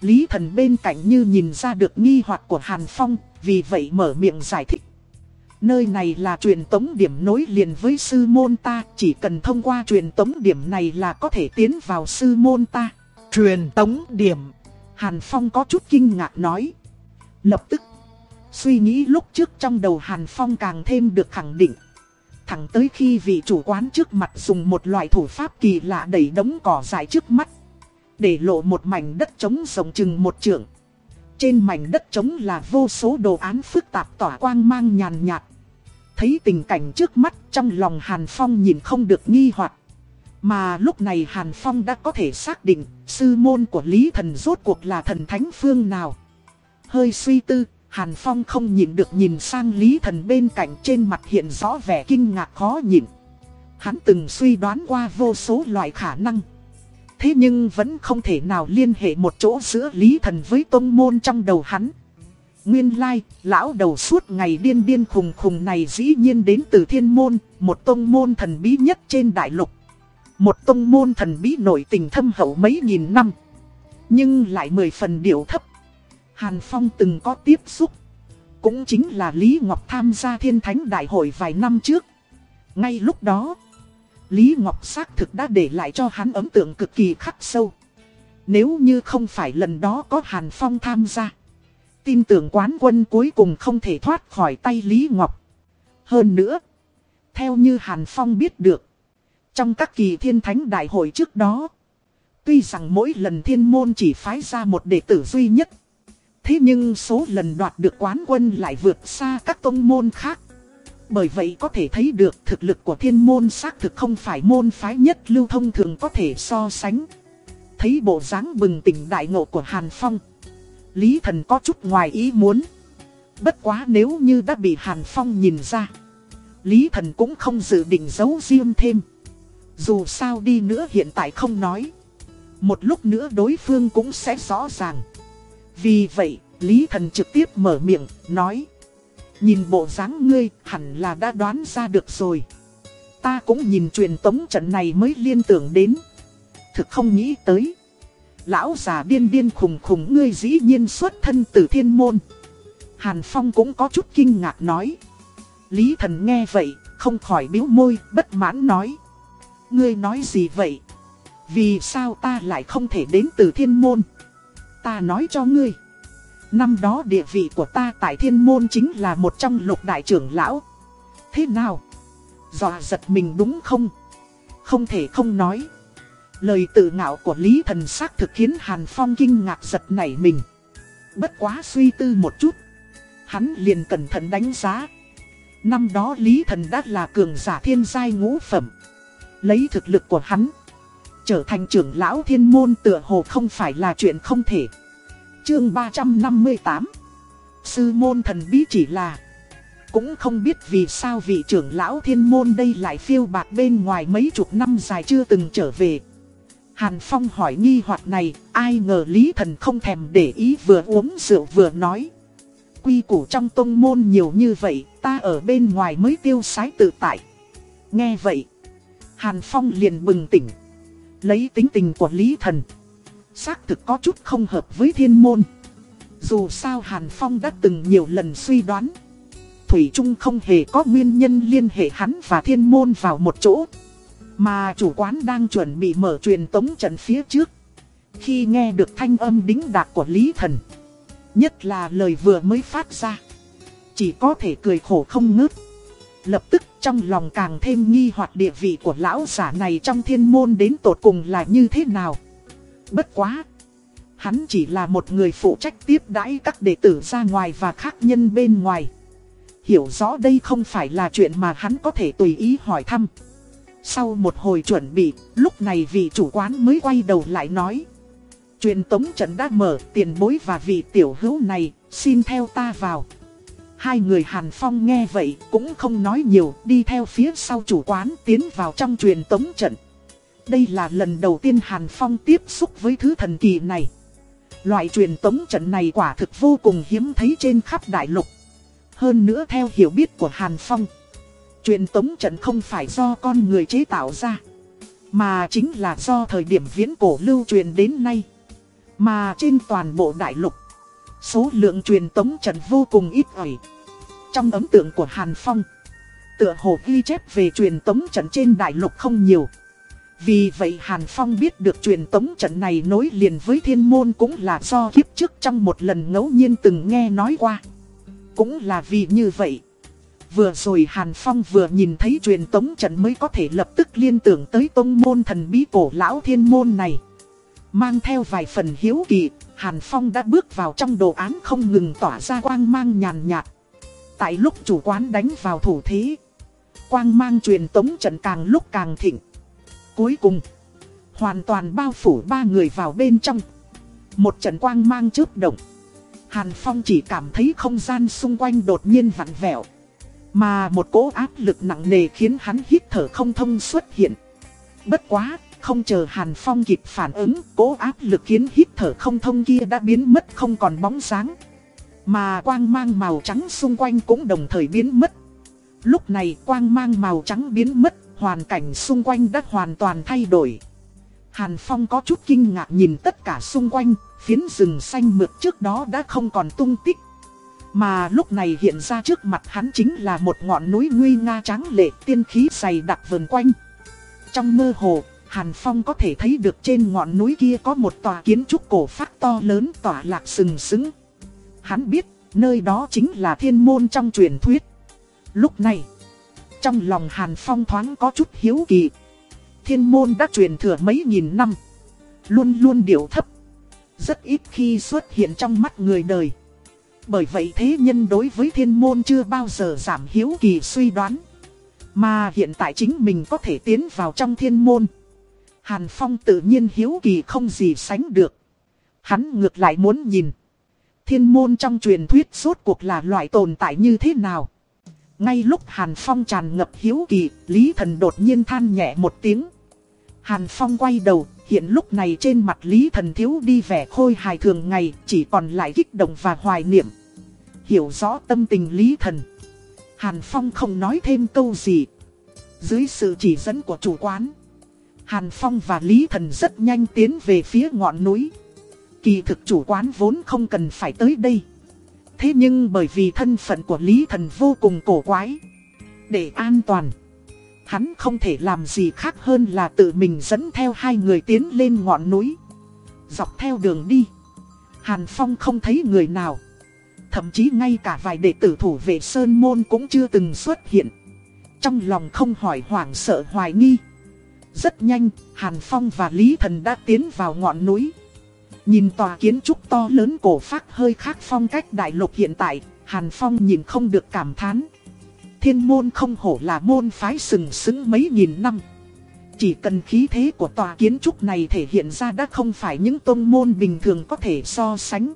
Lý thần bên cạnh như nhìn ra được nghi hoặc của Hàn Phong, vì vậy mở miệng giải thích. Nơi này là truyền tống điểm nối liền với sư môn ta, chỉ cần thông qua truyền tống điểm này là có thể tiến vào sư môn ta. Truyền tống điểm. Hàn Phong có chút kinh ngạc nói. Lập tức, suy nghĩ lúc trước trong đầu Hàn Phong càng thêm được khẳng định. Thẳng tới khi vị chủ quán trước mặt dùng một loại thủ pháp kỳ lạ đẩy đống cỏ dại trước mắt. Để lộ một mảnh đất trống rộng chừng một trượng. Trên mảnh đất trống là vô số đồ án phức tạp tỏa quang mang nhàn nhạt. Thấy tình cảnh trước mắt trong lòng Hàn Phong nhìn không được nghi hoặc Mà lúc này Hàn Phong đã có thể xác định sư môn của Lý Thần rốt cuộc là thần thánh phương nào. Hơi suy tư, Hàn Phong không nhìn được nhìn sang Lý Thần bên cạnh trên mặt hiện rõ vẻ kinh ngạc khó nhịn. Hắn từng suy đoán qua vô số loại khả năng. Thế nhưng vẫn không thể nào liên hệ một chỗ giữa Lý Thần với tôn môn trong đầu hắn. Nguyên lai, lão đầu suốt ngày điên điên khùng khùng này dĩ nhiên đến từ thiên môn, một tôn môn thần bí nhất trên đại lục. Một tôn môn thần bí nổi tình thâm hậu mấy nghìn năm. Nhưng lại mười phần điệu thấp. Hàn Phong từng có tiếp xúc. Cũng chính là Lý Ngọc tham gia thiên thánh đại hội vài năm trước. Ngay lúc đó, Lý Ngọc xác thực đã để lại cho hắn ấn tượng cực kỳ khắc sâu. Nếu như không phải lần đó có Hàn Phong tham gia tin tưởng quán quân cuối cùng không thể thoát khỏi tay Lý Ngọc. Hơn nữa, theo như Hàn Phong biết được, trong các kỳ thiên thánh đại hội trước đó, tuy rằng mỗi lần thiên môn chỉ phái ra một đệ tử duy nhất, thế nhưng số lần đoạt được quán quân lại vượt xa các tông môn khác. Bởi vậy có thể thấy được thực lực của thiên môn xác thực không phải môn phái nhất lưu thông thường có thể so sánh. Thấy bộ dáng bừng tỉnh đại ngộ của Hàn Phong. Lý thần có chút ngoài ý muốn. Bất quá nếu như đã bị Hàn Phong nhìn ra. Lý thần cũng không dự định giấu riêng thêm. Dù sao đi nữa hiện tại không nói. Một lúc nữa đối phương cũng sẽ rõ ràng. Vì vậy, Lý thần trực tiếp mở miệng, nói. Nhìn bộ dáng ngươi, hẳn là đã đoán ra được rồi. Ta cũng nhìn truyền tống trận này mới liên tưởng đến. Thực không nghĩ tới. Lão già điên điên khùng khùng ngươi dĩ nhiên xuất thân từ thiên môn. Hàn Phong cũng có chút kinh ngạc nói. Lý thần nghe vậy, không khỏi biếu môi, bất mãn nói. Ngươi nói gì vậy? Vì sao ta lại không thể đến từ thiên môn? Ta nói cho ngươi. Năm đó địa vị của ta tại thiên môn chính là một trong lục đại trưởng lão. Thế nào? Dọa giật mình đúng không? Không thể không nói. Lời tự ngạo của Lý Thần xác thực khiến Hàn Phong kinh ngạc giật nảy mình. Bất quá suy tư một chút. Hắn liền cẩn thận đánh giá. Năm đó Lý Thần đã là cường giả thiên giai ngũ phẩm. Lấy thực lực của hắn. Trở thành trưởng lão thiên môn tựa hồ không phải là chuyện không thể. Chương 358 Sư môn thần bí chỉ là Cũng không biết vì sao vị trưởng lão thiên môn đây lại phiêu bạc bên ngoài mấy chục năm dài chưa từng trở về Hàn Phong hỏi nghi hoặc này, ai ngờ Lý Thần không thèm để ý vừa uống rượu vừa nói. Quy củ trong tông môn nhiều như vậy, ta ở bên ngoài mới tiêu sái tự tại. Nghe vậy, Hàn Phong liền bừng tỉnh. Lấy tính tình của Lý Thần, xác thực có chút không hợp với thiên môn. Dù sao Hàn Phong đã từng nhiều lần suy đoán. Thủy Trung không hề có nguyên nhân liên hệ hắn và thiên môn vào một chỗ. Mà chủ quán đang chuẩn bị mở truyền tống trận phía trước. Khi nghe được thanh âm đính đạc của Lý Thần. Nhất là lời vừa mới phát ra. Chỉ có thể cười khổ không ngớt. Lập tức trong lòng càng thêm nghi hoặc địa vị của lão giả này trong thiên môn đến tột cùng là như thế nào. Bất quá. Hắn chỉ là một người phụ trách tiếp đãi các đệ tử ra ngoài và khác nhân bên ngoài. Hiểu rõ đây không phải là chuyện mà hắn có thể tùy ý hỏi thăm. Sau một hồi chuẩn bị, lúc này vị chủ quán mới quay đầu lại nói. Truyền tống trận đã mở, tiền bối và vị tiểu hữu này, xin theo ta vào. Hai người Hàn Phong nghe vậy, cũng không nói nhiều, đi theo phía sau chủ quán tiến vào trong truyền tống trận. Đây là lần đầu tiên Hàn Phong tiếp xúc với thứ thần kỳ này. Loại truyền tống trận này quả thực vô cùng hiếm thấy trên khắp đại lục. Hơn nữa theo hiểu biết của Hàn Phong. Truyền tống trận không phải do con người chế tạo ra Mà chính là do thời điểm viễn cổ lưu truyền đến nay Mà trên toàn bộ đại lục, số lượng truyền tống trận vô cùng ít ỏi. Trong ấn tượng của Hàn Phong, tựa hồ ghi chép về truyền tống trận trên đại lục không nhiều. Vì vậy Hàn Phong biết được truyền tống trận này nối liền với thiên môn cũng là do kiếp trước trong một lần ngẫu nhiên từng nghe nói qua. Cũng là vì như vậy. Vừa rồi Hàn Phong vừa nhìn thấy truyền tống trận mới có thể lập tức liên tưởng tới tông môn thần bí cổ lão thiên môn này. Mang theo vài phần hiếu kỳ, Hàn Phong đã bước vào trong đồ án không ngừng tỏa ra quang mang nhàn nhạt. Tại lúc chủ quán đánh vào thủ thí, quang mang truyền tống trận càng lúc càng thịnh. Cuối cùng, hoàn toàn bao phủ ba người vào bên trong. Một trận quang mang chớp động. Hàn Phong chỉ cảm thấy không gian xung quanh đột nhiên vặn vẹo. Mà một cỗ áp lực nặng nề khiến hắn hít thở không thông xuất hiện. Bất quá, không chờ Hàn Phong kịp phản ứng, cố áp lực khiến hít thở không thông kia đã biến mất không còn bóng dáng. Mà quang mang màu trắng xung quanh cũng đồng thời biến mất. Lúc này quang mang màu trắng biến mất, hoàn cảnh xung quanh đã hoàn toàn thay đổi. Hàn Phong có chút kinh ngạc nhìn tất cả xung quanh, phiến rừng xanh mượt trước đó đã không còn tung tích. Mà lúc này hiện ra trước mặt hắn chính là một ngọn núi nguy nga tráng lệ tiên khí dày đặc vần quanh. Trong mơ hồ, Hàn Phong có thể thấy được trên ngọn núi kia có một tòa kiến trúc cổ phát to lớn tỏa lạc sừng sững. Hắn biết, nơi đó chính là thiên môn trong truyền thuyết. Lúc này, trong lòng Hàn Phong thoáng có chút hiếu kỳ. Thiên môn đã truyền thừa mấy nghìn năm. Luôn luôn điệu thấp. Rất ít khi xuất hiện trong mắt người đời. Bởi vậy thế nhân đối với thiên môn chưa bao giờ giảm hiếu kỳ suy đoán. Mà hiện tại chính mình có thể tiến vào trong thiên môn. Hàn Phong tự nhiên hiếu kỳ không gì sánh được. Hắn ngược lại muốn nhìn. Thiên môn trong truyền thuyết suốt cuộc là loại tồn tại như thế nào. Ngay lúc Hàn Phong tràn ngập hiếu kỳ, Lý Thần đột nhiên than nhẹ một tiếng. Hàn Phong quay đầu, hiện lúc này trên mặt Lý Thần thiếu đi vẻ khôi hài thường ngày, chỉ còn lại kích động và hoài niệm. Hiểu rõ tâm tình Lý Thần. Hàn Phong không nói thêm câu gì. Dưới sự chỉ dẫn của chủ quán, Hàn Phong và Lý Thần rất nhanh tiến về phía ngọn núi. Kỳ thực chủ quán vốn không cần phải tới đây. Thế nhưng bởi vì thân phận của Lý Thần vô cùng cổ quái. Để an toàn. Hắn không thể làm gì khác hơn là tự mình dẫn theo hai người tiến lên ngọn núi. Dọc theo đường đi. Hàn Phong không thấy người nào. Thậm chí ngay cả vài đệ tử thủ vệ Sơn Môn cũng chưa từng xuất hiện. Trong lòng không hỏi hoảng sợ hoài nghi. Rất nhanh, Hàn Phong và Lý Thần đã tiến vào ngọn núi. Nhìn tòa kiến trúc to lớn cổ phác hơi khác phong cách đại lục hiện tại, Hàn Phong nhìn không được cảm thán. Thiên môn không hổ là môn phái sừng sững mấy nghìn năm. Chỉ cần khí thế của tòa kiến trúc này thể hiện ra đã không phải những tôn môn bình thường có thể so sánh.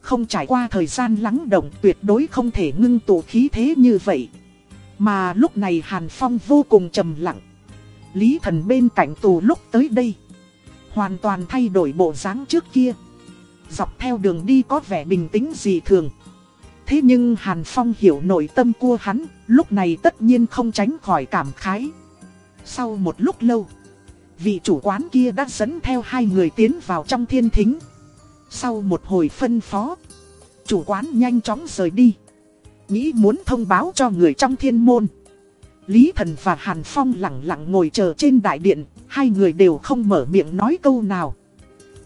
Không trải qua thời gian lắng động tuyệt đối không thể ngưng tụ khí thế như vậy. Mà lúc này Hàn Phong vô cùng trầm lặng. Lý thần bên cạnh tù lúc tới đây. Hoàn toàn thay đổi bộ dáng trước kia. Dọc theo đường đi có vẻ bình tĩnh dị thường. Thế nhưng Hàn Phong hiểu nội tâm của hắn, lúc này tất nhiên không tránh khỏi cảm khái. Sau một lúc lâu, vị chủ quán kia đã dẫn theo hai người tiến vào trong thiên thính. Sau một hồi phân phó, chủ quán nhanh chóng rời đi. Nghĩ muốn thông báo cho người trong thiên môn. Lý Thần và Hàn Phong lặng lặng ngồi chờ trên đại điện, hai người đều không mở miệng nói câu nào.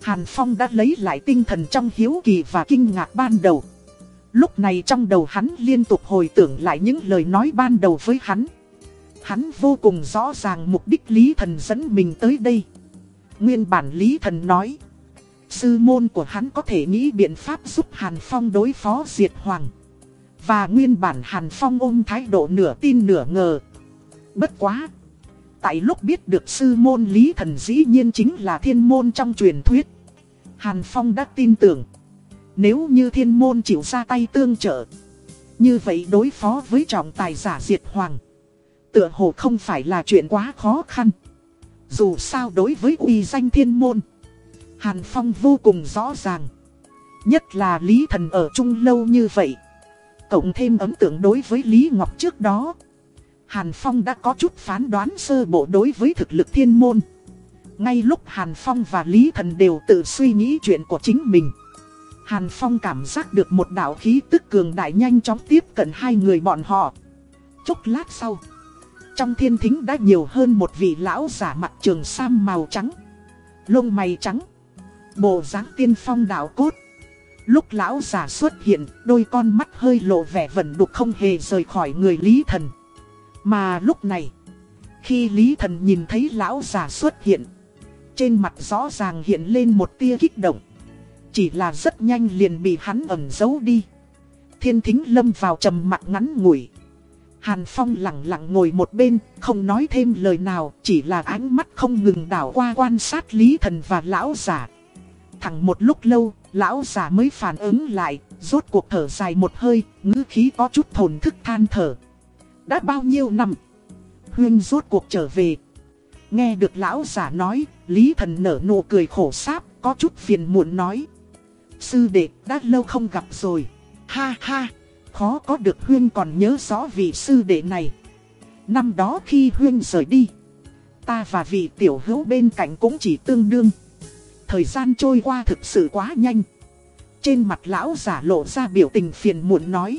Hàn Phong đã lấy lại tinh thần trong hiếu kỳ và kinh ngạc ban đầu. Lúc này trong đầu hắn liên tục hồi tưởng lại những lời nói ban đầu với hắn. Hắn vô cùng rõ ràng mục đích Lý Thần dẫn mình tới đây. Nguyên bản Lý Thần nói. Sư môn của hắn có thể nghĩ biện pháp giúp Hàn Phong đối phó diệt hoàng. Và nguyên bản Hàn Phong ôm thái độ nửa tin nửa ngờ. Bất quá. Tại lúc biết được sư môn Lý Thần dĩ nhiên chính là thiên môn trong truyền thuyết. Hàn Phong đã tin tưởng. Nếu như thiên môn chịu ra tay tương trợ. Như vậy đối phó với trọng tài giả diệt hoàng. Tựa hồ không phải là chuyện quá khó khăn. Dù sao đối với uy danh thiên môn. Hàn Phong vô cùng rõ ràng. Nhất là Lý Thần ở chung lâu như vậy. Cộng thêm ấn tượng đối với Lý Ngọc trước đó. Hàn Phong đã có chút phán đoán sơ bộ đối với thực lực thiên môn. Ngay lúc Hàn Phong và Lý Thần đều tự suy nghĩ chuyện của chính mình. Hàn Phong cảm giác được một đạo khí tức cường đại nhanh chóng tiếp cận hai người bọn họ. Chốc lát sau, trong thiên thính đã nhiều hơn một vị lão giả mặt trường sam màu trắng. Lông mày trắng, bộ dáng tiên phong đạo cốt. Lúc lão giả xuất hiện, đôi con mắt hơi lộ vẻ vẩn đục không hề rời khỏi người Lý Thần. Mà lúc này, khi Lý Thần nhìn thấy lão già xuất hiện, trên mặt rõ ràng hiện lên một tia kích động. Chỉ là rất nhanh liền bị hắn ẩn giấu đi. Thiên thính lâm vào trầm mặt ngắn ngủi. Hàn Phong lặng lặng ngồi một bên, không nói thêm lời nào, chỉ là ánh mắt không ngừng đảo qua quan sát Lý Thần và lão giả. Thẳng một lúc lâu, lão giả mới phản ứng lại, rốt cuộc thở dài một hơi, ngữ khí có chút thồn thức than thở. Đã bao nhiêu năm? Huyên rốt cuộc trở về. Nghe được lão giả nói, Lý Thần nở nụ cười khổ sáp, có chút phiền muộn nói. Sư đệ, đã lâu không gặp rồi. Ha ha, khó có được Huyên còn nhớ rõ vị sư đệ này. Năm đó khi Huyên rời đi, ta và vị tiểu hữu bên cạnh cũng chỉ tương đương. Thời gian trôi qua thực sự quá nhanh. Trên mặt lão giả lộ ra biểu tình phiền muộn nói.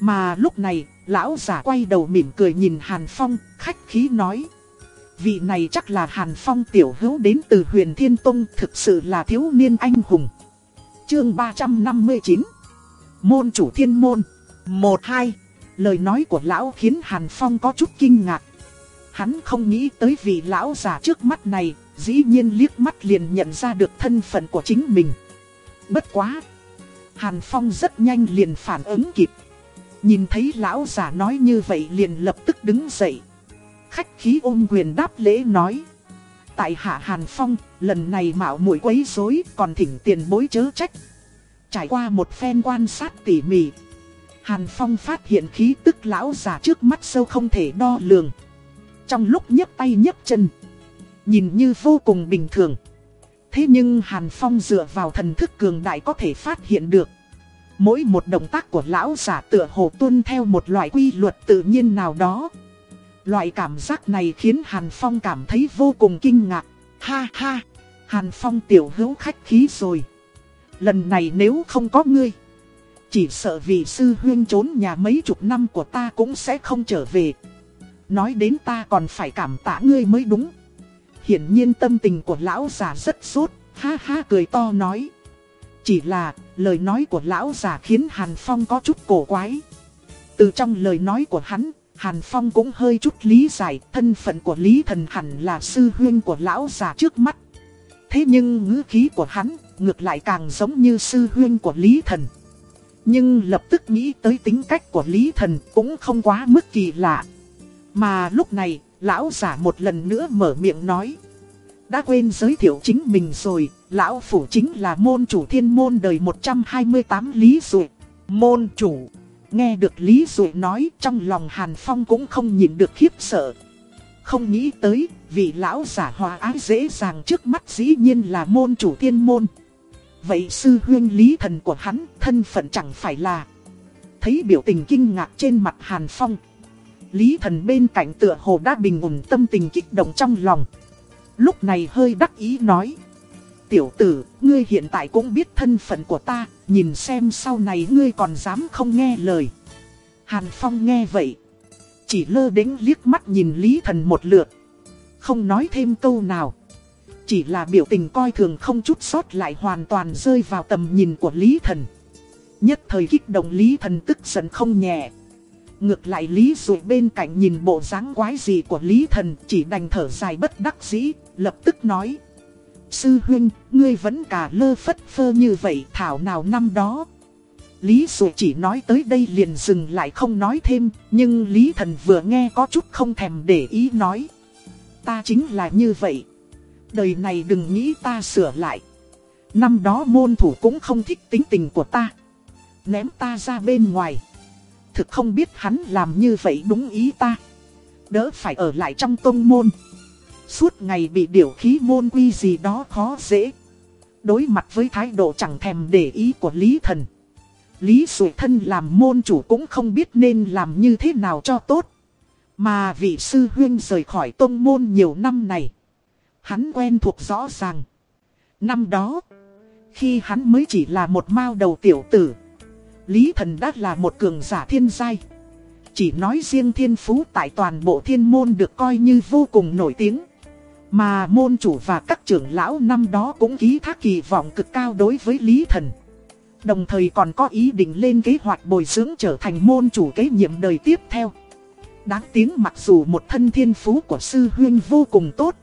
Mà lúc này, lão giả quay đầu mỉm cười nhìn Hàn Phong, khách khí nói. Vị này chắc là Hàn Phong tiểu hữu đến từ huyền Thiên Tông thực sự là thiếu niên anh hùng. Chương 359 Môn chủ thiên môn 1-2 Lời nói của lão khiến Hàn Phong có chút kinh ngạc. Hắn không nghĩ tới vị lão già trước mắt này, dĩ nhiên liếc mắt liền nhận ra được thân phận của chính mình. Bất quá! Hàn Phong rất nhanh liền phản ứng kịp. Nhìn thấy lão già nói như vậy liền lập tức đứng dậy. Khách khí ôm quyền đáp lễ nói. Tại hạ Hàn Phong, lần này mạo muội quấy rối còn thỉnh tiền bối chớ trách. Trải qua một phen quan sát tỉ mỉ. Hàn Phong phát hiện khí tức lão già trước mắt sâu không thể đo lường. Trong lúc nhấc tay nhấc chân, nhìn như vô cùng bình thường. Thế nhưng Hàn Phong dựa vào thần thức cường đại có thể phát hiện được. Mỗi một động tác của lão giả tựa hồ tuân theo một loại quy luật tự nhiên nào đó. Loại cảm giác này khiến Hàn Phong cảm thấy vô cùng kinh ngạc. Ha ha, Hàn Phong tiểu hữu khách khí rồi. Lần này nếu không có ngươi, chỉ sợ vì sư huyên trốn nhà mấy chục năm của ta cũng sẽ không trở về. Nói đến ta còn phải cảm tạ ngươi mới đúng. Hiển nhiên tâm tình của lão già rất sốt, ha ha cười to nói. Chỉ là, lời nói của lão già khiến Hàn Phong có chút cổ quái. Từ trong lời nói của hắn, Hàn Phong cũng hơi chút lý giải thân phận của Lý Thần hẳn là sư huyên của lão già trước mắt. Thế nhưng ngữ khí của hắn ngược lại càng giống như sư huyên của Lý Thần. Nhưng lập tức nghĩ tới tính cách của Lý Thần cũng không quá mức kỳ lạ. Mà lúc này, lão giả một lần nữa mở miệng nói. Đã quên giới thiệu chính mình rồi, lão phủ chính là môn chủ thiên môn đời 128 Lý Dụ. Môn chủ, nghe được Lý Dụ nói trong lòng Hàn Phong cũng không nhìn được khiếp sợ. Không nghĩ tới, vị lão giả hòa ái dễ dàng trước mắt dĩ nhiên là môn chủ thiên môn. Vậy sư huyên lý thần của hắn, thân phận chẳng phải là... Thấy biểu tình kinh ngạc trên mặt Hàn Phong. Lý thần bên cạnh tựa hồ đã bình ổn tâm tình kích động trong lòng. Lúc này hơi đắc ý nói. Tiểu tử, ngươi hiện tại cũng biết thân phận của ta, nhìn xem sau này ngươi còn dám không nghe lời. Hàn Phong nghe vậy. Chỉ lơ đến liếc mắt nhìn Lý thần một lượt. Không nói thêm câu nào. Chỉ là biểu tình coi thường không chút sót lại hoàn toàn rơi vào tầm nhìn của Lý thần. Nhất thời kích động Lý thần tức giận không nhẹ. Ngược lại Lý Dụ bên cạnh nhìn bộ dáng quái gì của Lý Thần chỉ đành thở dài bất đắc dĩ, lập tức nói. Sư huynh, ngươi vẫn cả lơ phất phơ như vậy thảo nào năm đó. Lý Dụ chỉ nói tới đây liền dừng lại không nói thêm, nhưng Lý Thần vừa nghe có chút không thèm để ý nói. Ta chính là như vậy. Đời này đừng nghĩ ta sửa lại. Năm đó môn thủ cũng không thích tính tình của ta. Ném ta ra bên ngoài thực không biết hắn làm như vậy đúng ý ta. Đỡ phải ở lại trong tông môn. Suốt ngày bị điều khí môn quy gì đó khó dễ. Đối mặt với thái độ chẳng thèm để ý của Lý Thần. Lý Sụi Thân làm môn chủ cũng không biết nên làm như thế nào cho tốt. Mà vị sư huyên rời khỏi tông môn nhiều năm này. Hắn quen thuộc rõ ràng. Năm đó, khi hắn mới chỉ là một mao đầu tiểu tử, Lý Thần đã là một cường giả thiên giai. Chỉ nói riêng thiên phú tại toàn bộ thiên môn được coi như vô cùng nổi tiếng. Mà môn chủ và các trưởng lão năm đó cũng ký thác kỳ vọng cực cao đối với Lý Thần. Đồng thời còn có ý định lên kế hoạch bồi dưỡng trở thành môn chủ kế nhiệm đời tiếp theo. Đáng tiếng mặc dù một thân thiên phú của sư huyên vô cùng tốt.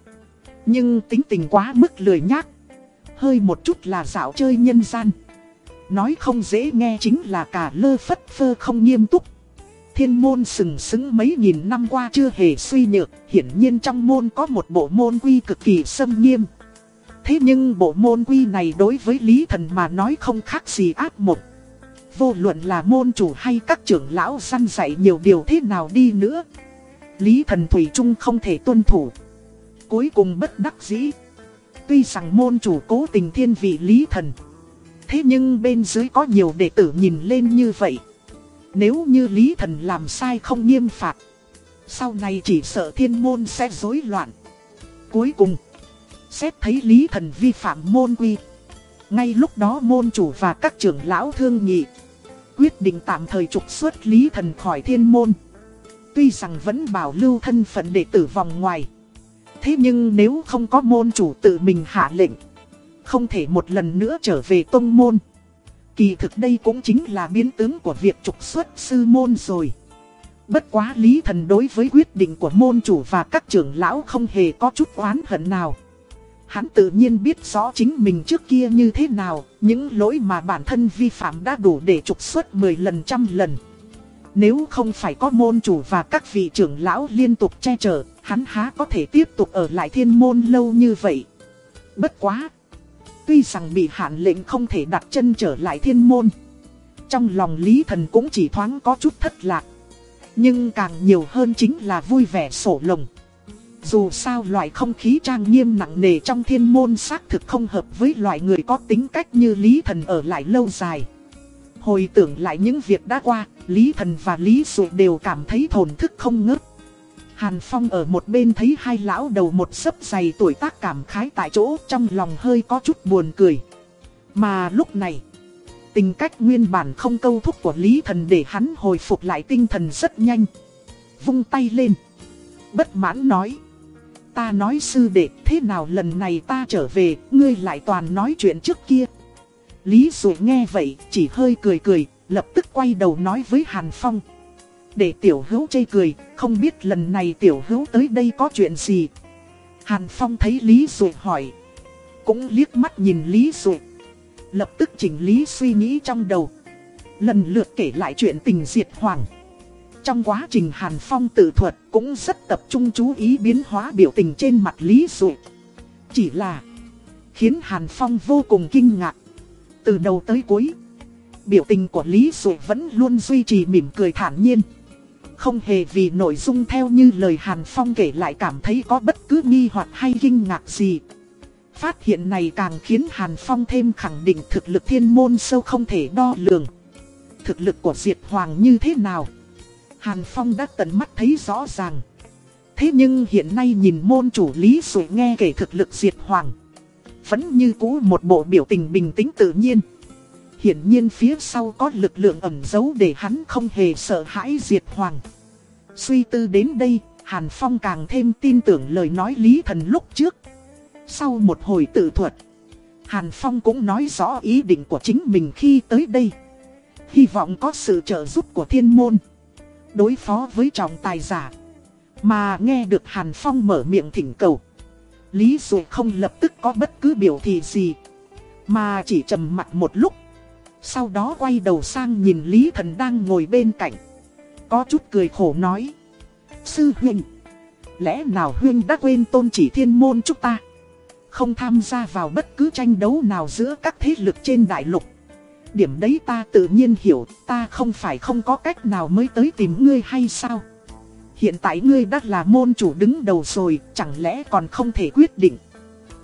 Nhưng tính tình quá mức lười nhác. Hơi một chút là dạo chơi nhân gian. Nói không dễ nghe chính là cả lơ phất phơ không nghiêm túc. Thiên môn sừng sững mấy nghìn năm qua chưa hề suy nhược, hiển nhiên trong môn có một bộ môn quy cực kỳ xâm nghiêm. Thế nhưng bộ môn quy này đối với Lý Thần mà nói không khác gì áp mục. Vô luận là môn chủ hay các trưởng lão săn dạy nhiều điều thế nào đi nữa. Lý Thần Thủy Trung không thể tuân thủ. Cuối cùng bất đắc dĩ. Tuy rằng môn chủ cố tình thiên vị Lý Thần. Thế nhưng bên dưới có nhiều đệ tử nhìn lên như vậy. Nếu như Lý Thần làm sai không nghiêm phạt. Sau này chỉ sợ thiên môn sẽ rối loạn. Cuối cùng, xét thấy Lý Thần vi phạm môn quy. Ngay lúc đó môn chủ và các trưởng lão thương nghị. Quyết định tạm thời trục xuất Lý Thần khỏi thiên môn. Tuy rằng vẫn bảo lưu thân phận đệ tử vòng ngoài. Thế nhưng nếu không có môn chủ tự mình hạ lệnh. Không thể một lần nữa trở về tông môn. Kỳ thực đây cũng chính là biến tướng của việc trục xuất sư môn rồi. Bất quá lý thần đối với quyết định của môn chủ và các trưởng lão không hề có chút oán hận nào. Hắn tự nhiên biết rõ chính mình trước kia như thế nào, những lỗi mà bản thân vi phạm đã đủ để trục xuất 10 lần trăm lần. Nếu không phải có môn chủ và các vị trưởng lão liên tục che chở, hắn há có thể tiếp tục ở lại thiên môn lâu như vậy. Bất quá, Tuy rằng bị hạn lệnh không thể đặt chân trở lại thiên môn Trong lòng Lý Thần cũng chỉ thoáng có chút thất lạc. Nhưng càng nhiều hơn chính là vui vẻ sổ lồng. Dù sao loại không khí trang nghiêm nặng nề trong thiên môn xác thực không hợp với loại người có tính cách như Lý Thần ở lại lâu dài. Hồi tưởng lại những việc đã qua, Lý Thần và Lý Dụ đều cảm thấy thổn thức không ngớt. Hàn Phong ở một bên thấy hai lão đầu một sấp dày tuổi tác cảm khái tại chỗ trong lòng hơi có chút buồn cười. Mà lúc này, tình cách nguyên bản không câu thúc của Lý Thần để hắn hồi phục lại tinh thần rất nhanh. Vung tay lên. Bất mãn nói. Ta nói sư đệ thế nào lần này ta trở về, ngươi lại toàn nói chuyện trước kia. Lý Dụ nghe vậy, chỉ hơi cười cười, lập tức quay đầu nói với Hàn Phong. Để tiểu hữu chê cười, không biết lần này tiểu hữu tới đây có chuyện gì. Hàn Phong thấy Lý Dụ hỏi. Cũng liếc mắt nhìn Lý Dụ. Lập tức chỉnh lý suy nghĩ trong đầu. Lần lượt kể lại chuyện tình diệt hoàng. Trong quá trình Hàn Phong tự thuật cũng rất tập trung chú ý biến hóa biểu tình trên mặt Lý Dụ. Chỉ là khiến Hàn Phong vô cùng kinh ngạc. Từ đầu tới cuối, biểu tình của Lý Dụ vẫn luôn duy trì mỉm cười thản nhiên. Không hề vì nội dung theo như lời Hàn Phong kể lại cảm thấy có bất cứ nghi hoặc hay kinh ngạc gì. Phát hiện này càng khiến Hàn Phong thêm khẳng định thực lực thiên môn sâu không thể đo lường. Thực lực của Diệt Hoàng như thế nào? Hàn Phong đã tận mắt thấy rõ ràng. Thế nhưng hiện nay nhìn môn chủ lý rồi nghe kể thực lực Diệt Hoàng. Vẫn như cũ một bộ biểu tình bình tĩnh tự nhiên. Hiển nhiên phía sau có lực lượng ẩn giấu để hắn không hề sợ hãi diệt hoàng. Suy tư đến đây, Hàn Phong càng thêm tin tưởng lời nói Lý Thần lúc trước. Sau một hồi tự thuật, Hàn Phong cũng nói rõ ý định của chính mình khi tới đây. Hy vọng có sự trợ giúp của thiên môn. Đối phó với trọng tài giả. Mà nghe được Hàn Phong mở miệng thỉnh cầu. Lý Dù không lập tức có bất cứ biểu thị gì. Mà chỉ trầm mặt một lúc. Sau đó quay đầu sang nhìn Lý Thần đang ngồi bên cạnh. Có chút cười khổ nói. Sư huynh, lẽ nào huynh đã quên tôn chỉ thiên môn chúng ta? Không tham gia vào bất cứ tranh đấu nào giữa các thế lực trên đại lục. Điểm đấy ta tự nhiên hiểu, ta không phải không có cách nào mới tới tìm ngươi hay sao? Hiện tại ngươi đã là môn chủ đứng đầu rồi, chẳng lẽ còn không thể quyết định?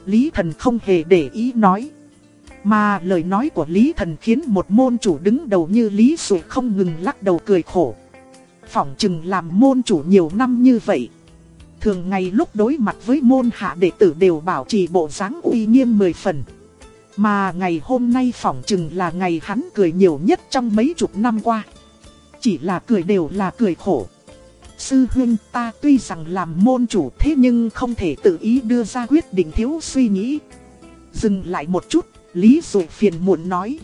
Lý thần không hề để ý nói. Mà lời nói của Lý Thần khiến một môn chủ đứng đầu như Lý Sụ không ngừng lắc đầu cười khổ. Phỏng chừng làm môn chủ nhiều năm như vậy. Thường ngày lúc đối mặt với môn hạ đệ tử đều bảo trì bộ dáng uy nghiêm mười phần. Mà ngày hôm nay phỏng chừng là ngày hắn cười nhiều nhất trong mấy chục năm qua. Chỉ là cười đều là cười khổ. Sư huynh ta tuy rằng làm môn chủ thế nhưng không thể tự ý đưa ra quyết định thiếu suy nghĩ. Dừng lại một chút, Lý Dụ phiền muộn nói.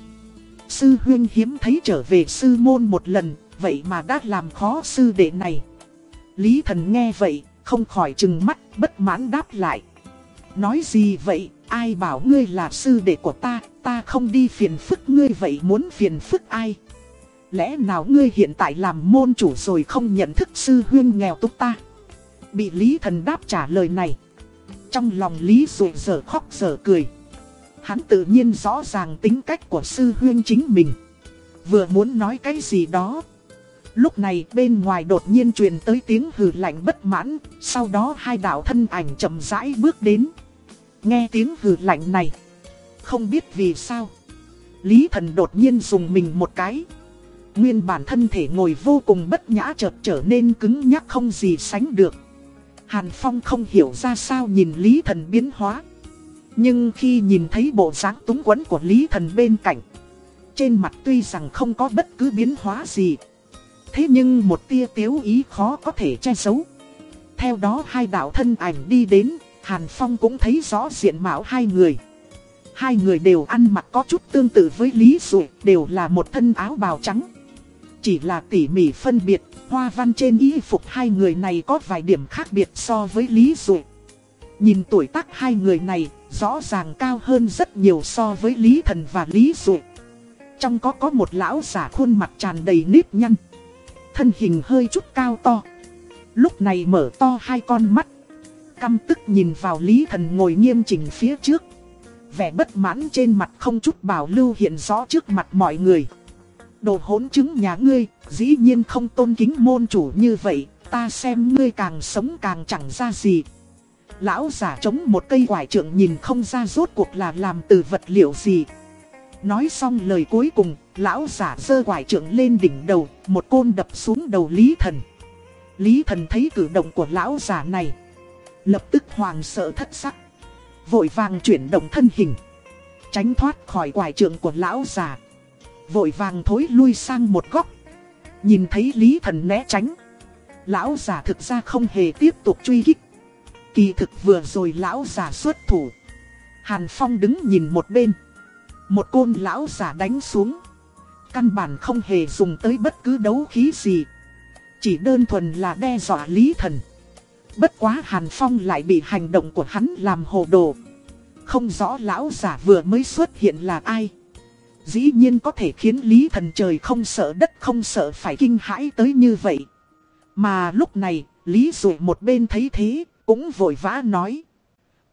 Sư huynh hiếm thấy trở về sư môn một lần, vậy mà đã làm khó sư đệ này. Lý thần nghe vậy, không khỏi chừng mắt, bất mãn đáp lại. Nói gì vậy, ai bảo ngươi là sư đệ của ta, ta không đi phiền phức ngươi vậy muốn phiền phức ai. Lẽ nào ngươi hiện tại làm môn chủ rồi không nhận thức sư huyên nghèo túc ta? Bị Lý thần đáp trả lời này. Trong lòng Lý rụi giờ khóc giờ cười. Hắn tự nhiên rõ ràng tính cách của sư huyên chính mình. Vừa muốn nói cái gì đó. Lúc này bên ngoài đột nhiên truyền tới tiếng hừ lạnh bất mãn, sau đó hai đạo thân ảnh chậm rãi bước đến. Nghe tiếng hừ lạnh này, không biết vì sao. Lý thần đột nhiên dùng mình một cái. Nguyên bản thân thể ngồi vô cùng bất nhã chợt trở nên cứng nhắc không gì sánh được. Hàn Phong không hiểu ra sao nhìn Lý thần biến hóa. Nhưng khi nhìn thấy bộ dáng túng quẫn của Lý thần bên cạnh, trên mặt tuy rằng không có bất cứ biến hóa gì. Thế nhưng một tia tiếu ý khó có thể che giấu. Theo đó hai đạo thân ảnh đi đến, Hàn Phong cũng thấy rõ diện mạo hai người. Hai người đều ăn mặc có chút tương tự với Lý Dụ, đều là một thân áo bào trắng. Chỉ là tỉ mỉ phân biệt, hoa văn trên y phục hai người này có vài điểm khác biệt so với Lý Dụ. Nhìn tuổi tác hai người này, rõ ràng cao hơn rất nhiều so với Lý Thần và Lý Dụ. Trong có có một lão giả khuôn mặt tràn đầy nếp nhăn thân hình hơi chút cao to. Lúc này mở to hai con mắt. Căm tức nhìn vào Lý Thần ngồi nghiêm chỉnh phía trước. Vẻ bất mãn trên mặt không chút bảo lưu hiện rõ trước mặt mọi người. Đồ hỗn chứng nhà ngươi, dĩ nhiên không tôn kính môn chủ như vậy, ta xem ngươi càng sống càng chẳng ra gì. Lão giả chống một cây quải trượng nhìn không ra rốt cuộc là làm từ vật liệu gì. Nói xong lời cuối cùng, lão giả giơ quải trượng lên đỉnh đầu, một côn đập xuống đầu Lý Thần. Lý Thần thấy cử động của lão giả này, lập tức hoàng sợ thất sắc. Vội vàng chuyển động thân hình, tránh thoát khỏi quải trượng của lão giả. Vội vàng thối lui sang một góc, nhìn thấy Lý Thần né tránh. Lão giả thực ra không hề tiếp tục truy kích. Kỳ thực vừa rồi lão giả xuất thủ. Hàn Phong đứng nhìn một bên. Một côn lão giả đánh xuống. Căn bản không hề dùng tới bất cứ đấu khí gì. Chỉ đơn thuần là đe dọa lý thần. Bất quá Hàn Phong lại bị hành động của hắn làm hồ đồ. Không rõ lão giả vừa mới xuất hiện là ai. Dĩ nhiên có thể khiến lý thần trời không sợ đất không sợ phải kinh hãi tới như vậy. Mà lúc này, lý dụ một bên thấy thế, cũng vội vã nói.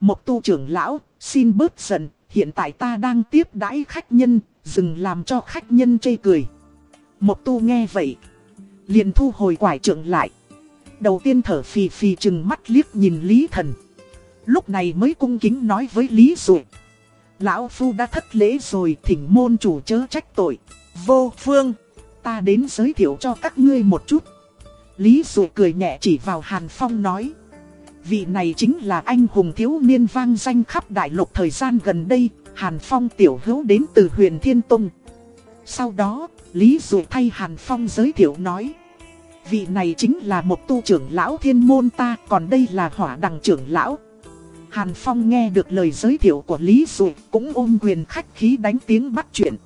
Một tu trưởng lão, xin bớt giận, hiện tại ta đang tiếp đãi khách nhân, dừng làm cho khách nhân chê cười. Một tu nghe vậy, liền thu hồi quải trưởng lại. Đầu tiên thở phì phì chừng mắt liếc nhìn Lý Thần. Lúc này mới cung kính nói với Lý Dụ. Lão Phu đã thất lễ rồi thỉnh môn chủ chớ trách tội. Vô phương, ta đến giới thiệu cho các ngươi một chút. Lý Dụ cười nhẹ chỉ vào Hàn Phong nói. Vị này chính là anh hùng thiếu niên vang danh khắp đại lục thời gian gần đây, Hàn Phong tiểu hữu đến từ huyền Thiên Tông. Sau đó, Lý Dụ thay Hàn Phong giới thiệu nói. Vị này chính là một tu trưởng lão thiên môn ta, còn đây là hỏa đằng trưởng lão. Hàn Phong nghe được lời giới thiệu của Lý Dụ cũng ôm quyền khách khí đánh tiếng bắt chuyện.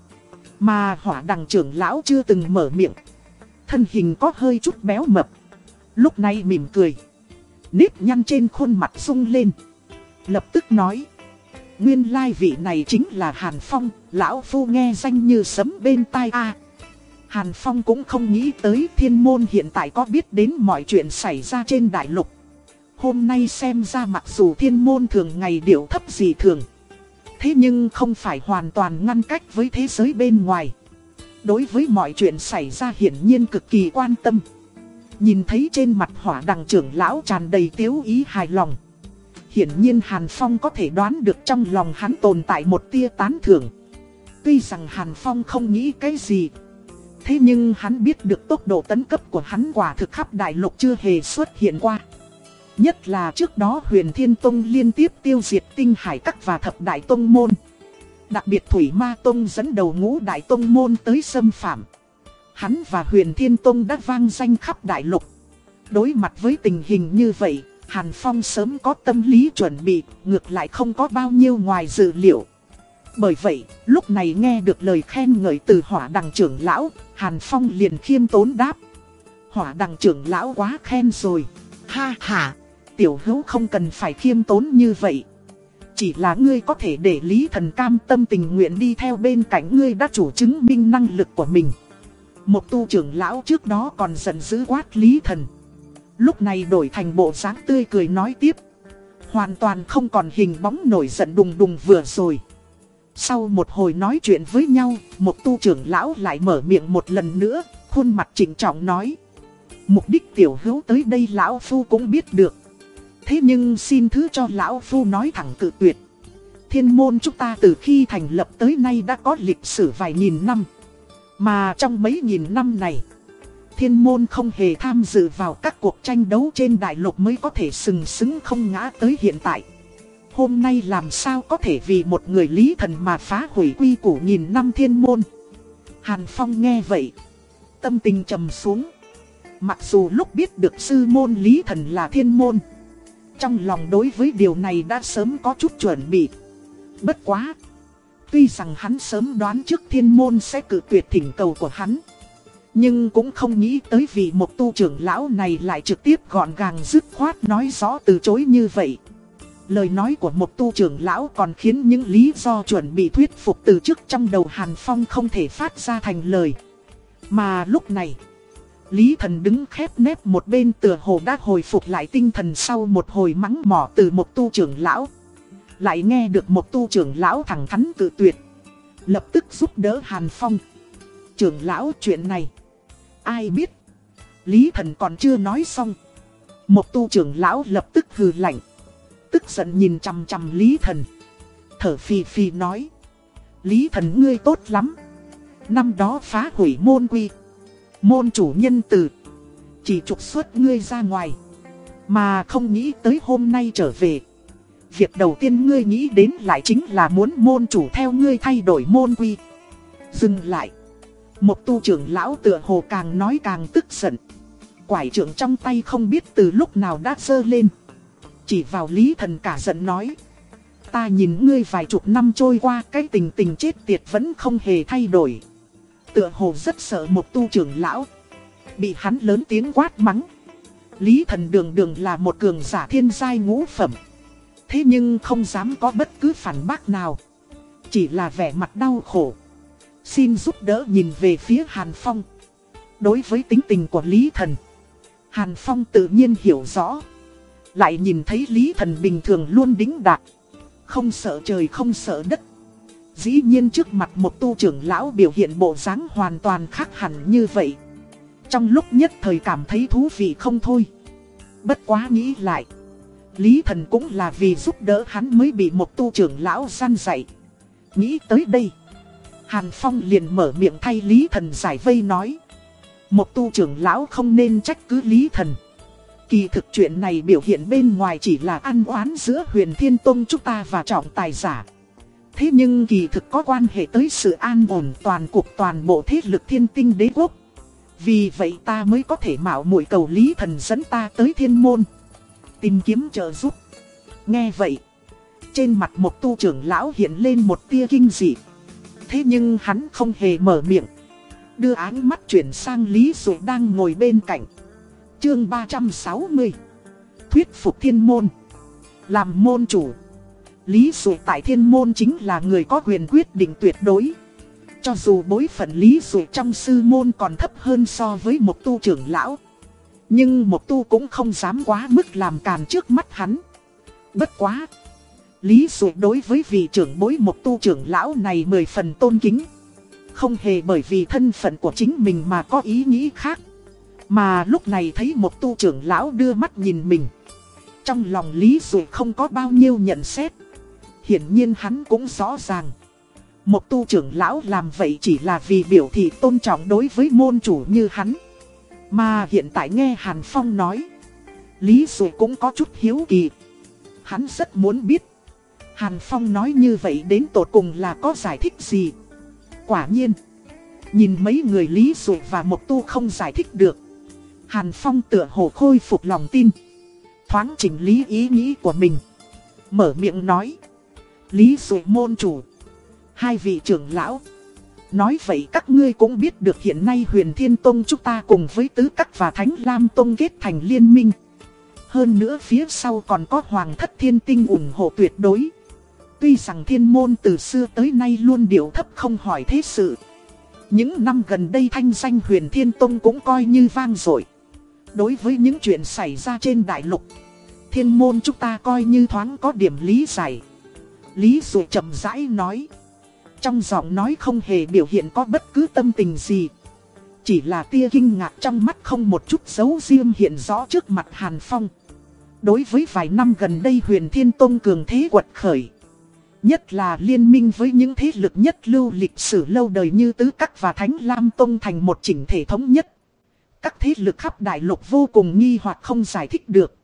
Mà hỏa đằng trưởng lão chưa từng mở miệng. Thân hình có hơi chút béo mập. Lúc này mỉm cười nếp nhăn trên khuôn mặt sung lên. Lập tức nói. Nguyên lai vị này chính là Hàn Phong, lão phu nghe danh như sấm bên tai a. Hàn Phong cũng không nghĩ tới thiên môn hiện tại có biết đến mọi chuyện xảy ra trên đại lục. Hôm nay xem ra mặc dù thiên môn thường ngày điệu thấp gì thường. Thế nhưng không phải hoàn toàn ngăn cách với thế giới bên ngoài. Đối với mọi chuyện xảy ra hiển nhiên cực kỳ quan tâm. Nhìn thấy trên mặt hỏa đằng trưởng lão tràn đầy tiếu ý hài lòng. Hiển nhiên Hàn Phong có thể đoán được trong lòng hắn tồn tại một tia tán thưởng. Tuy rằng Hàn Phong không nghĩ cái gì. Thế nhưng hắn biết được tốc độ tấn cấp của hắn quả thực khắp đại lục chưa hề xuất hiện qua. Nhất là trước đó huyền Thiên Tông liên tiếp tiêu diệt tinh hải các và thập đại tông môn. Đặc biệt Thủy Ma Tông dẫn đầu ngũ đại tông môn tới xâm phạm. Hắn và huyền Thiên Tông đã vang danh khắp đại lục. Đối mặt với tình hình như vậy, Hàn Phong sớm có tâm lý chuẩn bị, ngược lại không có bao nhiêu ngoài dự liệu. Bởi vậy, lúc này nghe được lời khen ngợi từ hỏa đằng trưởng lão, Hàn Phong liền khiêm tốn đáp. Hỏa đằng trưởng lão quá khen rồi. Ha ha, tiểu hữu không cần phải khiêm tốn như vậy. Chỉ là ngươi có thể để Lý Thần cam tâm tình nguyện đi theo bên cạnh ngươi đã chủ chứng minh năng lực của mình. Một tu trưởng lão trước đó còn giận dữ quát Lý Thần. Lúc này đổi thành bộ dáng tươi cười nói tiếp. Hoàn toàn không còn hình bóng nổi giận đùng đùng vừa rồi. Sau một hồi nói chuyện với nhau, một tu trưởng lão lại mở miệng một lần nữa, khuôn mặt trịnh trọng nói. Mục đích tiểu hữu tới đây lão phu cũng biết được. Thế nhưng xin thứ cho lão phu nói thẳng cự tuyệt. Thiên môn chúng ta từ khi thành lập tới nay đã có lịch sử vài nghìn năm. Mà trong mấy nghìn năm này, thiên môn không hề tham dự vào các cuộc tranh đấu trên đại lục mới có thể sừng sững không ngã tới hiện tại. Hôm nay làm sao có thể vì một người lý thần mà phá hủy quy củ nghìn năm thiên môn. Hàn Phong nghe vậy, tâm tình trầm xuống. Mặc dù lúc biết được sư môn lý thần là thiên môn, trong lòng đối với điều này đã sớm có chút chuẩn bị. Bất quá! Tuy rằng hắn sớm đoán trước thiên môn sẽ cự tuyệt thỉnh cầu của hắn. Nhưng cũng không nghĩ tới vì một tu trưởng lão này lại trực tiếp gọn gàng dứt khoát nói rõ từ chối như vậy. Lời nói của một tu trưởng lão còn khiến những lý do chuẩn bị thuyết phục từ trước trong đầu Hàn Phong không thể phát ra thành lời. Mà lúc này, Lý thần đứng khép nép một bên tựa hồ đã hồi phục lại tinh thần sau một hồi mắng mỏ từ một tu trưởng lão. Lại nghe được một tu trưởng lão thẳng thắn tự tuyệt. Lập tức giúp đỡ Hàn Phong. Trưởng lão chuyện này. Ai biết. Lý thần còn chưa nói xong. Một tu trưởng lão lập tức hừ lạnh. Tức giận nhìn chằm chằm Lý thần. Thở phì phì nói. Lý thần ngươi tốt lắm. Năm đó phá hủy môn quy. Môn chủ nhân từ. Chỉ trục xuất ngươi ra ngoài. Mà không nghĩ tới hôm nay trở về. Việc đầu tiên ngươi nghĩ đến lại chính là muốn môn chủ theo ngươi thay đổi môn quy. Dừng lại. Một tu trưởng lão tựa hồ càng nói càng tức giận. Quải trưởng trong tay không biết từ lúc nào đã sơ lên. Chỉ vào lý thần cả giận nói. Ta nhìn ngươi vài chục năm trôi qua, cái tình tình chết tiệt vẫn không hề thay đổi. Tựa hồ rất sợ một tu trưởng lão. Bị hắn lớn tiếng quát mắng. Lý thần đường đường là một cường giả thiên giai ngũ phẩm. Thế nhưng không dám có bất cứ phản bác nào. Chỉ là vẻ mặt đau khổ. Xin giúp đỡ nhìn về phía Hàn Phong. Đối với tính tình của Lý Thần, Hàn Phong tự nhiên hiểu rõ. Lại nhìn thấy Lý Thần bình thường luôn đính đạc, Không sợ trời không sợ đất. Dĩ nhiên trước mặt một tu trưởng lão biểu hiện bộ dáng hoàn toàn khác hẳn như vậy. Trong lúc nhất thời cảm thấy thú vị không thôi. Bất quá nghĩ lại. Lý thần cũng là vì giúp đỡ hắn mới bị một tu trưởng lão gian dạy. Nghĩ tới đây. Hàn Phong liền mở miệng thay Lý thần giải vây nói. Một tu trưởng lão không nên trách cứ Lý thần. Kỳ thực chuyện này biểu hiện bên ngoài chỉ là ăn oán giữa huyền thiên tông chúng ta và trọng tài giả. Thế nhưng kỳ thực có quan hệ tới sự an ổn toàn cuộc toàn bộ thế lực thiên tinh đế quốc. Vì vậy ta mới có thể mạo muội cầu Lý thần dẫn ta tới thiên môn tìm kiếm trợ giúp. Nghe vậy, trên mặt một tu trưởng lão hiện lên một tia kinh dị. Thế nhưng hắn không hề mở miệng. Đưa ánh mắt chuyển sang Lý Dụ đang ngồi bên cạnh. Chương 360 Thuyết phục thiên môn Làm môn chủ Lý Dụ tại thiên môn chính là người có quyền quyết định tuyệt đối. Cho dù bối phận Lý Dụ trong sư môn còn thấp hơn so với một tu trưởng lão. Nhưng một tu cũng không dám quá mức làm càn trước mắt hắn. Bất quá. Lý dụ đối với vị trưởng bối một tu trưởng lão này mười phần tôn kính. Không hề bởi vì thân phận của chính mình mà có ý nghĩ khác. Mà lúc này thấy một tu trưởng lão đưa mắt nhìn mình. Trong lòng Lý dụ không có bao nhiêu nhận xét. Hiển nhiên hắn cũng rõ ràng. Một tu trưởng lão làm vậy chỉ là vì biểu thị tôn trọng đối với môn chủ như hắn. Mà hiện tại nghe Hàn Phong nói, Lý Dụ cũng có chút hiếu kỳ. Hắn rất muốn biết. Hàn Phong nói như vậy đến tột cùng là có giải thích gì? Quả nhiên. Nhìn mấy người Lý Dụ và Mộc Tu không giải thích được. Hàn Phong tựa hồ khôi phục lòng tin. Thoáng chỉnh lý ý nghĩ của mình. Mở miệng nói. Lý Dụ môn chủ. Hai vị trưởng lão. Nói vậy các ngươi cũng biết được hiện nay huyền Thiên Tông chúng ta cùng với Tứ Các và Thánh Lam Tông kết thành liên minh. Hơn nữa phía sau còn có Hoàng Thất Thiên Tinh ủng hộ tuyệt đối. Tuy rằng thiên môn từ xưa tới nay luôn điệu thấp không hỏi thế sự. Những năm gần đây thanh danh huyền Thiên Tông cũng coi như vang dội Đối với những chuyện xảy ra trên đại lục, thiên môn chúng ta coi như thoáng có điểm lý giải. Lý Dụ chậm rãi nói. Trong giọng nói không hề biểu hiện có bất cứ tâm tình gì. Chỉ là tia kinh ngạc trong mắt không một chút dấu riêng hiện rõ trước mặt Hàn Phong. Đối với vài năm gần đây huyền Thiên Tông cường thế quật khởi. Nhất là liên minh với những thế lực nhất lưu lịch sử lâu đời như Tứ Cắc và Thánh Lam Tông thành một chỉnh thể thống nhất. Các thế lực khắp đại lục vô cùng nghi hoặc không giải thích được.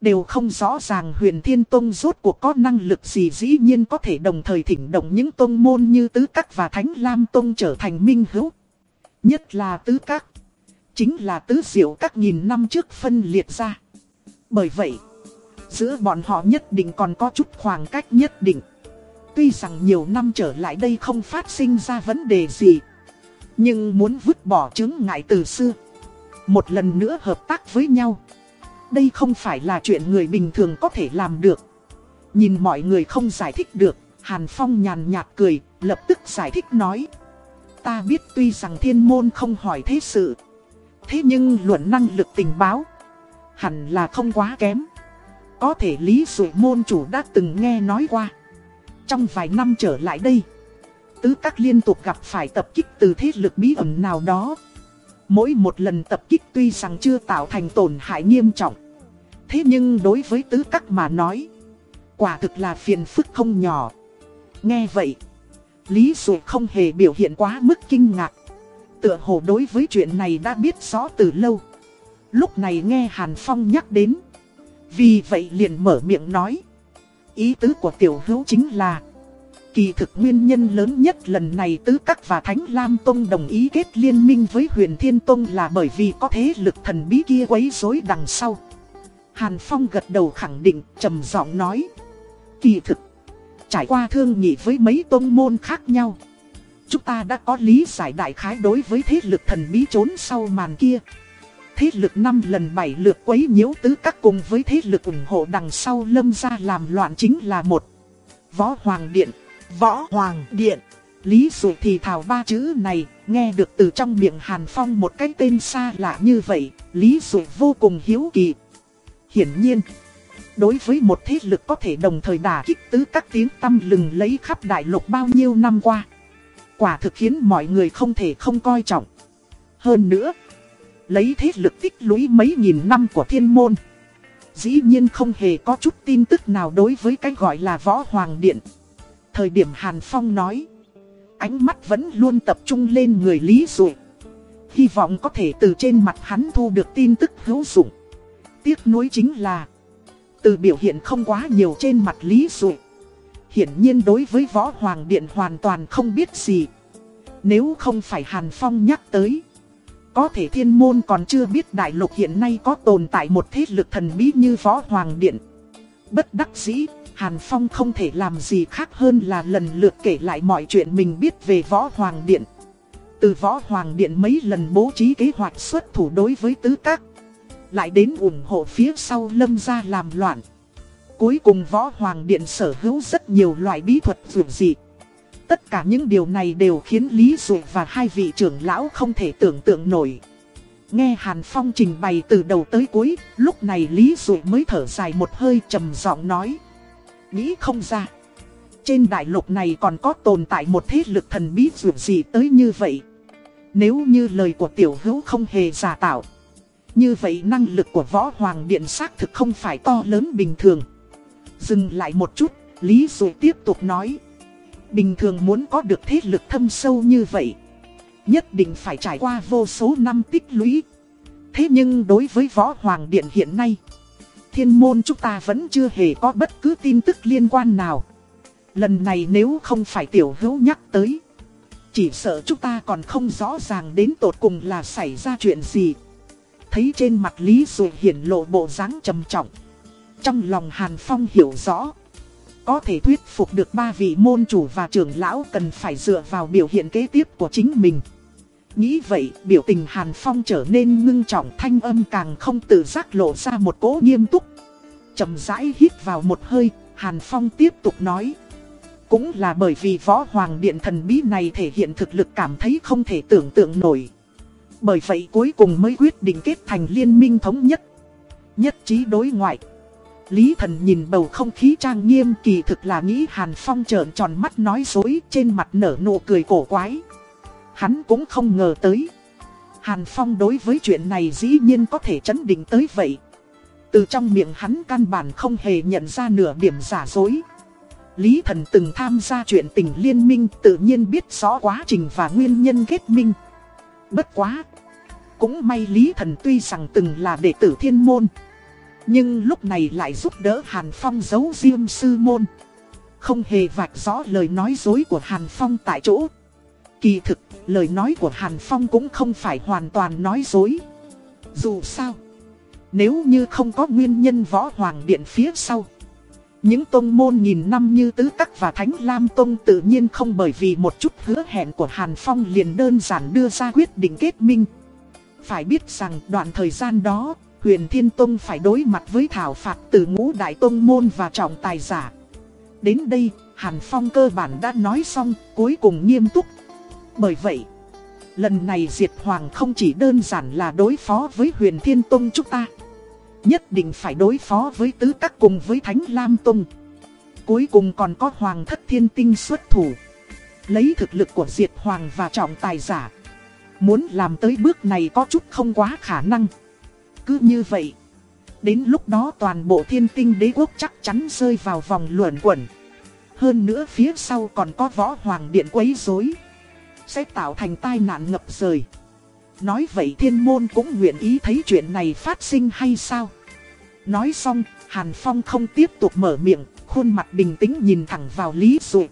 Đều không rõ ràng huyền thiên tông rốt cuộc có năng lực gì dĩ nhiên có thể đồng thời thỉnh động những tông môn như tứ các và thánh lam tông trở thành minh hữu. Nhất là tứ các. Chính là tứ diệu các nghìn năm trước phân liệt ra. Bởi vậy, giữa bọn họ nhất định còn có chút khoảng cách nhất định. Tuy rằng nhiều năm trở lại đây không phát sinh ra vấn đề gì. Nhưng muốn vứt bỏ chứng ngại từ xưa. Một lần nữa hợp tác với nhau. Đây không phải là chuyện người bình thường có thể làm được. Nhìn mọi người không giải thích được, Hàn Phong nhàn nhạt cười, lập tức giải thích nói. Ta biết tuy rằng thiên môn không hỏi thế sự. Thế nhưng luận năng lực tình báo, hẳn là không quá kém. Có thể lý dụ môn chủ đã từng nghe nói qua. Trong vài năm trở lại đây, tứ các liên tục gặp phải tập kích từ thế lực bí ẩn nào đó. Mỗi một lần tập kích tuy rằng chưa tạo thành tổn hại nghiêm trọng. Thế nhưng đối với tứ các mà nói, Quả thực là phiền phức không nhỏ. Nghe vậy, Lý Dụ không hề biểu hiện quá mức kinh ngạc. Tựa hồ đối với chuyện này đã biết rõ từ lâu. Lúc này nghe Hàn Phong nhắc đến, Vì vậy liền mở miệng nói. Ý tứ của tiểu hữu chính là Kỳ thực nguyên nhân lớn nhất lần này Tứ Các và Thánh Lam Tông đồng ý kết liên minh với huyền Thiên Tông là bởi vì có thế lực thần bí kia quấy rối đằng sau. Hàn Phong gật đầu khẳng định, trầm giọng nói. Kỳ thực, trải qua thương nghị với mấy tông môn khác nhau. Chúng ta đã có lý giải đại khái đối với thế lực thần bí trốn sau màn kia. Thế lực năm lần bảy lượt quấy nhiễu tứ các cùng với thế lực ủng hộ đằng sau lâm ra làm loạn chính là một. Võ Hoàng Điện Võ Hoàng Điện. Lý dụ thì thảo ba chữ này, nghe được từ trong miệng Hàn Phong một cái tên xa lạ như vậy, Lý dụ vô cùng hiếu kỳ. Hiển nhiên, đối với một thế lực có thể đồng thời đả kích tứ các tiếng tâm lừng lấy khắp đại lục bao nhiêu năm qua. Quả thực khiến mọi người không thể không coi trọng. Hơn nữa, lấy thế lực tích lũy mấy nghìn năm của thiên môn. Dĩ nhiên không hề có chút tin tức nào đối với cái gọi là võ hoàng điện. Thời điểm Hàn Phong nói, ánh mắt vẫn luôn tập trung lên người Lý Dụ. Hy vọng có thể từ trên mặt hắn thu được tin tức hữu dụng. Tiếc nuối chính là, từ biểu hiện không quá nhiều trên mặt Lý Dụ. Hiển nhiên đối với Võ Hoàng Điện hoàn toàn không biết gì. Nếu không phải Hàn Phong nhắc tới, có thể thiên môn còn chưa biết đại lục hiện nay có tồn tại một thế lực thần bí như Võ Hoàng Điện. Bất đắc dĩ, Hàn Phong không thể làm gì khác hơn là lần lượt kể lại mọi chuyện mình biết về Võ Hoàng Điện. Từ Võ Hoàng Điện mấy lần bố trí kế hoạch xuất thủ đối với tứ các. Lại đến ủng hộ phía sau lâm gia làm loạn. Cuối cùng Võ Hoàng Điện sở hữu rất nhiều loại bí thuật dù dị. Tất cả những điều này đều khiến Lý Dụ và hai vị trưởng lão không thể tưởng tượng nổi. Nghe Hàn Phong trình bày từ đầu tới cuối, lúc này Lý Dụ mới thở dài một hơi trầm giọng nói. Nghĩ không ra. Trên đại lục này còn có tồn tại một thế lực thần bí dù gì tới như vậy. Nếu như lời của tiểu hữu không hề giả tạo. Như vậy năng lực của võ hoàng điện xác thực không phải to lớn bình thường. Dừng lại một chút, Lý Dụ tiếp tục nói. Bình thường muốn có được thế lực thâm sâu như vậy. Nhất định phải trải qua vô số năm tích lũy. Thế nhưng đối với võ hoàng điện hiện nay thiên môn chúng ta vẫn chưa hề có bất cứ tin tức liên quan nào. Lần này nếu không phải tiểu hữu nhắc tới, chỉ sợ chúng ta còn không rõ ràng đến tột cùng là xảy ra chuyện gì. Thấy trên mặt Lý Dụ hiển lộ bộ dáng trầm trọng. Trong lòng Hàn Phong hiểu rõ. Có thể thuyết phục được ba vị môn chủ và trưởng lão cần phải dựa vào biểu hiện kế tiếp của chính mình. Nghĩ vậy, biểu tình Hàn Phong trở nên ngưng trọng thanh âm càng không tự giác lộ ra một cố nghiêm túc. chậm rãi hít vào một hơi, Hàn Phong tiếp tục nói. Cũng là bởi vì võ hoàng điện thần bí này thể hiện thực lực cảm thấy không thể tưởng tượng nổi. Bởi vậy cuối cùng mới quyết định kết thành liên minh thống nhất. Nhất trí đối ngoại. Lý thần nhìn bầu không khí trang nghiêm kỳ thực là nghĩ Hàn Phong trợn tròn mắt nói dối trên mặt nở nụ cười cổ quái. Hắn cũng không ngờ tới. Hàn Phong đối với chuyện này dĩ nhiên có thể chấn định tới vậy. Từ trong miệng hắn căn bản không hề nhận ra nửa điểm giả dối. Lý Thần từng tham gia chuyện tình liên minh tự nhiên biết rõ quá trình và nguyên nhân kết minh. Bất quá. Cũng may Lý Thần tuy rằng từng là đệ tử thiên môn. Nhưng lúc này lại giúp đỡ Hàn Phong giấu riêng sư môn. Không hề vạch rõ lời nói dối của Hàn Phong tại chỗ. Kỳ thực, lời nói của Hàn Phong cũng không phải hoàn toàn nói dối. Dù sao, nếu như không có nguyên nhân võ hoàng điện phía sau. Những tôn môn nghìn năm như Tứ tắc và Thánh Lam Tông tự nhiên không bởi vì một chút hứa hẹn của Hàn Phong liền đơn giản đưa ra quyết định kết minh. Phải biết rằng đoạn thời gian đó, huyền Thiên Tông phải đối mặt với thảo phạt từ ngũ đại tôn môn và trọng tài giả. Đến đây, Hàn Phong cơ bản đã nói xong, cuối cùng nghiêm túc. Bởi vậy, lần này Diệt Hoàng không chỉ đơn giản là đối phó với huyền Thiên Tông chúng ta. Nhất định phải đối phó với tứ các cùng với Thánh Lam Tông. Cuối cùng còn có Hoàng thất thiên tinh xuất thủ Lấy thực lực của Diệt Hoàng và trọng tài giả. Muốn làm tới bước này có chút không quá khả năng. Cứ như vậy Đến lúc đó toàn bộ thiên tinh đế quốc chắc chắn rơi vào vòng luẩn quẩn. Hơn nữa phía sau còn có võ hoàng điện quấy rối. Sẽ tạo thành tai nạn ngập rời Nói vậy thiên môn cũng nguyện ý thấy chuyện này phát sinh hay sao? Nói xong, Hàn Phong không tiếp tục mở miệng, khuôn mặt bình tĩnh nhìn thẳng vào Lý Dụ.